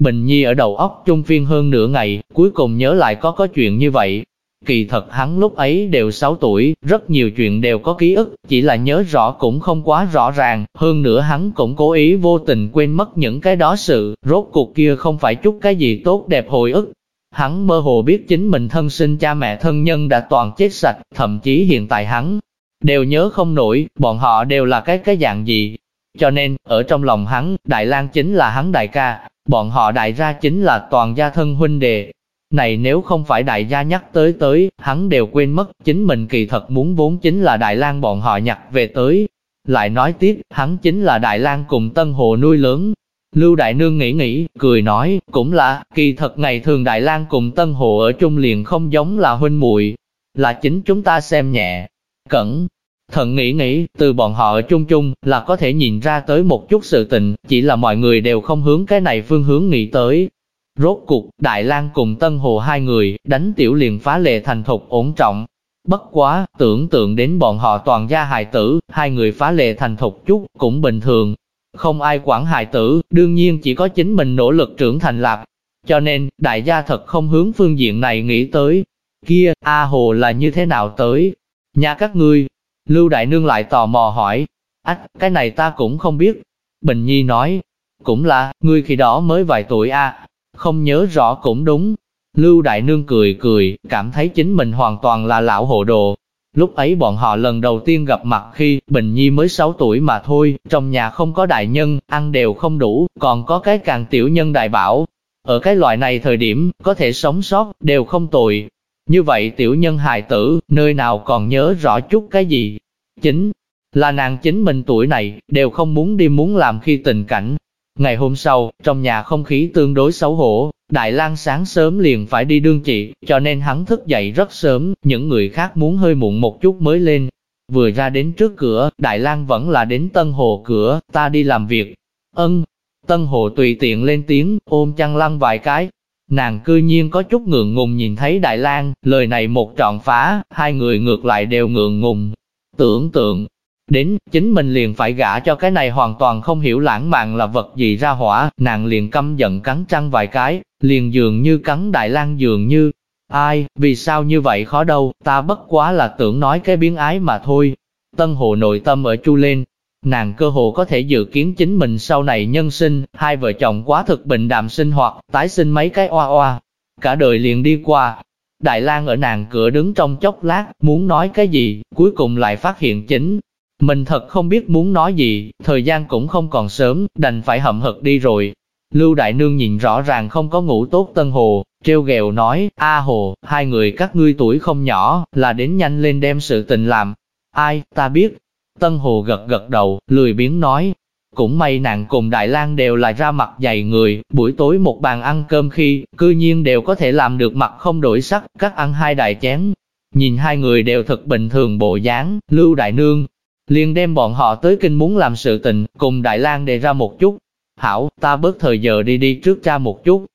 Bình Nhi ở đầu óc trung phiên hơn nửa ngày, cuối cùng nhớ lại có có chuyện như vậy, Kỳ thật hắn lúc ấy đều 6 tuổi, rất nhiều chuyện đều có ký ức, chỉ là nhớ rõ cũng không quá rõ ràng, hơn nữa hắn cũng cố ý vô tình quên mất những cái đó sự, rốt cuộc kia không phải chút cái gì tốt đẹp hồi ức. Hắn mơ hồ biết chính mình thân sinh cha mẹ thân nhân đã toàn chết sạch, thậm chí hiện tại hắn đều nhớ không nổi, bọn họ đều là cái cái dạng gì. Cho nên, ở trong lòng hắn, Đại lang chính là hắn đại ca, bọn họ đại ra chính là toàn gia thân huynh đệ, này nếu không phải đại gia nhắc tới tới, hắn đều quên mất, chính mình kỳ thật muốn vốn chính là Đại lang bọn họ nhặt về tới. Lại nói tiếp, hắn chính là Đại lang cùng Tân Hồ nuôi lớn. Lưu Đại Nương nghĩ nghĩ, cười nói, cũng là, kỳ thật ngày thường Đại lang cùng Tân Hồ ở chung liền không giống là huynh muội là chính chúng ta xem nhẹ. Cẩn, thận nghĩ nghĩ, từ bọn họ ở chung chung, là có thể nhìn ra tới một chút sự tình, chỉ là mọi người đều không hướng cái này phương hướng nghĩ tới, Rốt cục, Đại lang cùng Tân Hồ hai người, đánh tiểu liền phá lệ thành thục ổn trọng. Bất quá, tưởng tượng đến bọn họ toàn gia hài tử, hai người phá lệ thành thục chút, cũng bình thường. Không ai quản hài tử, đương nhiên chỉ có chính mình nỗ lực trưởng thành lạc. Cho nên, đại gia thật không hướng phương diện này nghĩ tới. Kia, A Hồ là như thế nào tới? Nhà các ngươi, Lưu Đại Nương lại tò mò hỏi. Ách, cái này ta cũng không biết. Bình Nhi nói, cũng là, ngươi khi đó mới vài tuổi a không nhớ rõ cũng đúng. Lưu Đại Nương cười cười, cảm thấy chính mình hoàn toàn là lão hồ đồ. Lúc ấy bọn họ lần đầu tiên gặp mặt khi Bình Nhi mới 6 tuổi mà thôi, trong nhà không có đại nhân, ăn đều không đủ, còn có cái càng tiểu nhân đại bảo. Ở cái loại này thời điểm, có thể sống sót, đều không tồi. Như vậy tiểu nhân hài tử, nơi nào còn nhớ rõ chút cái gì. Chính là nàng chính mình tuổi này, đều không muốn đi muốn làm khi tình cảnh, Ngày hôm sau, trong nhà không khí tương đối xấu hổ, Đại lang sáng sớm liền phải đi đương trị, cho nên hắn thức dậy rất sớm, những người khác muốn hơi muộn một chút mới lên. Vừa ra đến trước cửa, Đại lang vẫn là đến Tân Hồ cửa, ta đi làm việc. Ân, Tân Hồ tùy tiện lên tiếng, ôm chăn lăn vài cái. Nàng cư nhiên có chút ngượng ngùng nhìn thấy Đại lang lời này một trọn phá, hai người ngược lại đều ngượng ngùng. Tưởng tượng, Đến, chính mình liền phải gả cho cái này hoàn toàn không hiểu lãng mạn là vật gì ra hỏa, nàng liền căm giận cắn trăng vài cái, liền dường như cắn đại lang dường như. Ai, vì sao như vậy khó đâu, ta bất quá là tưởng nói cái biến ái mà thôi. Tân hồ nội tâm ở chu lên, nàng cơ hồ có thể dự kiến chính mình sau này nhân sinh, hai vợ chồng quá thực bình đạm sinh hoạt, tái sinh mấy cái oa oa. Cả đời liền đi qua, Đại lang ở nàng cửa đứng trong chốc lát, muốn nói cái gì, cuối cùng lại phát hiện chính mình thật không biết muốn nói gì, thời gian cũng không còn sớm, đành phải hậm hực đi rồi. Lưu Đại Nương nhìn rõ ràng không có ngủ tốt Tân Hồ, treo ghẹo nói, A Hồ, hai người các ngươi tuổi không nhỏ, là đến nhanh lên đem sự tình làm. Ai, ta biết. Tân Hồ gật gật đầu, lười biếng nói. Cũng may nàng cùng Đại lang đều là ra mặt dày người, buổi tối một bàn ăn cơm khi, cư nhiên đều có thể làm được mặt không đổi sắc, các ăn hai đại chén. Nhìn hai người đều thật bình thường bộ dáng, Lưu Đại Nương, liền đem bọn họ tới kinh muốn làm sự tình, cùng Đại lang đề ra một chút. Hảo, ta bớt thời giờ đi đi trước cha một chút.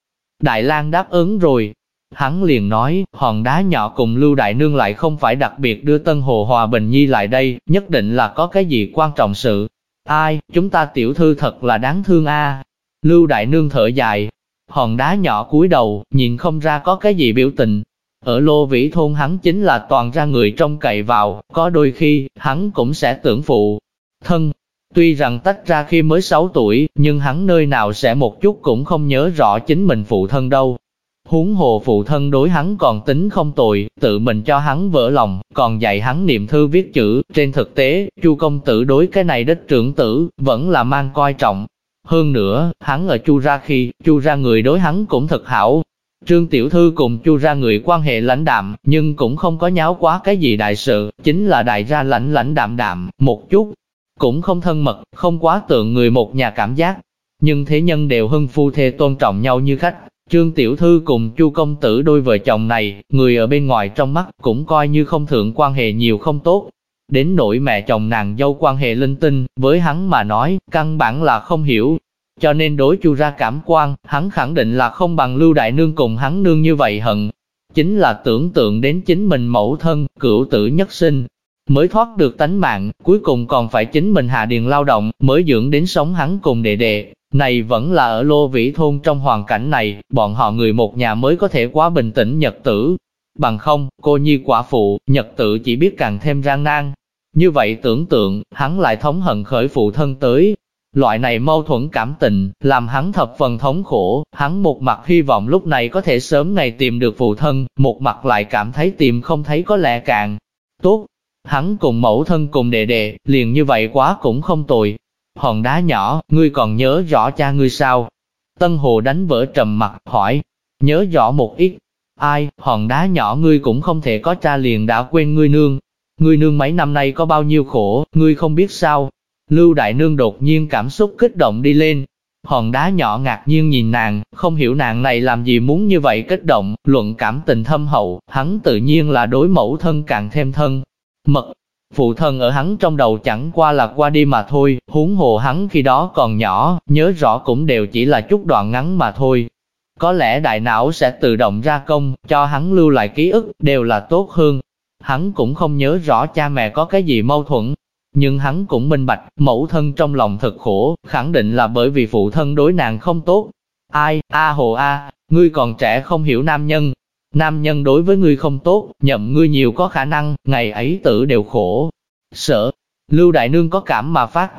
Đại lang đáp ứng rồi. Hắn liền nói, hòn đá nhỏ cùng Lưu Đại Nương lại không phải đặc biệt đưa Tân Hồ Hòa Bình Nhi lại đây, nhất định là có cái gì quan trọng sự. Ai, chúng ta tiểu thư thật là đáng thương a. Lưu Đại Nương thở dài, hòn đá nhỏ cúi đầu, nhìn không ra có cái gì biểu tình, ở Lô Vĩ Thôn hắn chính là toàn ra người trong cậy vào, có đôi khi, hắn cũng sẽ tưởng phụ. Thân, tuy rằng tách ra khi mới 6 tuổi, nhưng hắn nơi nào sẽ một chút cũng không nhớ rõ chính mình phụ thân đâu. Huống hồ phụ thân đối hắn còn tính không tội, tự mình cho hắn vỡ lòng, còn dạy hắn niệm thư viết chữ. Trên thực tế, chu công tử đối cái này đích trưởng tử, vẫn là mang coi trọng. Hơn nữa, hắn ở chu ra khi, chu ra người đối hắn cũng thật hảo, Trương Tiểu Thư cùng Chu ra người quan hệ lãnh đạm, nhưng cũng không có nháo quá cái gì đại sự, chính là đại ra lãnh lãnh đạm đạm, một chút, cũng không thân mật, không quá tượng người một nhà cảm giác. Nhưng thế nhân đều hưng phu thê tôn trọng nhau như khách. Trương Tiểu Thư cùng Chu Công Tử đôi vợ chồng này, người ở bên ngoài trong mắt cũng coi như không thượng quan hệ nhiều không tốt. Đến nỗi mẹ chồng nàng dâu quan hệ linh tinh, với hắn mà nói, căn bản là không hiểu, cho nên đối chu ra cảm quan, hắn khẳng định là không bằng lưu đại nương cùng hắn nương như vậy hận. Chính là tưởng tượng đến chính mình mẫu thân, cửu tử nhất sinh, mới thoát được tánh mạng, cuối cùng còn phải chính mình hạ điền lao động, mới dưỡng đến sống hắn cùng đệ đệ. Này vẫn là ở lô vĩ thôn trong hoàn cảnh này, bọn họ người một nhà mới có thể quá bình tĩnh nhật tử. Bằng không, cô nhi quả phụ, nhật tử chỉ biết càng thêm gian nan. Như vậy tưởng tượng, hắn lại thống hận khởi phụ thân tới, Loại này mâu thuẫn cảm tình, làm hắn thập phần thống khổ, hắn một mặt hy vọng lúc này có thể sớm ngày tìm được phụ thân, một mặt lại cảm thấy tìm không thấy có lẽ càng tốt. Hắn cùng mẫu thân cùng đệ đệ, liền như vậy quá cũng không tồi. Hòn đá nhỏ, ngươi còn nhớ rõ cha ngươi sao? Tân Hồ đánh vỡ trầm mặt, hỏi, nhớ rõ một ít. Ai, hòn đá nhỏ ngươi cũng không thể có cha liền đã quên ngươi nương. Ngươi nương mấy năm nay có bao nhiêu khổ, ngươi không biết sao, Lưu Đại Nương đột nhiên cảm xúc kích động đi lên. Hòn đá nhỏ ngạc nhiên nhìn nàng, không hiểu nàng này làm gì muốn như vậy kích động, luận cảm tình thâm hậu, hắn tự nhiên là đối mẫu thân càng thêm thân. Mật, phụ thân ở hắn trong đầu chẳng qua là qua đi mà thôi, huống hồ hắn khi đó còn nhỏ, nhớ rõ cũng đều chỉ là chút đoạn ngắn mà thôi. Có lẽ đại não sẽ tự động ra công, cho hắn lưu lại ký ức, đều là tốt hơn. Hắn cũng không nhớ rõ cha mẹ có cái gì mâu thuẫn, nhưng hắn cũng minh bạch, mẫu thân trong lòng thật khổ, khẳng định là bởi vì phụ thân đối nàng không tốt. Ai, a hồ a, ngươi còn trẻ không hiểu nam nhân. Nam nhân đối với ngươi không tốt, nhậm ngươi nhiều có khả năng, ngày ấy tử đều khổ. Sợ, Lưu Đại Nương có cảm mà phát.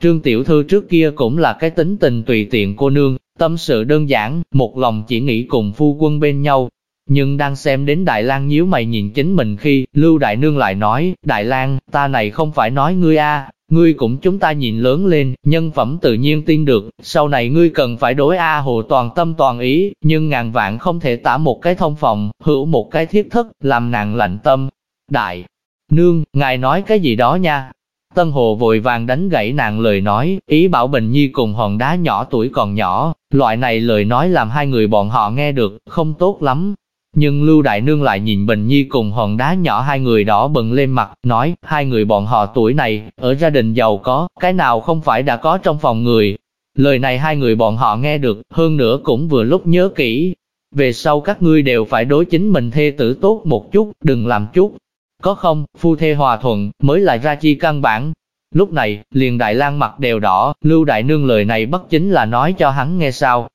Trương Tiểu Thư trước kia cũng là cái tính tình tùy tiện cô nương, tâm sự đơn giản, một lòng chỉ nghĩ cùng phu quân bên nhau. Nhưng đang xem đến Đại lang nhíu mày nhìn chính mình khi, Lưu Đại Nương lại nói, Đại lang ta này không phải nói ngươi a, ngươi cũng chúng ta nhìn lớn lên, nhân phẩm tự nhiên tin được, sau này ngươi cần phải đối A Hồ toàn tâm toàn ý, nhưng ngàn vạn không thể tả một cái thông phòng, hữu một cái thiết thất, làm nàng lạnh tâm. Đại, nương, ngài nói cái gì đó nha. Tân Hồ vội vàng đánh gãy nàng lời nói, ý bảo Bình Nhi cùng hòn đá nhỏ tuổi còn nhỏ, loại này lời nói làm hai người bọn họ nghe được, không tốt lắm, nhưng Lưu Đại Nương lại nhìn Bình Nhi cùng hòn đá nhỏ hai người đỏ bừng lên mặt, nói, hai người bọn họ tuổi này, ở gia đình giàu có, cái nào không phải đã có trong phòng người. Lời này hai người bọn họ nghe được, hơn nữa cũng vừa lúc nhớ kỹ. Về sau các ngươi đều phải đối chính mình thê tử tốt một chút, đừng làm chút. Có không, phu thê hòa thuận, mới là ra chi căn bản. Lúc này, liền Đại lang mặt đều đỏ, Lưu Đại Nương lời này bất chính là nói cho hắn nghe sao,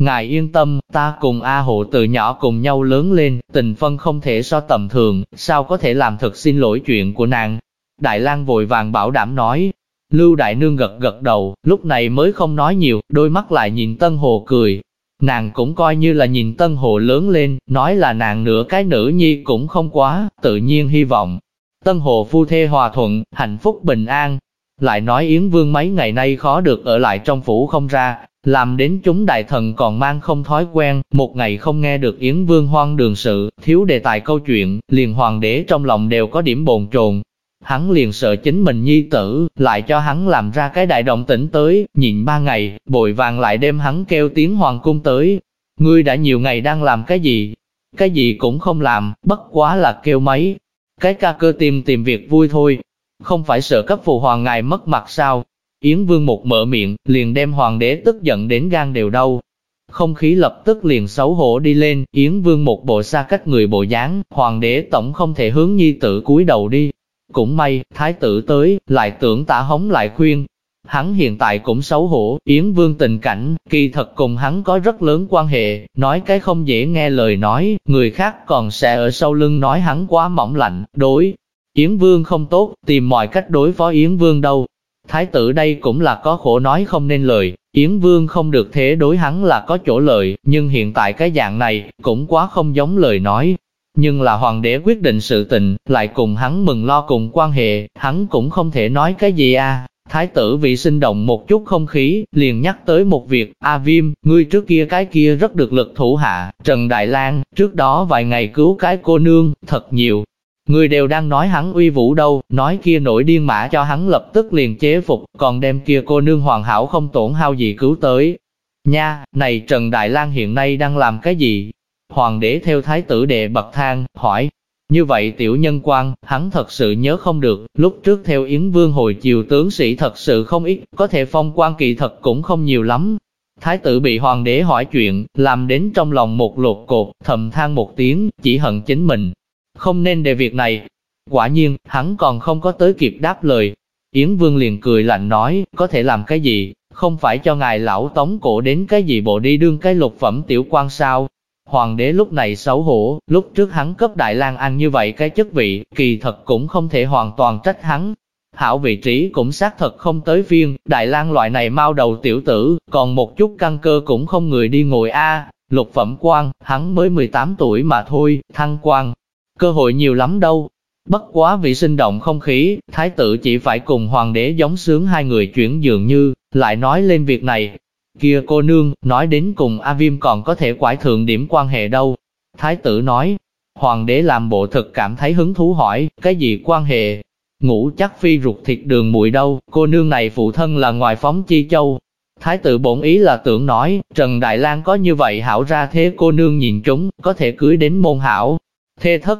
Ngài yên tâm, ta cùng A Hộ từ nhỏ cùng nhau lớn lên, tình phân không thể so tầm thường, sao có thể làm thật xin lỗi chuyện của nàng. Đại lang vội vàng bảo đảm nói. Lưu Đại Nương gật gật đầu, lúc này mới không nói nhiều, đôi mắt lại nhìn Tân Hồ cười. Nàng cũng coi như là nhìn Tân Hồ lớn lên, nói là nàng nửa cái nữ nhi cũng không quá, tự nhiên hy vọng. Tân Hồ phu thê hòa thuận, hạnh phúc bình an. Lại nói Yến Vương mấy ngày nay khó được ở lại trong phủ không ra, làm đến chúng đại thần còn mang không thói quen, một ngày không nghe được Yến Vương hoang đường sự, thiếu đề tài câu chuyện, liền hoàng đế trong lòng đều có điểm bồn chồn. Hắn liền sợ chính mình nhi tử, lại cho hắn làm ra cái đại động tĩnh tới, nhịn ba ngày, bội vàng lại đem hắn kêu tiếng hoàng cung tới. Ngươi đã nhiều ngày đang làm cái gì? Cái gì cũng không làm, bất quá là kêu mấy. Cái ca cơ tìm tìm việc vui thôi. Không phải sợ cấp phụ hoàng ngài mất mặt sao? Yến Vương một mở miệng, liền đem hoàng đế tức giận đến gan đều đau. Không khí lập tức liền xấu hổ đi lên, Yến Vương một bộ xa cách người bộ dáng, hoàng đế tổng không thể hướng nhi tử cúi đầu đi. Cũng may, thái tử tới, lại tưởng tả hống lại khuyên. Hắn hiện tại cũng xấu hổ, Yến Vương tình cảnh, kỳ thật cùng hắn có rất lớn quan hệ, nói cái không dễ nghe lời nói, người khác còn sẽ ở sau lưng nói hắn quá mỏng lạnh, đối. Yến Vương không tốt, tìm mọi cách đối phó Yến Vương đâu, Thái tử đây cũng là có khổ nói không nên lời, Yến Vương không được thế đối hắn là có chỗ lợi, nhưng hiện tại cái dạng này, cũng quá không giống lời nói. Nhưng là hoàng đế quyết định sự tình, lại cùng hắn mừng lo cùng quan hệ, hắn cũng không thể nói cái gì à. Thái tử vì sinh động một chút không khí, liền nhắc tới một việc, A Viêm, ngươi trước kia cái kia rất được lực thủ hạ, Trần Đại Lang trước đó vài ngày cứu cái cô nương, thật nhiều, Người đều đang nói hắn uy vũ đâu, nói kia nổi điên mã cho hắn lập tức liền chế phục, còn đem kia cô nương hoàn hảo không tổn hao gì cứu tới. Nha, này Trần Đại Lang hiện nay đang làm cái gì? Hoàng đế theo thái tử đệ bậc thang, hỏi. Như vậy tiểu nhân quan, hắn thật sự nhớ không được, lúc trước theo Yến Vương hồi chiều tướng sĩ thật sự không ít, có thể phong quan kỳ thật cũng không nhiều lắm. Thái tử bị hoàng đế hỏi chuyện, làm đến trong lòng một lột cột, thầm than một tiếng, chỉ hận chính mình, không nên để việc này. Quả nhiên, hắn còn không có tới kịp đáp lời. Yến Vương liền cười lạnh nói, có thể làm cái gì, không phải cho ngài lão tống cổ đến cái gì bộ đi đương cái lục phẩm tiểu quan sao. Hoàng đế lúc này xấu hổ, lúc trước hắn cấp Đại lang ăn như vậy cái chức vị, kỳ thật cũng không thể hoàn toàn trách hắn. Hảo vị trí cũng xác thật không tới phiên, Đại lang loại này mau đầu tiểu tử, còn một chút căn cơ cũng không người đi ngồi a lục phẩm quan, hắn mới 18 tuổi mà thôi, thăng quan, cơ hội nhiều lắm đâu. Bất quá vì sinh động không khí, thái tử chỉ phải cùng hoàng đế giống sướng hai người chuyển dường như, lại nói lên việc này. Kia cô nương, nói đến cùng A Viêm còn có thể quải thượng điểm quan hệ đâu. Thái tử nói, hoàng đế làm bộ thực cảm thấy hứng thú hỏi, cái gì quan hệ? Ngủ chắc phi ruột thịt đường muội đâu, cô nương này phụ thân là ngoài phóng chi châu. Thái tử bổn ý là tưởng nói, Trần Đại Lang có như vậy hảo ra thế cô nương nhìn chúng, có thể cưới đến môn hảo, thê thất.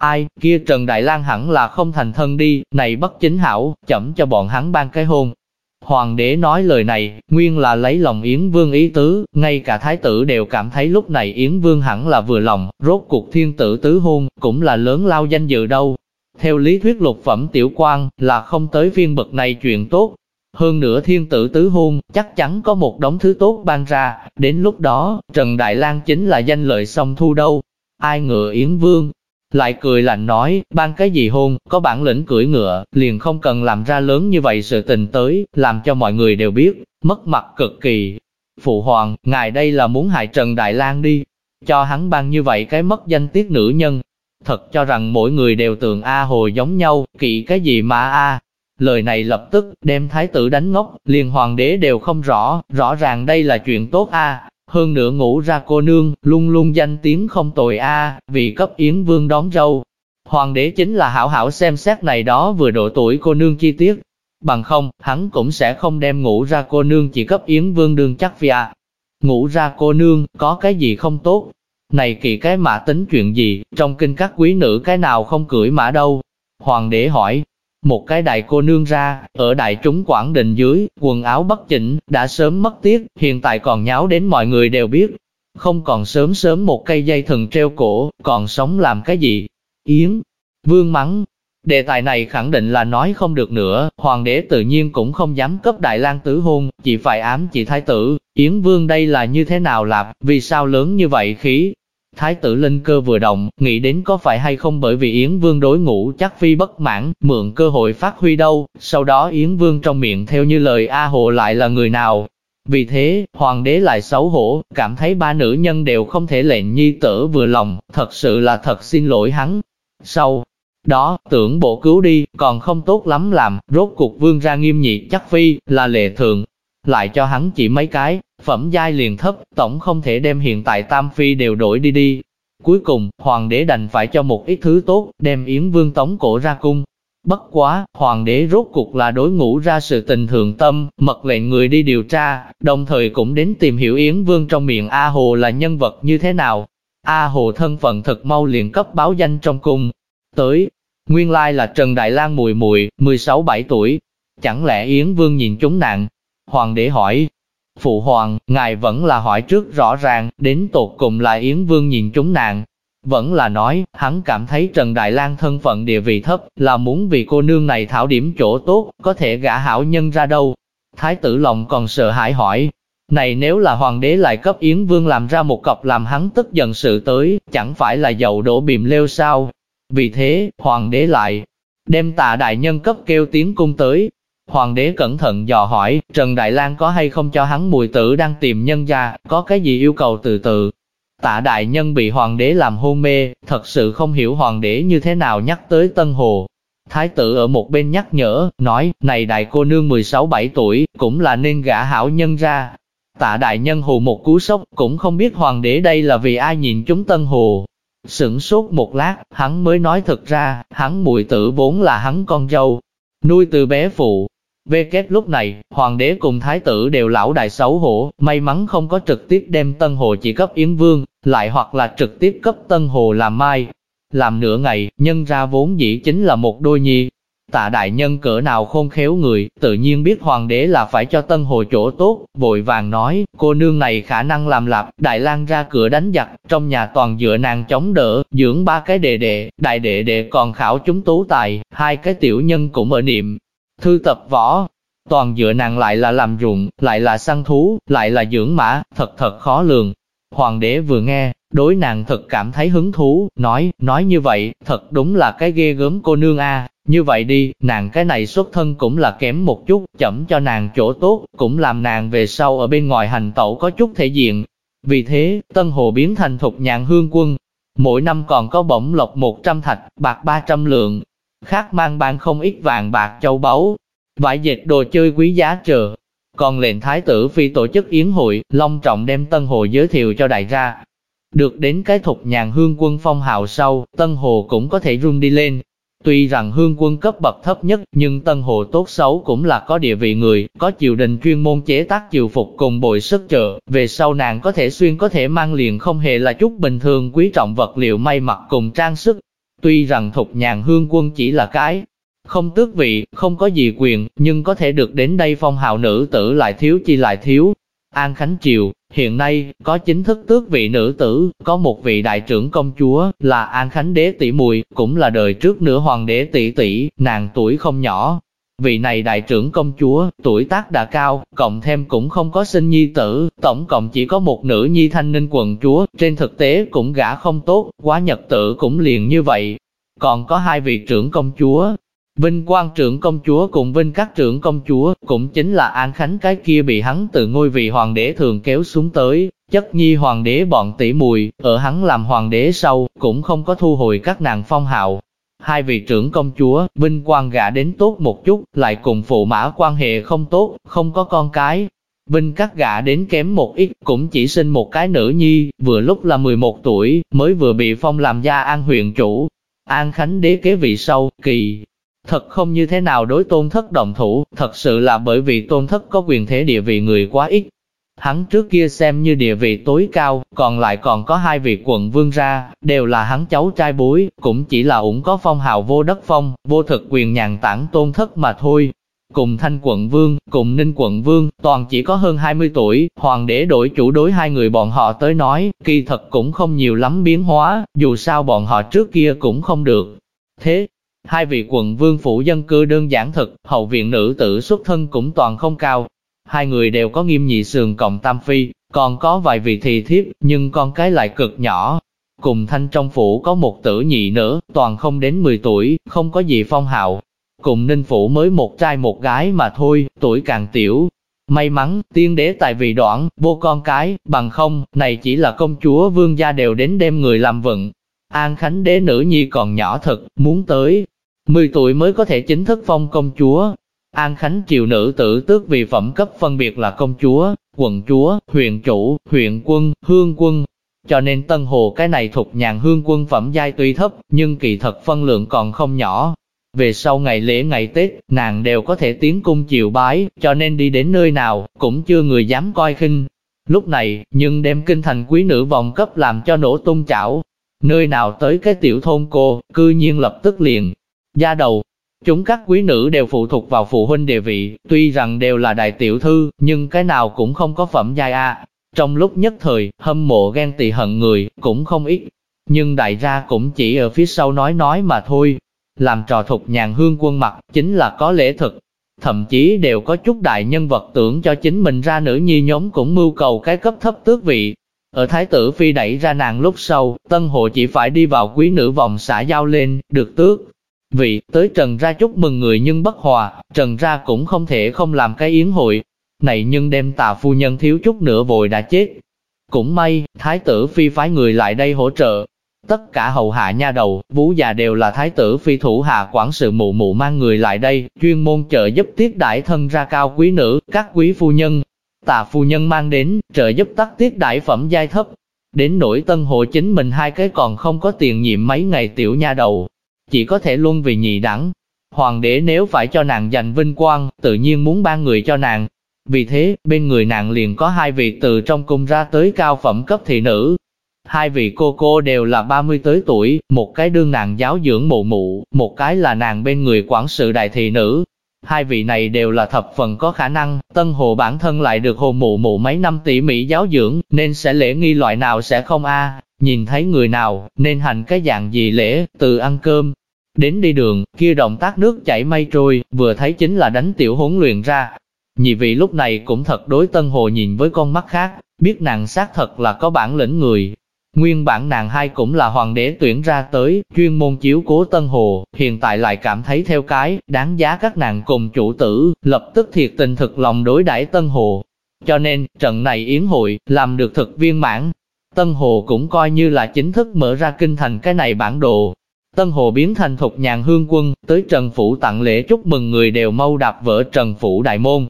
Ai, kia Trần Đại Lang hẳn là không thành thân đi, này bất chính hảo, chậm cho bọn hắn ban cái hôn. Hoàng đế nói lời này, nguyên là lấy lòng Yến Vương ý tứ, ngay cả thái tử đều cảm thấy lúc này Yến Vương hẳn là vừa lòng, rốt cuộc thiên tử tứ hôn, cũng là lớn lao danh dự đâu. Theo lý thuyết lục phẩm tiểu quan, là không tới phiên bậc này chuyện tốt. Hơn nữa thiên tử tứ hôn, chắc chắn có một đống thứ tốt ban ra, đến lúc đó, Trần Đại Lang chính là danh lợi song thu đâu ai ngờ Yến Vương lại cười lạnh nói, ban cái gì hôn, có bản lĩnh cưỡi ngựa, liền không cần làm ra lớn như vậy sự tình tới, làm cho mọi người đều biết, mất mặt cực kỳ. Phụ hoàng, ngài đây là muốn hại Trần Đại Lang đi, cho hắn ban như vậy cái mất danh tiết nữ nhân. Thật cho rằng mỗi người đều tượng A Hồ giống nhau, kỵ cái gì mà A. Lời này lập tức đem thái tử đánh ngốc, liền hoàng đế đều không rõ, rõ ràng đây là chuyện tốt A. Hơn nữa ngủ ra cô nương, luôn luôn danh tiếng không tồi A, vì cấp Yến Vương đón dâu. Hoàng đế chính là hảo hảo xem xét này đó vừa độ tuổi cô nương chi tiết. Bằng không, hắn cũng sẽ không đem ngủ ra cô nương chỉ cấp Yến Vương đương chắc vì à. Ngủ ra cô nương, có cái gì không tốt? Này kỳ cái mã tính chuyện gì, trong kinh các quý nữ cái nào không cưỡi mã đâu? Hoàng đế hỏi, một cái đại cô nương ra, ở đại chúng Quảng Định dưới, quần áo bất chỉnh, đã sớm mất tiếc, hiện tại còn nháo đến mọi người đều biết. Không còn sớm sớm một cây dây thừng treo cổ, còn sống làm cái gì? Yến, vương mắng. Đề tài này khẳng định là nói không được nữa, hoàng đế tự nhiên cũng không dám cấp Đại lang tứ hôn, chỉ phải ám chỉ thái tử, Yến vương đây là như thế nào lạp, vì sao lớn như vậy khí, Thái tử linh cơ vừa động, nghĩ đến có phải hay không bởi vì Yến Vương đối ngũ chắc phi bất mãn, mượn cơ hội phát huy đâu, sau đó Yến Vương trong miệng theo như lời A Hồ lại là người nào. Vì thế, hoàng đế lại xấu hổ, cảm thấy ba nữ nhân đều không thể lệnh nhi tử vừa lòng, thật sự là thật xin lỗi hắn. Sau đó, tưởng bộ cứu đi, còn không tốt lắm làm, rốt cuộc vương ra nghiêm nhị chắc phi, là lệ thường, lại cho hắn chỉ mấy cái, phẩm giai liền thấp, tổng không thể đem hiện tại Tam Phi đều đổi đi đi. Cuối cùng, hoàng đế đành phải cho một ít thứ tốt, đem Yến Vương tống cổ ra cung. Bất quá, hoàng đế rốt cuộc là đối ngũ ra sự tình thường tâm, mật lệnh người đi điều tra, đồng thời cũng đến tìm hiểu Yến Vương trong miệng A Hồ là nhân vật như thế nào. A Hồ thân phận thật mau liền cấp báo danh trong cung. Tới, nguyên lai là Trần Đại Lang mùi mùi, 16-7 tuổi. Chẳng lẽ Yến Vương nhìn chúng nạn, Hoàng đế hỏi, Phụ hoàng, ngài vẫn là hỏi trước rõ ràng, đến tột cùng là Yến Vương nhìn chúng nàng Vẫn là nói, hắn cảm thấy Trần Đại Lang thân phận địa vị thấp, là muốn vì cô nương này thảo điểm chỗ tốt, có thể gả hảo nhân ra đâu. Thái tử lòng còn sợ hãi hỏi, này nếu là hoàng đế lại cấp Yến Vương làm ra một cọc làm hắn tức giận sự tới, chẳng phải là dầu đổ bìm leo sao? Vì thế, hoàng đế lại đem tạ đại nhân cấp kêu tiếng cung tới, Hoàng đế cẩn thận dò hỏi, Trần Đại Lang có hay không cho hắn mùi tử đang tìm nhân gia, có cái gì yêu cầu từ từ. Tạ đại nhân bị hoàng đế làm hôn mê, thật sự không hiểu hoàng đế như thế nào nhắc tới Tân Hồ. Thái tử ở một bên nhắc nhở, nói, này đại cô nương 16-7 tuổi, cũng là nên gả hảo nhân ra. Tạ đại nhân hù một cú sốc, cũng không biết hoàng đế đây là vì ai nhìn chúng Tân Hồ. Sửng sốt một lát, hắn mới nói thật ra, hắn mùi tử vốn là hắn con dâu, nuôi từ bé phụ, về kết lúc này, hoàng đế cùng thái tử đều lão đại xấu hổ, may mắn không có trực tiếp đem Tân Hồ chỉ cấp Yến Vương, lại hoặc là trực tiếp cấp Tân Hồ làm mai. Làm nửa ngày, nhân ra vốn dĩ chính là một đôi nhi. Tạ đại nhân cỡ nào khôn khéo người, tự nhiên biết hoàng đế là phải cho Tân Hồ chỗ tốt, vội vàng nói, cô nương này khả năng làm lạp, Đại lang ra cửa đánh giặc, trong nhà toàn dựa nàng chống đỡ, dưỡng ba cái đệ đệ, đại đệ đệ còn khảo chúng tú tài, hai cái tiểu nhân cũng ở niệm, Thư tập võ, toàn dựa nàng lại là làm ruộng, lại là săn thú, lại là dưỡng mã, thật thật khó lường. Hoàng đế vừa nghe, đối nàng thật cảm thấy hứng thú, nói, nói như vậy, thật đúng là cái ghê gớm cô nương a. Như vậy đi, nàng cái này xuất thân cũng là kém một chút, chậm cho nàng chỗ tốt, cũng làm nàng về sau ở bên ngoài hành tẩu có chút thể diện. Vì thế, Tân Hồ biến thành thục nhạn hương quân. Mỗi năm còn có bổng lộc 100 thạch, bạc 300 lượng, khác mang ban không ít vàng bạc châu báu, vải dệt đồ chơi quý giá chờ. Còn lệnh thái tử phi tổ chức yến hội, long trọng đem Tân Hồ giới thiệu cho đại gia. Được đến cái thục nhàn hương quân phong hào sau, Tân Hồ cũng có thể run đi lên. Tuy rằng hương quân cấp bậc thấp nhất, nhưng Tân Hồ tốt xấu cũng là có địa vị người, có triều đình chuyên môn chế tác triều phục cùng bồi sức trợ, về sau nàng có thể xuyên có thể mang liền không hề là chút bình thường quý trọng vật liệu may mặc cùng trang sức, Tuy rằng thục nhàn hương quân chỉ là cái, không tước vị, không có gì quyền, nhưng có thể được đến đây phong hào nữ tử lại thiếu chi lại thiếu. An Khánh Triều, hiện nay, có chính thức tước vị nữ tử, có một vị đại trưởng công chúa, là An Khánh Đế tỷ mùi, cũng là đời trước nữ hoàng đế tỷ tỷ, nàng tuổi không nhỏ. Vị này đại trưởng công chúa, tuổi tác đã cao, cộng thêm cũng không có sinh nhi tử, tổng cộng chỉ có một nữ nhi thanh ninh quận chúa, trên thực tế cũng gã không tốt, quá nhật tử cũng liền như vậy. Còn có hai vị trưởng công chúa, Vinh Quang trưởng công chúa cùng Vinh các trưởng công chúa, cũng chính là An Khánh cái kia bị hắn từ ngôi vị hoàng đế thường kéo xuống tới, chất nhi hoàng đế bọn tỷ mùi, ở hắn làm hoàng đế sau, cũng không có thu hồi các nàng phong hào. Hai vị trưởng công chúa, Vinh Quang gả đến tốt một chút, lại cùng phụ mã quan hệ không tốt, không có con cái. Vinh các gả đến kém một ít, cũng chỉ sinh một cái nữ nhi, vừa lúc là 11 tuổi, mới vừa bị phong làm gia an huyện chủ. An Khánh đế kế vị sau, kỳ, Thật không như thế nào đối tôn thất đồng thủ, thật sự là bởi vì tôn thất có quyền thế địa vị người quá ít. Hắn trước kia xem như địa vị tối cao, còn lại còn có hai vị quận vương ra, đều là hắn cháu trai bối, cũng chỉ là ủng có phong hào vô đất phong, vô thực quyền nhàn tản tôn thất mà thôi. Cùng thanh quận vương, cùng ninh quận vương, toàn chỉ có hơn 20 tuổi, hoàng đế đổi chủ đối hai người bọn họ tới nói, kỳ thật cũng không nhiều lắm biến hóa, dù sao bọn họ trước kia cũng không được. Thế, Hai vị quận vương phủ dân cư đơn giản thực, hậu viện nữ tử xuất thân cũng toàn không cao. Hai người đều có nghiêm nhị sườn cộng tam phi, còn có vài vị thị thiếp, nhưng con cái lại cực nhỏ. Cùng thanh trong phủ có một tử nhị nữa, toàn không đến 10 tuổi, không có gì phong hào. Cùng ninh phủ mới một trai một gái mà thôi, tuổi càng tiểu. May mắn, tiên đế tại vì đoạn, vô con cái, bằng không, này chỉ là công chúa vương gia đều đến đem người làm vận. An Khánh đế nữ nhi còn nhỏ thật, muốn tới, 10 tuổi mới có thể chính thức phong công chúa. An Khánh triều nữ tử tước vì phẩm cấp phân biệt là công chúa, quận chúa, huyện chủ, huyện quân, hương quân. Cho nên Tân Hồ cái này thuộc nhàn hương quân phẩm giai tuy thấp, nhưng kỳ thật phân lượng còn không nhỏ. Về sau ngày lễ ngày Tết, nàng đều có thể tiến cung chiều bái, cho nên đi đến nơi nào, cũng chưa người dám coi khinh. Lúc này, nhưng đem kinh thành quý nữ vòng cấp làm cho nổ tung chảo. Nơi nào tới cái tiểu thôn cô, cư nhiên lập tức liền, ra đầu, chúng các quý nữ đều phụ thuộc vào phụ huynh địa vị, tuy rằng đều là đại tiểu thư, nhưng cái nào cũng không có phẩm giai A. Trong lúc nhất thời, hâm mộ ghen tị hận người, cũng không ít. Nhưng đại gia cũng chỉ ở phía sau nói nói mà thôi. Làm trò thục nhàn hương quân mặt, chính là có lễ thực. Thậm chí đều có chút đại nhân vật tưởng cho chính mình ra nữ nhi nhóm cũng mưu cầu cái cấp thấp tước vị. Ở Thái tử Phi đẩy ra nàng lúc sau, Tân Hộ chỉ phải đi vào quý nữ vòng xã giao lên, được tước, Vị, tới Trần ra chúc mừng người nhưng bất hòa, Trần ra cũng không thể không làm cái yến hội. Này nhưng đem tà phu nhân thiếu chút nữa vội đã chết. Cũng may, thái tử phi phái người lại đây hỗ trợ. Tất cả hầu hạ nha đầu, vũ già đều là thái tử phi thủ hạ quản sự mụ mụ mang người lại đây, chuyên môn trợ giúp tiết đại thân ra cao quý nữ, các quý phu nhân. Tà phu nhân mang đến, trợ giúp tắc tiết đại phẩm giai thấp. Đến nỗi tân hộ chính mình hai cái còn không có tiền nhiệm mấy ngày tiểu nha đầu, chỉ có thể luôn vì nhị đẳng. Hoàng đế nếu phải cho nàng giành vinh quang, tự nhiên muốn ban người cho nàng. Vì thế, bên người nàng liền có hai vị từ trong cung ra tới cao phẩm cấp thị nữ. Hai vị cô cô đều là 30 tới tuổi, một cái đương nàng giáo dưỡng mụ mụ, một cái là nàng bên người quản sự đại thị nữ. Hai vị này đều là thập phần có khả năng, tân hồ bản thân lại được hồ mụ mụ mấy năm tỉ mỉ giáo dưỡng, nên sẽ lễ nghi loại nào sẽ không a nhìn thấy người nào, nên hành cái dạng gì lễ, từ ăn cơm, Đến đi đường, kia động tác nước chảy mây trôi, vừa thấy chính là đánh tiểu huấn luyện ra. Nhị vị lúc này cũng thật đối Tân Hồ nhìn với con mắt khác, biết nàng xác thật là có bản lĩnh người. Nguyên bản nàng hai cũng là hoàng đế tuyển ra tới, chuyên môn chiếu cố Tân Hồ, hiện tại lại cảm thấy theo cái, đáng giá các nàng cùng chủ tử, lập tức thiệt tình thực lòng đối đãi Tân Hồ. Cho nên, trận này yến hội, làm được thực viên mãn. Tân Hồ cũng coi như là chính thức mở ra kinh thành cái này bản đồ, Tân Hồ biến thành thục nhàn hương quân, tới Trần Phủ tặng lễ chúc mừng người đều mau đạp vỡ Trần Phủ đại môn.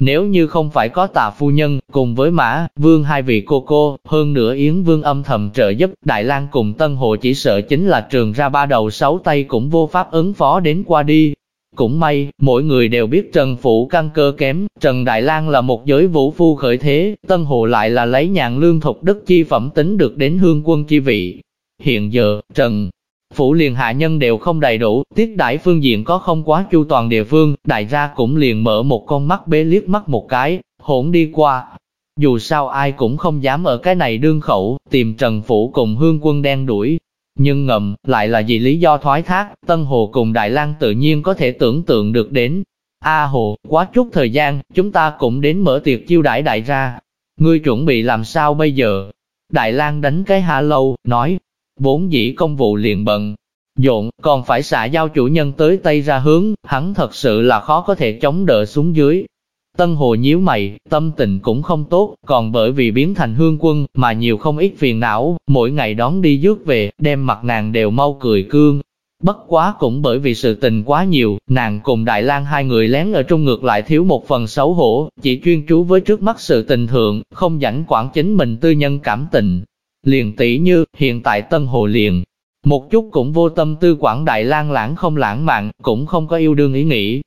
Nếu như không phải có tà phu nhân, cùng với mã, vương hai vị cô cô, hơn nữa Yến Vương âm thầm trợ giúp, Đại lang cùng Tân Hồ chỉ sợ chính là trường ra ba đầu sáu tay cũng vô pháp ứng phó đến qua đi. Cũng may, mỗi người đều biết Trần Phủ căn cơ kém, Trần Đại lang là một giới vũ phu khởi thế, Tân Hồ lại là lấy nhàn lương thục đức chi phẩm tính được đến hương quân chi vị. Hiện giờ, Trần Phủ liền hạ nhân đều không đầy đủ, tiết đãi phương diện có không quá chu toàn địa phương, đại gia cũng liền mở một con mắt bế liếc mắt một cái, hỗn đi qua. Dù sao ai cũng không dám ở cái này đương khẩu, tìm Trần Phủ cùng hương quân đen đuổi. Nhưng ngầm, lại là vì lý do thoái thác, Tân Hồ cùng Đại lang tự nhiên có thể tưởng tượng được đến. A Hồ, quá chút thời gian, chúng ta cũng đến mở tiệc chiêu đãi đại ra. Ngươi chuẩn bị làm sao bây giờ? Đại lang đánh cái hạ lâu, nói, vốn dĩ công vụ liền bận, dộn, còn phải xả giao chủ nhân tới tay ra hướng, hắn thật sự là khó có thể chống đỡ xuống dưới. Tân Hồ nhíu mày, tâm tình cũng không tốt, còn bởi vì biến thành hương quân, mà nhiều không ít phiền não, mỗi ngày đón đi dước về, đem mặt nàng đều mau cười cương. Bất quá cũng bởi vì sự tình quá nhiều, nàng cùng Đại lang hai người lén ở trung ngược lại thiếu một phần xấu hổ, chỉ chuyên chú với trước mắt sự tình thượng, không rảnh quản chính mình tư nhân cảm tình. Liền tỷ như, hiện tại Tân Hồ liền, một chút cũng vô tâm tư quản Đại lang lãng không lãng mạn, cũng không có yêu đương ý nghĩ,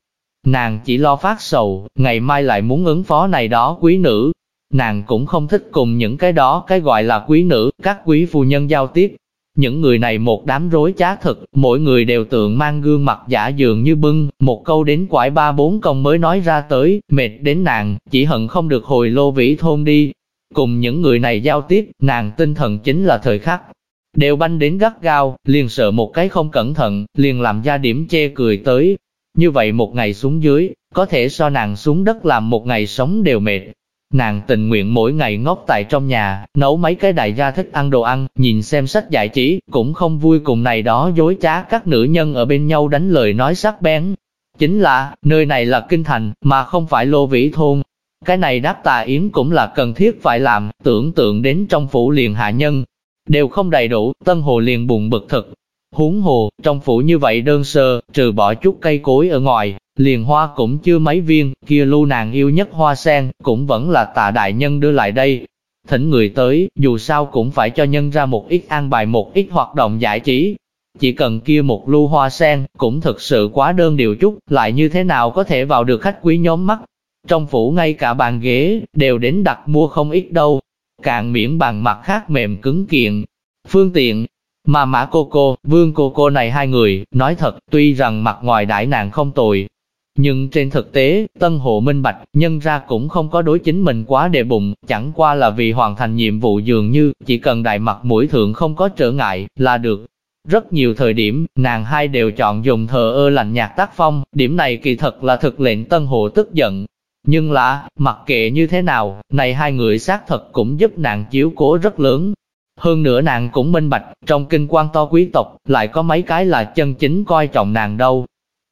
Nàng chỉ lo phát sầu, ngày mai lại muốn ứng phó này đó quý nữ. Nàng cũng không thích cùng những cái đó cái gọi là quý nữ, các quý phu nhân giao tiếp. Những người này một đám rối trá thực, mỗi người đều tượng mang gương mặt giả dường như bưng, một câu đến quải ba bốn công mới nói ra tới, mệt đến nàng, chỉ hận không được hồi lô vĩ thôn đi. Cùng những người này giao tiếp, nàng tinh thần chính là thời khắc. Đều banh đến gắt gao, liền sợ một cái không cẩn thận, liền làm ra điểm che cười tới, như vậy một ngày xuống dưới, có thể so nàng xuống đất làm một ngày sống đều mệt. Nàng tình nguyện mỗi ngày ngốc tại trong nhà, nấu mấy cái đại gia thích ăn đồ ăn, nhìn xem sách giải trí, cũng không vui cùng này đó dối trá các nữ nhân ở bên nhau đánh lời nói sắc bén. Chính là, nơi này là kinh thành, mà không phải lô vĩ thôn. Cái này đáp tà yến cũng là cần thiết phải làm, tưởng tượng đến trong phủ liền hạ nhân. Đều không đầy đủ, tân hồ liền buồn bực thực, Huống hồ, trong phủ như vậy đơn sơ, trừ bỏ chút cây cối ở ngoài, liền hoa cũng chưa mấy viên, kia lưu nàng yêu nhất hoa sen, cũng vẫn là tạ đại nhân đưa lại đây. Thỉnh người tới, dù sao cũng phải cho nhân ra một ít an bài một ít hoạt động giải trí. Chỉ cần kia một lưu hoa sen, cũng thực sự quá đơn điều chút, lại như thế nào có thể vào được khách quý nhóm mắt. Trong phủ ngay cả bàn ghế, đều đến đặt mua không ít đâu. Càng miễn bàn mặt khác mềm cứng kiện. Phương tiện, mà Mã Cô Cô, Vương Cô Cô này hai người, nói thật, tuy rằng mặt ngoài đại nàng không tồi, nhưng trên thực tế, Tân Hộ minh bạch, nhân ra cũng không có đối chính mình quá đề bụng, chẳng qua là vì hoàn thành nhiệm vụ dường như, chỉ cần đại mặt mũi thượng không có trở ngại, là được. Rất nhiều thời điểm, nàng hai đều chọn dùng thờ ơ lạnh nhạt tác phong, điểm này kỳ thật là thực lệnh Tân Hộ tức giận. Nhưng là, mặc kệ như thế nào, này hai người xác thật cũng giúp nàng chiếu cố rất lớn, hơn nữa nàng cũng minh bạch, trong kinh quan to quý tộc, lại có mấy cái là chân chính coi trọng nàng đâu.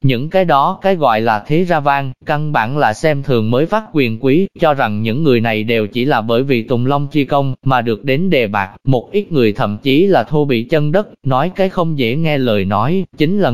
Những cái đó cái gọi là thế ra vang, căn bản là xem thường mới phát quyền quý, cho rằng những người này đều chỉ là bởi vì Tùng Long chi công, mà được đến đề bạc, một ít người thậm chí là thô bị chân đất, nói cái không dễ nghe lời nói, chính là